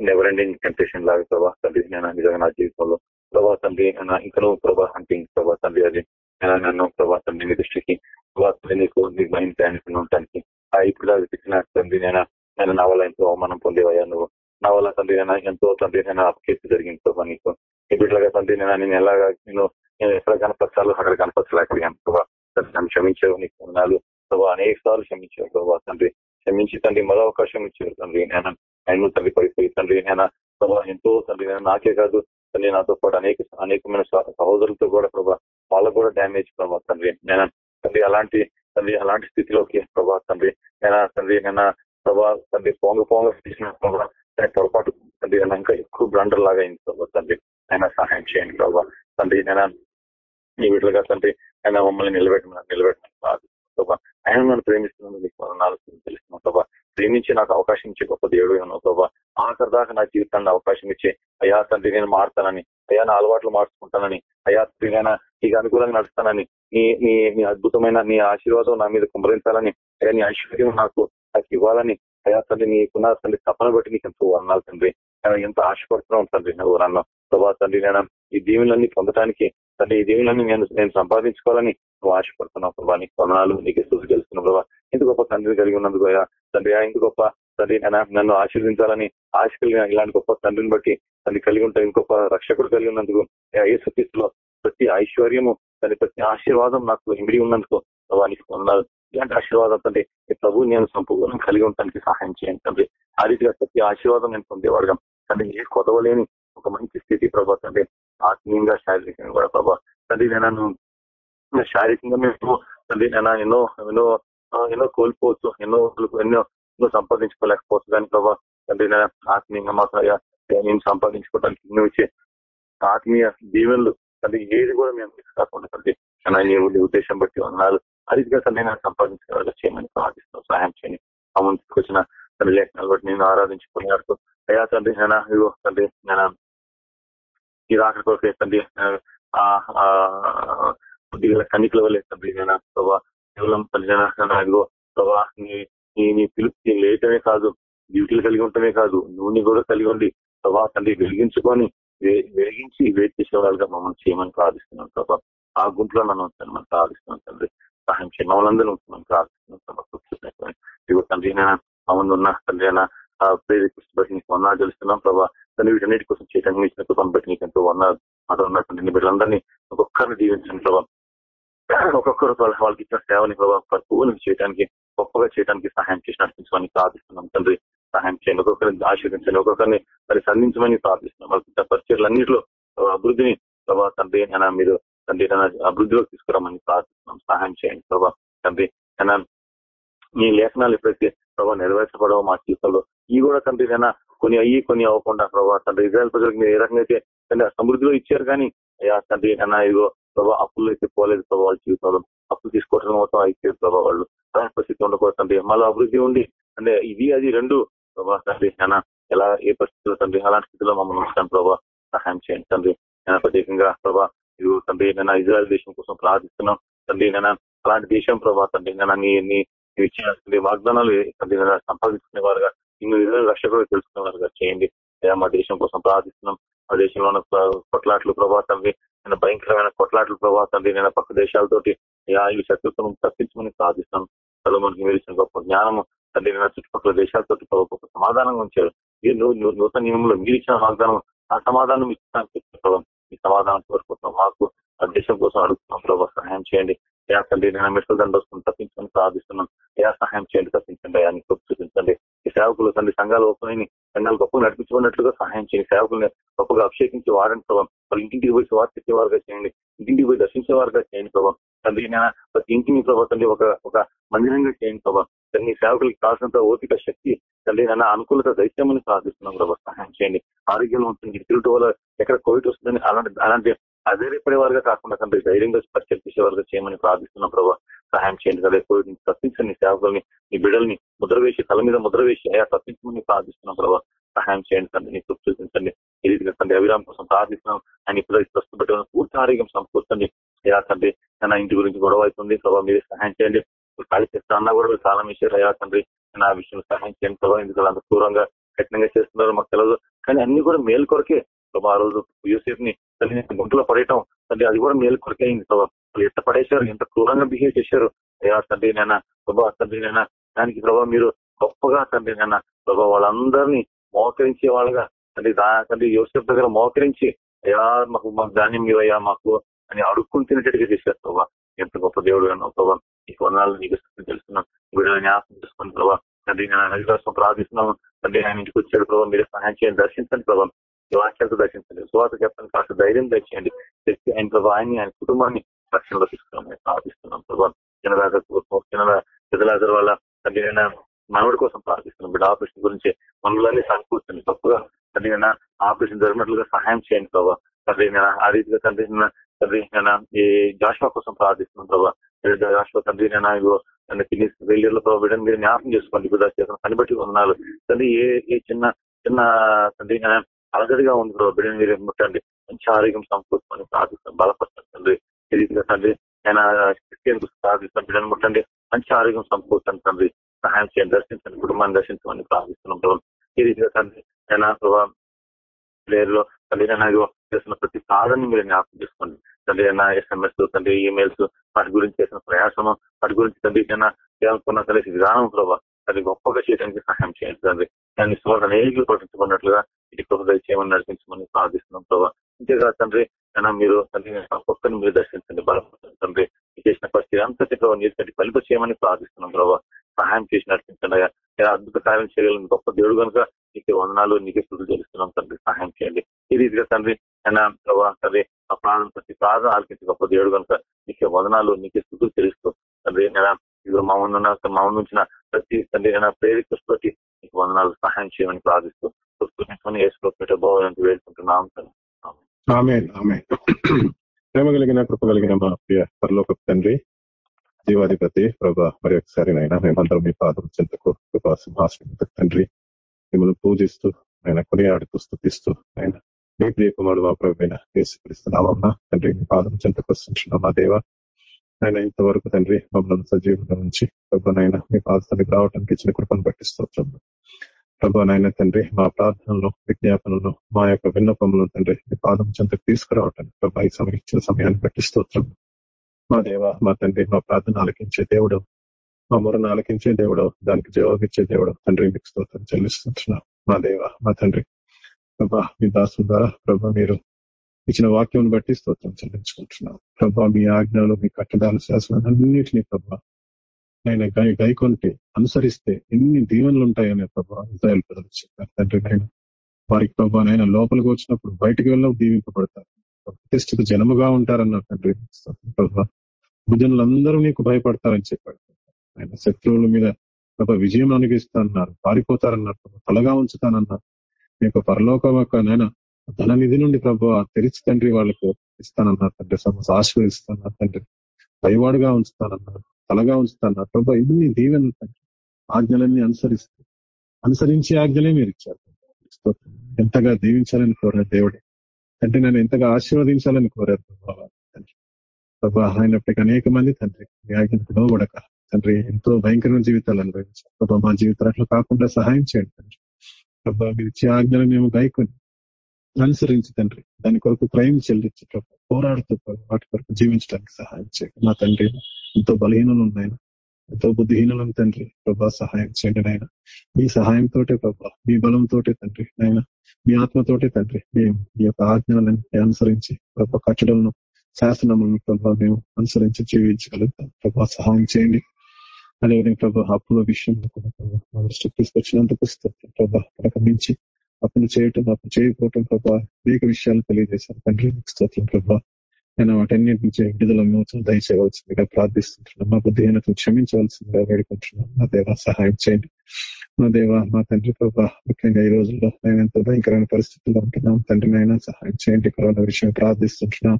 నెవర్ ఎండింగ్ టెంప్టేషన్ లాగా ప్రభా. తండ్రి నేను నిజంగా నా జీవితంలో. ప్రభా తండ్రి ఇంకా ప్రభా అంటే ప్రభా. తండ్రి అది నన్ను ప్రభా తండ్రి మీ దృష్టికి ప్రభా నీకు నీకు మైండ్ ప్రయాణికుని ఆ ఇప్పుడు అది తెచ్చిన తండ్రి నేను నేను నా వల్ల ఎంతో అవమానం పొందేవయ్యా నువ్వు. నా వల్ల తండ్రి నేను ఎంతో తండ్రి నేను అపకేసి జరిగింది ప్రభా నీకు. ఇప్పటిలాగా తండ్రి నేను నేను ఎలాగా నేను నేను ఎక్కడ కనపరచాలో అక్కడ కనపరచలేకపోయాను ప్రభా. నన్ను క్షమించావు నీకు ఉన్నాలు ప్రభావ అనేక సార్లు క్షమించారు ప్రభావ తండ్రి. క్షమించి తండ్రి మరో అవకాశం ఇచ్చారు తండ్రి. నేను ఆయన తండ్రి పడిపోయి తండ్రి నేను ప్రభావ ఎంతో తండ్రి నేను నాకే కాదు. తండ్రి నాతో పాటు అనేక అనేకమైన సహోదరులతో కూడా ప్రభా వాళ్ళకు కూడా డ్యామేజ్ ప్రభా తండ్రి. నేను తండ్రి అలాంటి తండ్రి అలాంటి స్థితిలోకి ప్రభా తండ్రి. నేను తండ్రి నేను ప్రభా తండ్రి పొంగ పొంగ తీసిన పొరపాటు తండ్రి ఇంకా ఎక్కువ బ్లండర్ లాగా అయింది ప్రభా తండ్రి. ఆయన సహాయం చేయండి ప్రభా. తండ్రి నేను ఈ వీటిగా తండ్రి ఆయన మమ్మల్ని నిలబెట్టమని నిలబెట్టమని ప్రభా ఆయన నన్ను ప్రేమిస్తున్నాను మీకు మరణాలు తెలుస్తున్నావు ప్రభా ప్రేమించి నాకు అవకాశం ఇచ్చే గొప్ప దేవుడు ఉన్నావు ప్రభా ఆఖరి దాకా నా జీవితాన్ని అవకాశం ఇచ్చే అయ్యా తండ్రి నేను మారుతానని అయ్యా నా అలవాట్లు మార్చుకుంటానని అయ్యా తండ్రిగా నీకు అనుకూలంగా నడుస్తానని నీ నీ నీ అద్భుతమైన నీ ఆశీర్వాదం నా మీద కుమరించాలని అయ్యా నీ ఐశ్వర్యం నాకు నాకు ఇవ్వాలని అయ్యా తండ్రి నీకున్న తండ్రి తపన బట్టి నీకు ఎంతో వర్ణాలు తండ్రి. ఎంత ఆశపడుతున్నావు తండ్రి నువ్వు రన్న ప్రభా తండ్రి నేను ఈ దీవులన్నీ పొందడానికి తండ్రి ఈ దీవులన్నీ నేను నేను సంపాదించుకోవాలని నువ్వు ఆశపడుతున్నావు ప్రభావ నీకు కొనాలు నీకు సూచి తెలుస్తున్నావు ప్రభావ ఇంత గొప్ప తండ్రి కలిగి ఉన్నందుకు తండ్రి ఇంత గొప్ప తండ్రి నన్ను ఆశీర్వించాలని ఆశ కలిగిన ఇలాంటి గొప్ప తండ్రిని బట్టి తండ్రి కలిగి ఉంటాయి ఇంకొక రక్షకుడు కలిగి ఉన్నందుకు ఏ స్థితిలో ప్రతి ఐశ్వర్యము తండ్రి ప్రతి ఆశీర్వాదం నాకు ఇమిడి ఉన్నందుకు ప్రభా కొన్నాడు ఇలాంటి ఆశీర్వాదం తండ్రి ప్రభు నేను సంపూర్ణం కలిగి ఉండడానికి సహాయం చేయండి తండ్రి. ఆ రీతిగా ప్రతి ఆశీర్వాదం నేను పొందేవాడుగా తండ్రి ఏ కొదవలేని ఒక మంచి స్థితి ప్రభా తండ్రి ఆత్మీయంగా శారీరకంగా కూడా ప్రభా తండ్రి నేను శారీరకంగా మేము తండ్రి నేను ఎన్నో ఎన్నో ఎన్నో కోల్పోవచ్చు ఎన్నో ఎన్నో ఎన్నో సంపాదించుకోలేకపోవచ్చు కానీ ప్రభా. తండ్రి నేను ఆత్మీయంగా మాకు నేను సంపాదించుకోవడానికి నువ్వు ఇచ్చే ఆత్మీయ దీవెనలు తండ్రి ఏది కూడా మేము కాకుండా తండ్రి నీ ఉద్దేశం బట్టి వందనాలు. అరిదిగా తండ్రి నేను సంపాదించుకోవాలి చేయమని ప్రార్థిస్తున్నాను సహాయం చేయండి. అమౌంట్ వచ్చిన తండ్రి లేఖనాలు బట్టి నేను ఆరాధించుకున్నాడు అయ్యా తండ్రి నేను ఇగో తండ్రి నేను ఈ రాకడ కొరకు తండ్రి కొద్దిగా కన్నికల వల్ల తండ్రి నేను ప్రభా కేవలం తల్లిదండ్రులు ప్రభా నీ నీ పిలుపు లేయటమే కాదు డ్యూటీలు కలిగి ఉండటమే కాదు నూనె కూడా కలిగి ఉండి ప్రభా తండ్రి వెలిగించుకొని వెలిగించి వెయిట్ చేసే వాళ్ళగా మమ్మల్ని చేయమని ప్రార్థిస్తున్నాం ప్రభా. ఆ గుంపులో నన్ను ఉంటాను మనం ప్రార్థిస్తున్నాం తండ్రి. సహాయం చేయ మమ్మల్ని మనం ప్రార్థిస్తున్నాం ప్రభా ఇదిగో తండ్రి నేను మమ్మల్ని ఉన్న. తండ్రి అయినా ప్రేరేపిస్తూ బట్టి నీకు వందలు తెలుస్తున్నాం ప్రభా. తండ్రి వీటన్నిటి కోసం చేయడానికి ఇచ్చిన కృపను బట్టి నీకు ఎంతో వందలు మాతో ఉన్నటువంటి బిడ్డలందరినీ ఒక్కొక్కరిని దీవించండి ప్రభావం ఒక్కొక్కరు వాళ్ళకి ఇచ్చిన సేవని ప్రభావం పరిపూర్ణం చేయడానికి గొప్పగా చేయడానికి సహాయం చేసి నడిపించమని ప్రార్థిస్తున్నాం తండ్రి. సహాయం చేయండి. ఒక్కొక్కరిని ఆశీర్వించండి ఒక్కొక్కరిని మరి సంధించమని ప్రార్థిస్తున్నాం. వాళ్ళకి ఇచ్చిన పరిచయాలన్నింటిలో అభివృద్ధిని ప్రభావ తండ్రి అయినా మీరు తండ్రి అభివృద్ధిలోకి తీసుకురామని ప్రార్థిస్తున్నాం. సహాయం చేయండి ప్రభావ తండ్రి. అయినా మీ లేఖనాలు ఎప్పుడైతే ప్రభావ నెరవేర్చబడవో మా జీవితంలో ఈ కూడా తండ్రి అయినా కొన్ని అయ్యి కొన్ని అవ్వకుండా ప్రభావ తండ్రి ఇజ్రాయల్ ప్రజలకు మీరు ఏ రకంగా అయితే తండ్రి సమృద్ధిలో ఇచ్చారు కానీ అయ్యా తండ్రి అన్న ఇదిగో ప్రభావ అప్పుల్లో అయితే పోలేదు ప్రభావ వాళ్ళ జీవితంలో. అప్పులు తీసుకోవడం మొత్తం అయిపోయింది ప్రభావ వాళ్ళు. పరిస్థితి ఉండకూడదు తండ్రి. మళ్ళీ అభివృద్ధి ఉండి అంటే ఇది అది రెండు ప్రభా తండ్రి అన్న ఎలా ఏ పరిస్థితుల్లో తండ్రి అలాంటి స్థితిలో మమ్మల్ని ఉంచుతాను ప్రభావ సహాయం చేయండి తండ్రి. నేను ప్రత్యేకంగా ప్రభా ఇదిగో తండ్రి నేను ఇజ్రాయల్ దేశం కోసం ప్రార్థిస్తున్నాం. తండ్రి నేను అలాంటి దేశం ప్రభా తండ్రి నేను నీ నీ ఇచ్చిన వాగ్దానాలు తండ్రి సంపాదించుకునే వారుగా ఇన్ని ఇజ్రాయల్ రక్షకులు కూడా తెలుసుకున్నారు చేయండి. మా దేశం కోసం ప్రార్థిస్తున్నాం. మా దేశంలో ఉన్న కొట్లాట్లు ప్రభాతం నేను భయంకరమైన కొట్లాట్లు ప్రభా నేను పక్క దేశాలతోటి ఈ శత్రుత్వం తప్పించమని ప్రార్థిస్తున్నాం. మనకి మీరు గొప్ప జ్ఞానము తండ్రి నేను చుట్టుపక్కల దేశాలతో గొప్ప సమాధానం ఉంచారు. నూతన నియమంలో మీరు ఇచ్చిన వాగ్దానం ఆ సమాధానం ఇచ్చిన ఈ సమాధానం కోరుకుంటున్నాం. మాకు ఆ దేశం కోసం అడుగుతున్నాం ప్రభావ సహాయం చేయండి. యా తండ్రి నేను మెట్ల దండ తప్పించుకొని తప్పించమని ప్రార్థిస్తున్నాం యా సహాయం చేయండి తప్పించండి. అని చూపించండి. ఈ సేవకులు తండ్రి సంఘాలు ఓపెన్ సంఘాలు గొప్పగా నడిపించుకున్నట్లుగా సహాయం చేయండి. సేవకుల్ని గొప్పగా అభిషేకించి వాడండి ప్రభావం వాళ్ళు ఇంటింటికి పోయి వారు తెచ్చేవారుగా చేయండి. ఇంటింటికి పోయి దర్శించేవారుగా చేయండి ప్రభావం తండ్రి నేను ప్రతి ఇంటిని ప్రభావ తండ్రి ఒక ఒక మందిరంగా చేయండి ప్రభావం తండ్రి సేవకులకి కావాల్సినంత ఓపిక శక్తి తండ్రి నన్న అనుకూలత దైత్యమని ప్రార్థిస్తున్నాం ప్రభావ సహాయం చేయండి. ఆరోగ్యం ఉంటుంది తిరుగుతూ వల్ల ఎక్కడ కోవిడ్ వస్తుందని అలాంటి అలాంటి అధైర్యపడే వారుగా కాకుండా తండ్రి ధైర్యంగా పరిచయం చేసేవారుగా చేయమని ప్రార్థిస్తున్నాం ప్రభావ సహాయం చేయండి కదా కోవిడ్ నుంచి తప్పించండి సేవకుల్ని ఈ బిడ్డల్ని ముద్ర వేసి తల మీద ముద్ర వేసి అయా తప్పించమని ప్రార్థిస్తున్నాం ప్రభావ సహాయం చేయండి తండ్రి నీ తృప్తి చూపించండి. ఈ రీతిగా తండ్రి అభిరామ్ కోసం ప్రార్థిస్తున్నాం. ఆయన ఇప్పుడు ప్రస్తుతం పూర్తి ఆరోగ్యం సమకూర్చండి. అయా తండ్రి తన ఇంటి గురించి గొడవ అవుతుంది. ప్రభావ మీరు సహాయం చేయండి. ఖాళీ చేస్తా అన్నా కూడా చాలా ఇచ్చారు. అయ్యా తండ్రి నా విషయం సహాయం చేయండి ప్రభావ ఎందుకు అంత దూరంగా కఠినంగా చేస్తున్నారు మాకు తెలియదు కానీ అన్ని కూడా మేలు కొరకే ప్రభావ ఆ రోజు యూసేఫ్ని తల్లి గుంటలో పడేయటం తల్లి అది కూడా మేలు కొరకే ప్రభావ వాళ్ళు ఎంత పడేశారు ఎంత క్రూరంగా బిహేవ్ చేశారు. అయ్యా తండ్రి నేను ప్రభా తండ్రి నేను దానికి ప్రభావ మీరు గొప్పగా తండ్రి నేను ప్రభావ వాళ్ళందరినీ మోకరించే వాళ్ళగా తండ్రి తండ్రి యోసేపు దగ్గర మోకరించి అయ్యా మాకు మాకు ధాన్యం ఇవయ్యా మాకు అని అడుక్కుని తినేటట్టుగా చేశారు ప్రభావ ఎంత గొప్ప దేవుడు అన్న ప్రభావ ఈ కొన్నాళ్ళు నీకు తెలుస్తున్నాం. వీడియో జ్ఞాపకం చేసుకుని ప్రభావ తండ్రి నేను హరిదాసం ప్రార్థిస్తున్నాము. తండ్రి ఆయన ఇంటికి వచ్చాడు ప్రభావ మీరు సహాయం చేయండి దర్శించండి ప్రభావం ఈ వాక్యాలతో దర్శించండి. సువాత చెప్పండి కాస్త ధైర్యం దర్శించండి తెచ్చి ఆయన ప్రభావ ఆయన్ని ఆయన కుటుంబాన్ని రక్షణలో తీసుకున్నాం ప్రార్థిస్తున్నాం. ప్రభావ చిన్నదాగర్ చిన్న పెద్దలాగర్ వల్ల తండ్రి మనవడి కోసం ప్రార్థిస్తున్నాం. బిడ్డ ఆపరేషన్ గురించి మనలోనే సమకూర్చండి తప్పుగా తండ్రి ఆపరేషన్ జరిగినట్లుగా సహాయం చేయండి ప్రభావ తండ్రి నేను ఆ రీతిగా తండ్రి తండ్రి ఈ జాషువా కోసం ప్రార్థిస్తున్నాం ప్రభావ జాషువా తండ్రి నేను ఇగో నన్ను కిడ్నీ ఫెయిలియర్లో ప్రభావ మీరు జ్ఞాపకం చేసుకోండి. బిడ్డ చేసిన పని బట్టి ఉన్నారు తండ్రి ఏ ఏ చిన్న చిన్న తండ్రి అలగడిగా ఉంది ప్రభావ బిడ్డను మీరు ముట్టండి మంచి ఆరోగ్యం సమకూర్చుకొని ప్రార్థిస్తాం బలపరచండి. తండ్రి ఈ రీతిగా తండ్రి నేను క్రిస్టియన్ ప్రార్థిస్తాను బిడ్డను ముట్టండి మంచి ఆరోగ్యం సమకూర్చండి తండ్రి సహాయం చేయండి. దర్శించండి. కుటుంబాన్ని దర్శించమని ప్రార్థిస్తున్నాం ప్రభావం ఈ రీతిగా తండ్రి నేను ప్రభావ ప్లేయర్లో తండ్రి చేసిన ప్రతి సాధనని మీరు జ్ఞాపకం చేసుకోండి. తండ్రి అయినా ఎస్ఎంఎస్ తండ్రి ఈమెయిల్స్ వాటి గురించి చేసిన ప్రయాసము వాటి గురించి తండ్రి అయినా చేయాలనుకున్న తల్లి విధానం ప్రభావ అది గొప్పగా చేయడానికి సహాయం చేయండి తండ్రి. దాన్ని సువర్ణ అనేకలు పట్టించుకున్నట్లుగా ఇటు కృప చేయమని నడిపించమని ప్రార్థిస్తున్నాం ప్రభావ ఇంతేకాదు తండ్రి అయినా మీరు తండ్రి ఒక్కరిని మీరు దర్శించండి బలపడుతుంది తండ్రి. చేసిన పరిస్థితి అంతటి ప్రభావ నీరు ఫలిత చేయమని ప్రార్థిస్తున్నాం ప్రభావ సహాయం చేసి నడిపించండి అద్భుత కార్యం చేయగలిగిన గొప్ప దేవుడు కనుక నీకు వందనాలు నీకే స్థుతులు తెలుస్తున్నాం తండ్రి. సహాయం చేయండి. ఈ రీతిగా తండ్రి అయినా ప్రభావ తండ్రి ఆ ప్రాణం ప్రతి ప్రార్థన ఆలకించి గొప్ప దేవుడు కనుక నీకే వందనాలు నీకే స్థుతులు తెలుస్తూ తండ్రి నేను ఇది మా ముందు మా ముందుంచిన ప్రతి తండ్రి అయినా నీకు వందనాలు సహాయం చేయమని ప్రార్థిస్తూ బాగుంది వేడుకుంటున్నాం ప్రేమ కలిగిన కృప కలిగిన మా ప్రియ పరలోక తండ్రి జీవాధిపతి ప్రభా మరి ఒకసారి నైనా మేమందరం మీ పాదం చెంతకు కృపా సింహాసనం తండ్రి. మిమ్మల్ని పూజిస్తూ ఆయన కొనియాడుతూ స్థుతిస్తూ ఆయన మీ ప్రియ కుమారుడు మా ప్రభుత్వ తండ్రి మీ పాదం చెంతకు వస్తున్నాం మా దేవ. ఆయన ఇంతవరకు తండ్రి మమ్మల్ని సజీవంగా ఉంచి ప్రభునైనా మీ పాదానికి రావడానికి ఇచ్చిన కృపను పట్టిస్తున్నాం నాయన తండ్రి మా ప్రార్థనలో విజ్ఞాపనలో మా యొక్క విన్నపంలో తండ్రి మీ పాదం చెంతకు తీసుకురావటానికి ప్రభా ఈ సమయం ఇచ్చిన సమయాన్ని పట్టిస్తోత్రం మా దేవ మా తండ్రి మా ప్రార్థన ఆలకించే దేవుడు మా మొరను ఆలకించే దేవుడు దానికి జవాబిచ్చే దేవుడు తండ్రి మీకు స్తోత్రం చెల్లిస్తున్నాం మా దేవ మా తండ్రి ప్రభా మీ దాసు ద్వారా ప్రభా మీరు ఇచ్చిన వాక్యం బట్టి స్తోత్రం చెల్లించుకుంటున్నాం. ప్రభా మీ ఆజ్ఞలు మీ కట్టడాలు శాసనాలు అన్నింటినీ ప్రభా ఆయన గై గైకొంటే అనుసరిస్తే ఎన్ని దీవెనలు ఉంటాయనే ప్రభా ఇజ్రాయల్ ప్రజలు చెప్పారు. తండ్రి నేను వారికి ప్రభా ఆయన లోపలికి వచ్చినప్పుడు బయటికి వెళ్ళినప్పుడు దీవింపబడతారు. ప్రతిష్ఠిత జనముగా ఉంటారన్నారు తండ్రి. ప్రభా భుజనులందరూ నీకు భయపడతారని చెప్పాడు. ఆయన శత్రువుల మీద ప్రభా విజయం అనుగిస్తానన్నారు పారిపోతారన్నారు తలగా ఉంచుతానన్నారు. మీకు పరలోక నైనా ధన నిధి నుండి ప్రభు తెరిచి తండ్రి వాళ్ళకు ఇస్తానన్నారు తండ్రి. సమస్య ఆశీర్వదిస్తానన్నారు తండ్రి. భయవాడుగా ఉంచుతానన్నారు. తలగా ఉంచుతానన్నారు ప్రభా ఇది నీ దీవెన తండ్రి ఆజ్ఞలన్నీ అనుసరిస్తూ అనుసరించి ఆజ్ఞలే మీరు ఇచ్చారు. ఎంతగా దీవించాలని కోరారు దేవుడే. తండ్రి నన్ను ఎంతగా ఆశీర్వదించాలని కోరారు తండ్రి ప్రభా అయినప్పటికీ అనేక మంది తండ్రి మీ ఆజ్ఞకు లోబడక. తండ్రి ఎంతో భయంకరమైన జీవితాలు అనుభవించారు. ప్రభా మా జీవితాలు అట్లా కాకుండా సహాయం చేయండి తండ్రి. ప్రభా మీరు ఇచ్చే ఆజ్ఞలు మేము గాయకుని అనుసరించి తండ్రి. దాని కొరకు క్రైమ్ చెల్లించి ప్రభావ పోరాడుతూ వాటి కొరకు జీవించడానికి సహాయం చేయండి నా తండ్రి ఎంతో బలహీనలు ఉన్నాయి ఎంతో బుద్ధిహీనులం తండ్రి ప్రభా సహాయం చేయండి నాయన. మీ సహాయంతోటే ప్రభా మీ బలంతోటే తండ్రి నాయన. మీ ఆత్మతోటే తండ్రి మేము మీ యొక్క ఆజ్ఞలను అనుసరించి ప్రభా కట్టడలను శాసనములను ప్రభా మేము అనుసరించి జీవించగలుగుతాం. ప్రభా సహాయం చేయండి. అదేవిధంగా ప్రభా అప్పుల విషయంలో కూడా ప్రభా మా దృష్టికి తీసుకొచ్చినందుకు ప్రభా. మించి అప్పులు చేయటం అప్పు చేయకపోవటం ప్రభా అనేక విషయాలు తెలియజేశారు. తండ్రి స్తోత్రం ప్రభా. నేను వాటన్నిటి నుంచి విడుదల మోచం దయచేయవలసిందిగా ప్రార్థిస్తుంటున్నాం మా బుద్ధిహీనతను క్షమించవలసిందిగా వేడుకుంటున్నాం మా దేవ సహాయం చేయండి. మా దేవ మా తండ్రి ప్రభా ముఖ్యంగా ఈ రోజుల్లో నేను ఎంతో భయంకరమైన పరిస్థితుల్లో ఉంటున్నాం. తండ్రి నైనా సహాయం చేయండి. కరోనా విషయం ప్రార్థిస్తుంటున్నాం.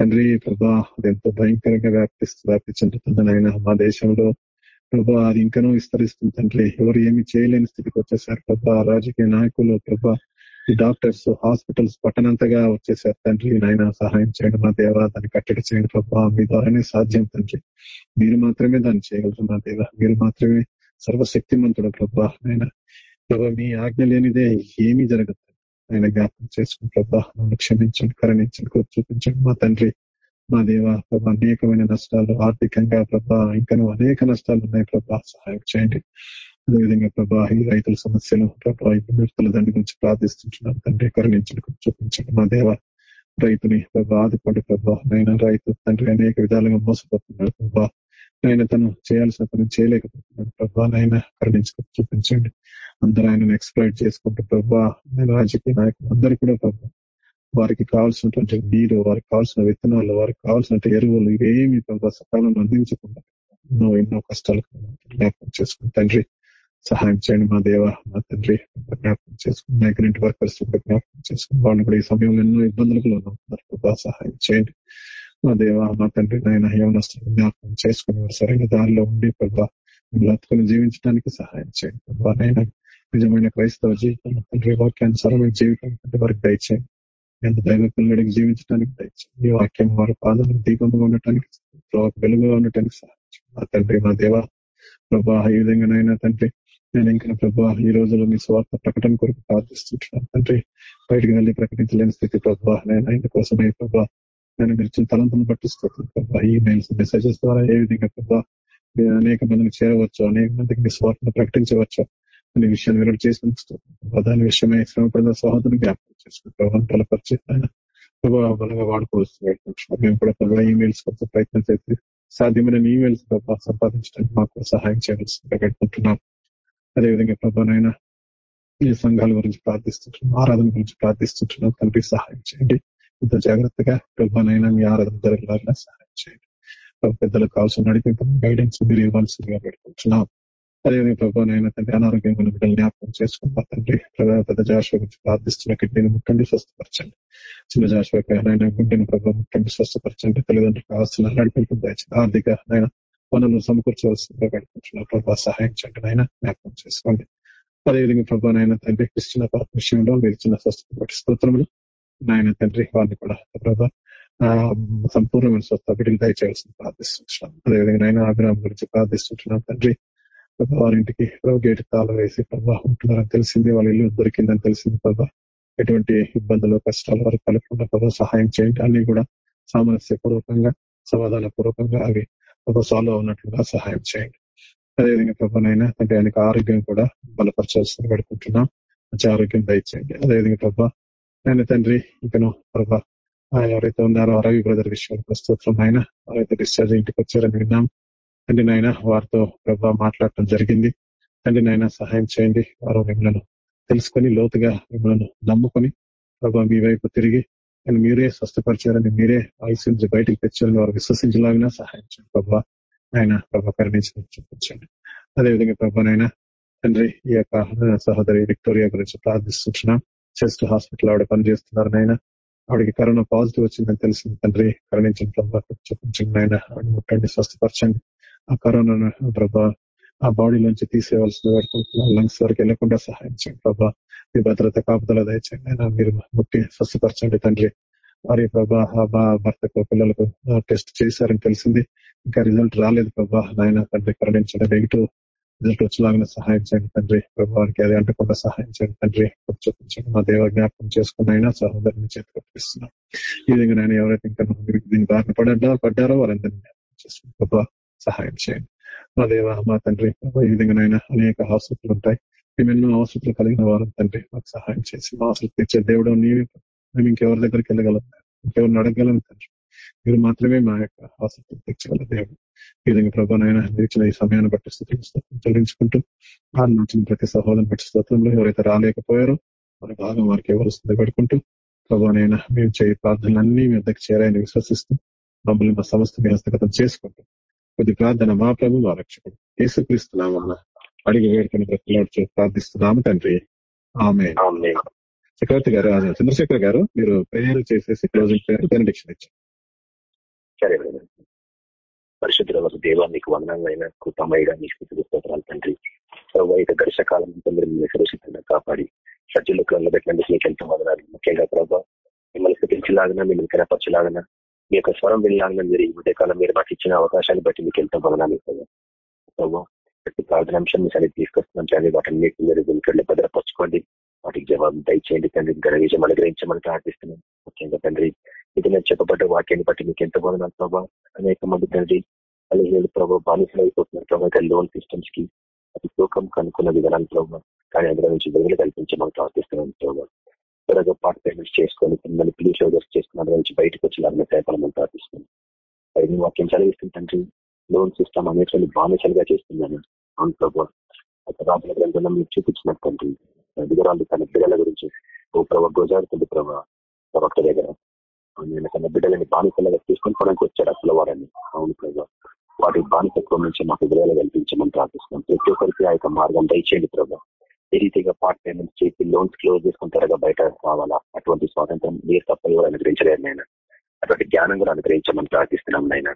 తండ్రి ప్రభా అది ఎంతో భయంకరంగా వ్యాప్తిస్తూ వ్యాప్తి చెందుతుందని మా దేశంలో ప్రభా అది ఇంకనూ విస్తరిస్తుంది తండ్రి ఎవరు ఏమి చేయలేని స్థితికి వచ్చేసారు ప్రభా. రాజకీయ నాయకులు ప్రభా ఈ డాక్టర్స్ హాస్పిటల్స్ పట్టనంతగా వచ్చేసారు తండ్రి. నాయన సహాయం చేయండి మా దేవ దాన్ని కట్టడి చేయండి ప్రభా. మీ ద్వారానే సాధ్యం తండ్రి. మీరు మాత్రమే దాన్ని చేయగలరు మా దేవ. మీరు మాత్రమే సర్వశక్తిమంతుడు ప్రభా. ఆయన ప్రభా మీ ఆజ్ఞ లేనిదే ఏమీ జరగదు. ఆయన జ్ఞాపకం చేసుకుని ప్రభా నన్ను క్షమించండి కరణించండి చూపించండి మా తండ్రి. మా దేవ ప్రభా అనేకమైన నష్టాలు ఆర్థికంగా ప్రభా ఇంకా అనేక నష్టాలు ఉన్నాయి ప్రభా సహాయం చేయండి. అదేవిధంగా ప్రభా ఈ రైతుల సమస్యలు ప్రభా ఈ దండి గురించి ప్రార్థిస్తుంటున్నాను తండ్రి కరుణించండి చూపించండి మా దేవ రైతుని ప్రభా ఆదుకోండి ప్రభా. నైనా రైతు తండ్రి అనేక విధాలుగా మోసపోతున్నాడు ప్రభా. ఆయన తను చేయాల్సిన పని చేయలేకపోతున్నాడు ప్రభా. నైనా కరుణించుకుని చూపించండి అందరూ ఆయనను ఎక్స్ప్లైట్ చేసుకుంటూ ప్రభా నేను రాజకీయ నాయకులు అందరూ కూడా ప్రభా వారికి కావాల్సినటువంటి నీరు వారికి కావాల్సిన విత్తనాలు వారికి కావాల్సిన ఎరువులు ఇవేమి సకాలంలో అందించకుండా ఎన్నో ఎన్నో కష్టాలు జ్ఞాపకం చేసుకుని తండ్రి సహాయం చేయండి మా దేవ మా తండ్రి జ్ఞాపకం చేసుకుని మైగ్రెంట్ వర్కర్స్ జ్ఞాపకం చేసుకుని వాళ్ళు కూడా ఈ సమయంలో ఎన్నో ఇబ్బందులకు ఉన్నారు సహాయం చేయండి. మా దేవ మా తండ్రి నాయన యవనస్తులు జ్ఞాపకం చేసుకుని సరైన దారిలో ఉండి ప్రభా బ్రతుకుని జీవించడానికి సహాయం చేయండి. ప్రభా నిజమైన క్రైస్తవ జీవితం తండ్రి వాక్యానుసారమైన జీవితం వారికి దయచేయండి. ఎంత దైవ పిల్లడికి జీవించడానికి దయచేయండి. ఈ వాక్యం వారి పాదం దీపంగా ఉండటానికి వెలుగుగా ఉండటానికి సహాయం మా తండ్రి మా దేవ ప్రభా ఈ విధంగానైనా తండ్రి నేను ఇంకా ప్రభా ఈ రోజులో మీ స్వార్థ ప్రకటన కొరకు ప్రార్థిస్తుంటున్నాను. తండ్రి బయటకు వెళ్ళి ప్రకటించలేని స్థితి ప్రభా నేను ఆయన కోసమే ప్రభా నేను మీరు తలంతను పట్టిస్తున్నాను ప్రభా. ఈ మెయిల్స్ మెసేజెస్ ద్వారా ఏ విధంగా ప్రభా అనేక మందిని చేరవచ్చు అనేక మందికి మీ స్వార్థను ప్రకటించవచ్చు. అనే విషయాన్ని మీరు చేసిన దాని విషయమై శ్రమపడిన సహోదరుని జ్ఞాపకం చేసుకుని ప్రభావం బలపరిచి ప్రభావ బలంగా వాడుకోవచ్చు మేము కూడా ప్రభావ ఈమెయిల్స్ కోసం ప్రయత్నం చేసి సాధ్యమైన ఈమెయిల్స్ ప్రభావ సంపాదించడానికి మాకు సహాయం చేయవలసిందిగా పెట్టుకుంటున్నాం అదేవిధంగా ప్రభావైనా ఈ సంఘాల గురించి ప్రార్థిస్తుంటున్నాం ఆరాధన గురించి ప్రార్థిస్తుంటున్నాం. తండ్రి సహాయం చేయండి. ఇంత జాగ్రత్తగా ప్రభావైనా మీ ఆరాధన జరగలాగా సహాయం చేయండి. పెద్దలకు కావాల్సిన నడిపి గైడెన్స్ మీరు ఇవ్వాల్సిందిగా పెట్టుకుంటున్నాం అదేవిధంగా ప్రభావైనా తండ్రి అనారోగ్యంగా బిడ్డలు జ్ఞాపకం చేసుకున్న తండ్రి. పెద్ద జాషువా గురించి ప్రార్థిస్తున్న కిడ్నీని ముట్టండి స్వస్థపరచండి. చిన్న జాషువకైనా గుండెని ప్రభావ ముట్టండి స్వస్థపరచండి. తల్లిదండ్రులకు కావాల్సిన నడిపింపు ఆర్థిక ఆయన పనులు సమకూర్చవలసిందిగా పెట్టుకుంటున్నారు ప్రభావ సహాయం చేయండి ఆయన జ్ఞాపకం చేసుకోండి. అదేవిధంగా ప్రభావైనా తండ్రి క్రిస్టిన పాప విషయంలో మీరు చిన్న స్వస్థ స్తోత్రములు. నాయన తండ్రి వారిని కూడా ప్రభావ సంపూర్ణమైన స్వస్థ బిడ్డలు దయచేయాల్సింది ప్రార్థిస్తున్నాం. అదేవిధంగా నాయన అభిరామ్ గురించి ప్రార్థిస్తుంటున్నాం తండ్రి. వారింటికి గేటు తాళం వేసి ప్రభా ఉంటున్నారని తెలిసింది వాళ్ళ ఇల్లు దొరికిందని తెలిసింది ప్రభా. ఎటువంటి ఇబ్బందులు కష్టాలు వారికి కలగకుండా ప్రభా సహాయం చేయండి. అన్ని కూడా సామరస్య పూర్వకంగా సమాధాన పూర్వకంగా అవి ప్రభావ సాల్వ్ అవునట్లుగా సహాయం చేయండి. అదేవిధంగా ప్రభానైనా అంటే ఆయనకు ఆరోగ్యం కూడా బలపరచాల్సింది పెడుకుంటున్నాం మంచి ఆరోగ్యం దయచేయండి. అదేవిధంగా ప్రభా ఆయన తండ్రి ఇంకను ప్రభా ఎవరైతే ఉన్నారో రవి బ్రదర్ విషయంలో ప్రస్తుతం ఆయన ఎవరైతే డిశ్చార్జ్ ఇంటికి వచ్చారని విన్నాం. తండ్రి నాయన వారితో ప్రభా మాట్లాడటం జరిగింది. తండ్రి నాయన సహాయం చేయండి. వారు మిమ్మల్ని తెలుసుకొని లోతుగా మిమ్మల్ని నమ్ముకొని ప్రభావ మీ వైపు తిరిగి నేను మీరే స్వస్థపరిచారని మీరే ఆయుష్ నుంచి బయటికి తెచ్చారని వారు విశ్వసించలాగినా సహాయం చేయండి ప్రభావ ఆయన ప్రభా కరుణించి చూపించండి అదేవిధంగా ప్రభానైనా తండ్రి ఈ యొక్క సహోదరి విక్టోరియా గురించి ప్రార్థిస్తున్నాం చెస్ట్ హాస్పిటల్ ఆవిడ పనిచేస్తున్నారు నాయన. ఆవిడకి కరోనా పాజిటివ్ వచ్చిందని తెలిసింది తండ్రి. కరుణించిన ప్రభావ చూపించండి ఆయన ముట్టండి స్వస్థపరచండి. ఆ కరోనా ప్రభా ఆ బాడీలోంచి తీసేయవలసిన లంగ్స్ వరకు వెళ్ళకుండా సహాయం చేయండి ప్రభా. మీ భద్రత కాపుదల దయచేయండి. అయినా మీరు ముట్టి స్వస్థపరచండి తండ్రి. మరి ప్రభా బా భర్తకు పిల్లలకు టెస్ట్ చేశారని తెలిసింది. ఇంకా రిజల్ట్ రాలేదు ప్రభా. నాయన తండ్రి కరుణించండి. నెగిటివ్ రిజల్ట్ వచ్చేలాగా సహాయం చేయండి తండ్రి. ప్రభావానికి అది అంటకుండా సహాయం చేయండి తండ్రి. చూపించండి. మా దేవ జ్ఞాపకం చేసుకున్న అయినా సహోదరుని చేతికి కట్టిస్తున్నాం ఈ విధంగా నేను ఎవరైతే ఇంకా దీని బారిన పడ్డారో పడ్డారో వారందరినీ జ్ఞాపకం చేసుకుని ప్రభా సహాయం చేయండి. మా దేవ మా తండ్రి ఈ విధంగానైనా అనేక ఆసుపత్రులు ఉంటాయి. మేము ఎన్నో ఆసుపత్రులు కలిగిన వారం తండ్రి మాకు సహాయం చేసి మా ఆసులు తెచ్చే దేవుడు నీవే. మేము ఇంకెవరి దగ్గరికి వెళ్ళగలం? ఇంకెవరిని అడగగలం తండ్రి? మీరు మాత్రమే మా యొక్క ఆసక్తిని తెచ్చగల దేవుడు. ఈ విధంగా ప్రభానైనా నిలిచిన ఈ సమయాన్ని బట్టి స్థుతులు చెల్లించుకుంటూ ఆలోచించిన ప్రతి సహోదరం బట్టి స్తోత్రంలో ఎవరైతే రాలేకపోయారో మన భాగం వారికి ఎవరు పెట్టుకుంటూ ప్రభానైనా మేము చేయ ప్రార్థనలన్నీ మీ దగ్గర చేరాయని విశ్వసిస్తూ మమ్మల్ని మా సంస్థ మీ హస్తగతం చేసుకుంటూ కొద్ది ప్రార్థన మా ప్రభు మా రక్షకుడు యేసుక్రీస్తున్నామన్న అడిగి వేడుకొని ప్రతిలాడుచు ప్రార్థిస్తున్నాము తండ్రి. ఆమె చక్రవర్తి గారు చంద్రశేఖర్ గారు మీరు ప్రేయర్ చేసేసి క్లోజింగ్ ప్రేయర్ బెనిడిక్షన్ ఇచ్చారు సరే పరిశుద్ధుల ఒక దేవానికి వందనమైన కృతమైన నీ స్థితి స్తోత్రాలు తండ్రి. ఇక ఘర్షకాలం మీరు సురక్షితంగా కాపాడి సజ్జులకు వెళ్ళబెట్టినందుకు మీకు ఎంతో వదనాలు. ముఖ్యంగా ప్రభావ మిమ్మల్ని స్థితించలాగినా మిమ్మల్ని కనపరచలాగినా మీ యొక్క స్వరం వెళ్ళాలని మీరు ఈ ఉదయకాలం మీరు మాకు ఇచ్చిన అవకాశాన్ని బట్టి మీకు ఎంతో వదనాలు ప్రభావ ప్రతి ప్రార్థనాంశం మీ సరిగ్గా తీసుకొస్తున్నాం కానీ వాటిని మీరు వెనుకల్లో భద్రపరచుకోండి. వాటికి జవాబు దయచేయండి తండ్రి. ఘన విజయం అనుగ్రహించమని ప్రార్థిస్తున్నాం. ముఖ్యంగా తండ్రి ఇది నేను చెప్పబడ్డ వాక్యాన్ని బట్టి మీకు ఎంత బాగున్నాను ప్రభావ అనేక మంది తండ్రి అలహేడు ప్రభావ బానిసలు అయిపోతున్నారు ప్రభావ లోన్ సిస్టమ్స్కి అతి తూకం కనుక్కున్న విధానాలు ప్రభావ కానీ అందులో నుంచి విడుదల కల్పించమని ప్రార్థిస్తున్నాం ప్రభావ త్వరగా పార్ట్ పేమెంట్స్ చేసుకొని మిమ్మల్ని ప్లీజ్ ఓవర్స్ చేసుకున్న నుంచి బయటకు వచ్చేలాగా సేపడమని ప్రార్థిస్తున్నాం పైన వాక్యం చదివిస్తుంది తండ్రి. లోన్ సిస్టమ్ అనేటువంటి బానిసలుగా చేస్తుందని అవును ప్రభావ రాబోయే గ్రంథంలో మీరు చూపించినట్టు తండ్రి. తన బిడ్డల గురించి ఓ ప్రభావ గోజాడుతుంది ప్రభావ ప్రవక్త దగ్గర. నేను తన బిడ్డలని బానిసలుగా తీసుకొని కొనడానికి వచ్చాడు అసలు వారని అవును ప్రభావ వాటి బానిసత్వం నుంచి మాకు విడుదల కల్పించమని ప్రార్థిస్తున్నాం ప్రతి ఒక్కరికి ఆ యొక్క మార్గం దయచేయండి ప్రభావ ఏ రీతిగా పార్ట్ పేమెంట్ చేసి లోన్స్ క్లోజ్ చేసుకుని బయట రావాలా అటువంటి స్వాతంత్రం మీరు తప్ప ఎవరు అనుగ్రహించలేరు నాయన. అటువంటి జ్ఞానం కూడా అనుగ్రహించమని ప్రార్థిస్తున్నాం నాయన.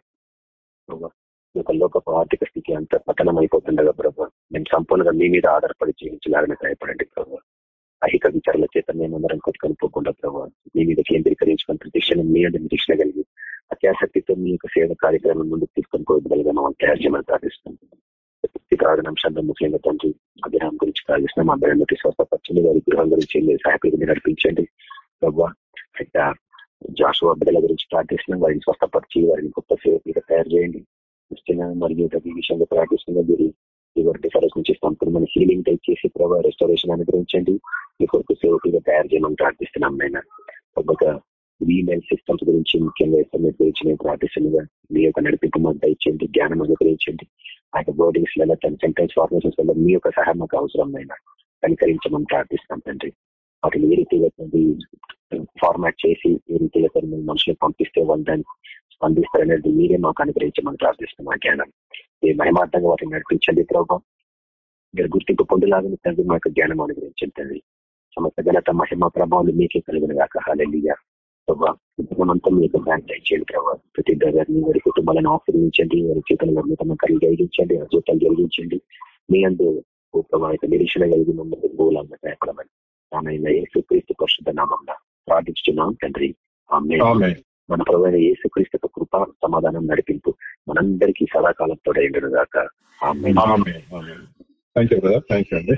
ఒక ఆర్థిక స్థితి అంతా పతనం అయిపోతుండగా ప్రభు మేము సంపూర్ణంగా మీ మీద ఆధారపడి జీవించాలని సహాయపడండి ప్రభు. అహిక విచారాల చేత మేమందరం కొట్టుకొని పోకుండా ప్రభావ మీ మీద కేంద్రీకరించుకుని ప్రతిక్షణం మీ అంటే నిరీక్షణ కలిగి అత్యాసక్తితో మీ యొక్క సేవ కార్యక్రమం ముందుకు తీసుకొని పోగలగా మనం తయారు చేయమని ప్రార్థిస్తున్నాం. ప్రార్థనాంశాల్లో ముఖ్యంగా తండ్రి అభిరామ్ గురించి ప్రార్థిస్తున్నాం మా బిడ్డలకి స్వస్థపరచండి వారి గృహం గురించి సహాయకుడిని నడిపించండి. ప్రభావ జాషువా బిడ్డల గురించి ప్రార్థిస్తున్నాం. వారిని స్వస్థపరిచి వారిని గొప్ప సేవకులుగా తయారు చేయండి. క్రిస్టియన్ మరియు ఈ విషయంలో ప్రార్థిస్తున్న. మీరు ఈ వరకు సరస్ నుంచి సంపూర్ణమైన హీలింగ్ టైప్ చేసి ప్రభావ రెస్టారేషన్ అనుగ్రహించండి. మీ కొరకు సేవకులుగా తయారు చేయమని ప్రార్థిస్తున్నాం నేను ఒక ఈమెయిల్ సిస్టమ్స్ గురించి ముఖ్యంగా ఎస్ఎంఎస్ గురించి నేను ప్రార్థిస్తున్నాగా మీ యొక్క నడిపింపు మాకు దయచేయండి. జ్ఞానం అనుగ్రహించండి. ఆ యొక్క బోర్డింగ్స్లలో తన సెంటెన్స్ ఫార్మేషన్స్ వల్ల మీ యొక్క సహాయం మాకు అవసరం అయినా కనికరించమని ప్రార్థిస్తాం తండ్రి. వాటిని ఏ రీతిగా ఫార్మాట్ చేసి ఏ రీతిగా మనుషులు పంపిస్తే వాళ్ళు దాన్ని స్పందిస్తారనేది మీరే మాకు అనుగ్రహించమని ప్రార్థిస్తున్నాం జ్ఞానం. ఏ మహిమార్థంగా వాటిని నడిపించండి ప్రభావం మీరు గుర్తింపు పొందులాగా తండ్రి మాకు జ్ఞానం అనుగ్రహించండి తండ్రి. సమస్త ఘనత మహిమ ప్రభావాలు మీకే కలిగిన కాక హాలెల్లిగా ప్రభావ మీకు బ్యాంక్ చేయండి ప్రభావ ప్రతి డ్రైవర్ని వారి కుటుంబాలను ఆశ్రయించండి వారి చేతులను నూతన కలిగి జరిగించండి ఆ జీతాలు జరిగించండి. మీ అందు ప్రభావిత నిరీక్షణ కలిగి మమ్మల్ని భూలంగా సహాయపడమని ఆమె యేసుక్రీస్తు పరిశుద్ధ నామం ప్రార్థించున్నాం తండ్రి. మన ప్రవైన యేసుక్రీస్తు కృప సమాధానం నడిపింపు మనందరికీ సదాకాలంతో ఉండను దాక thank you brother thank you అండి.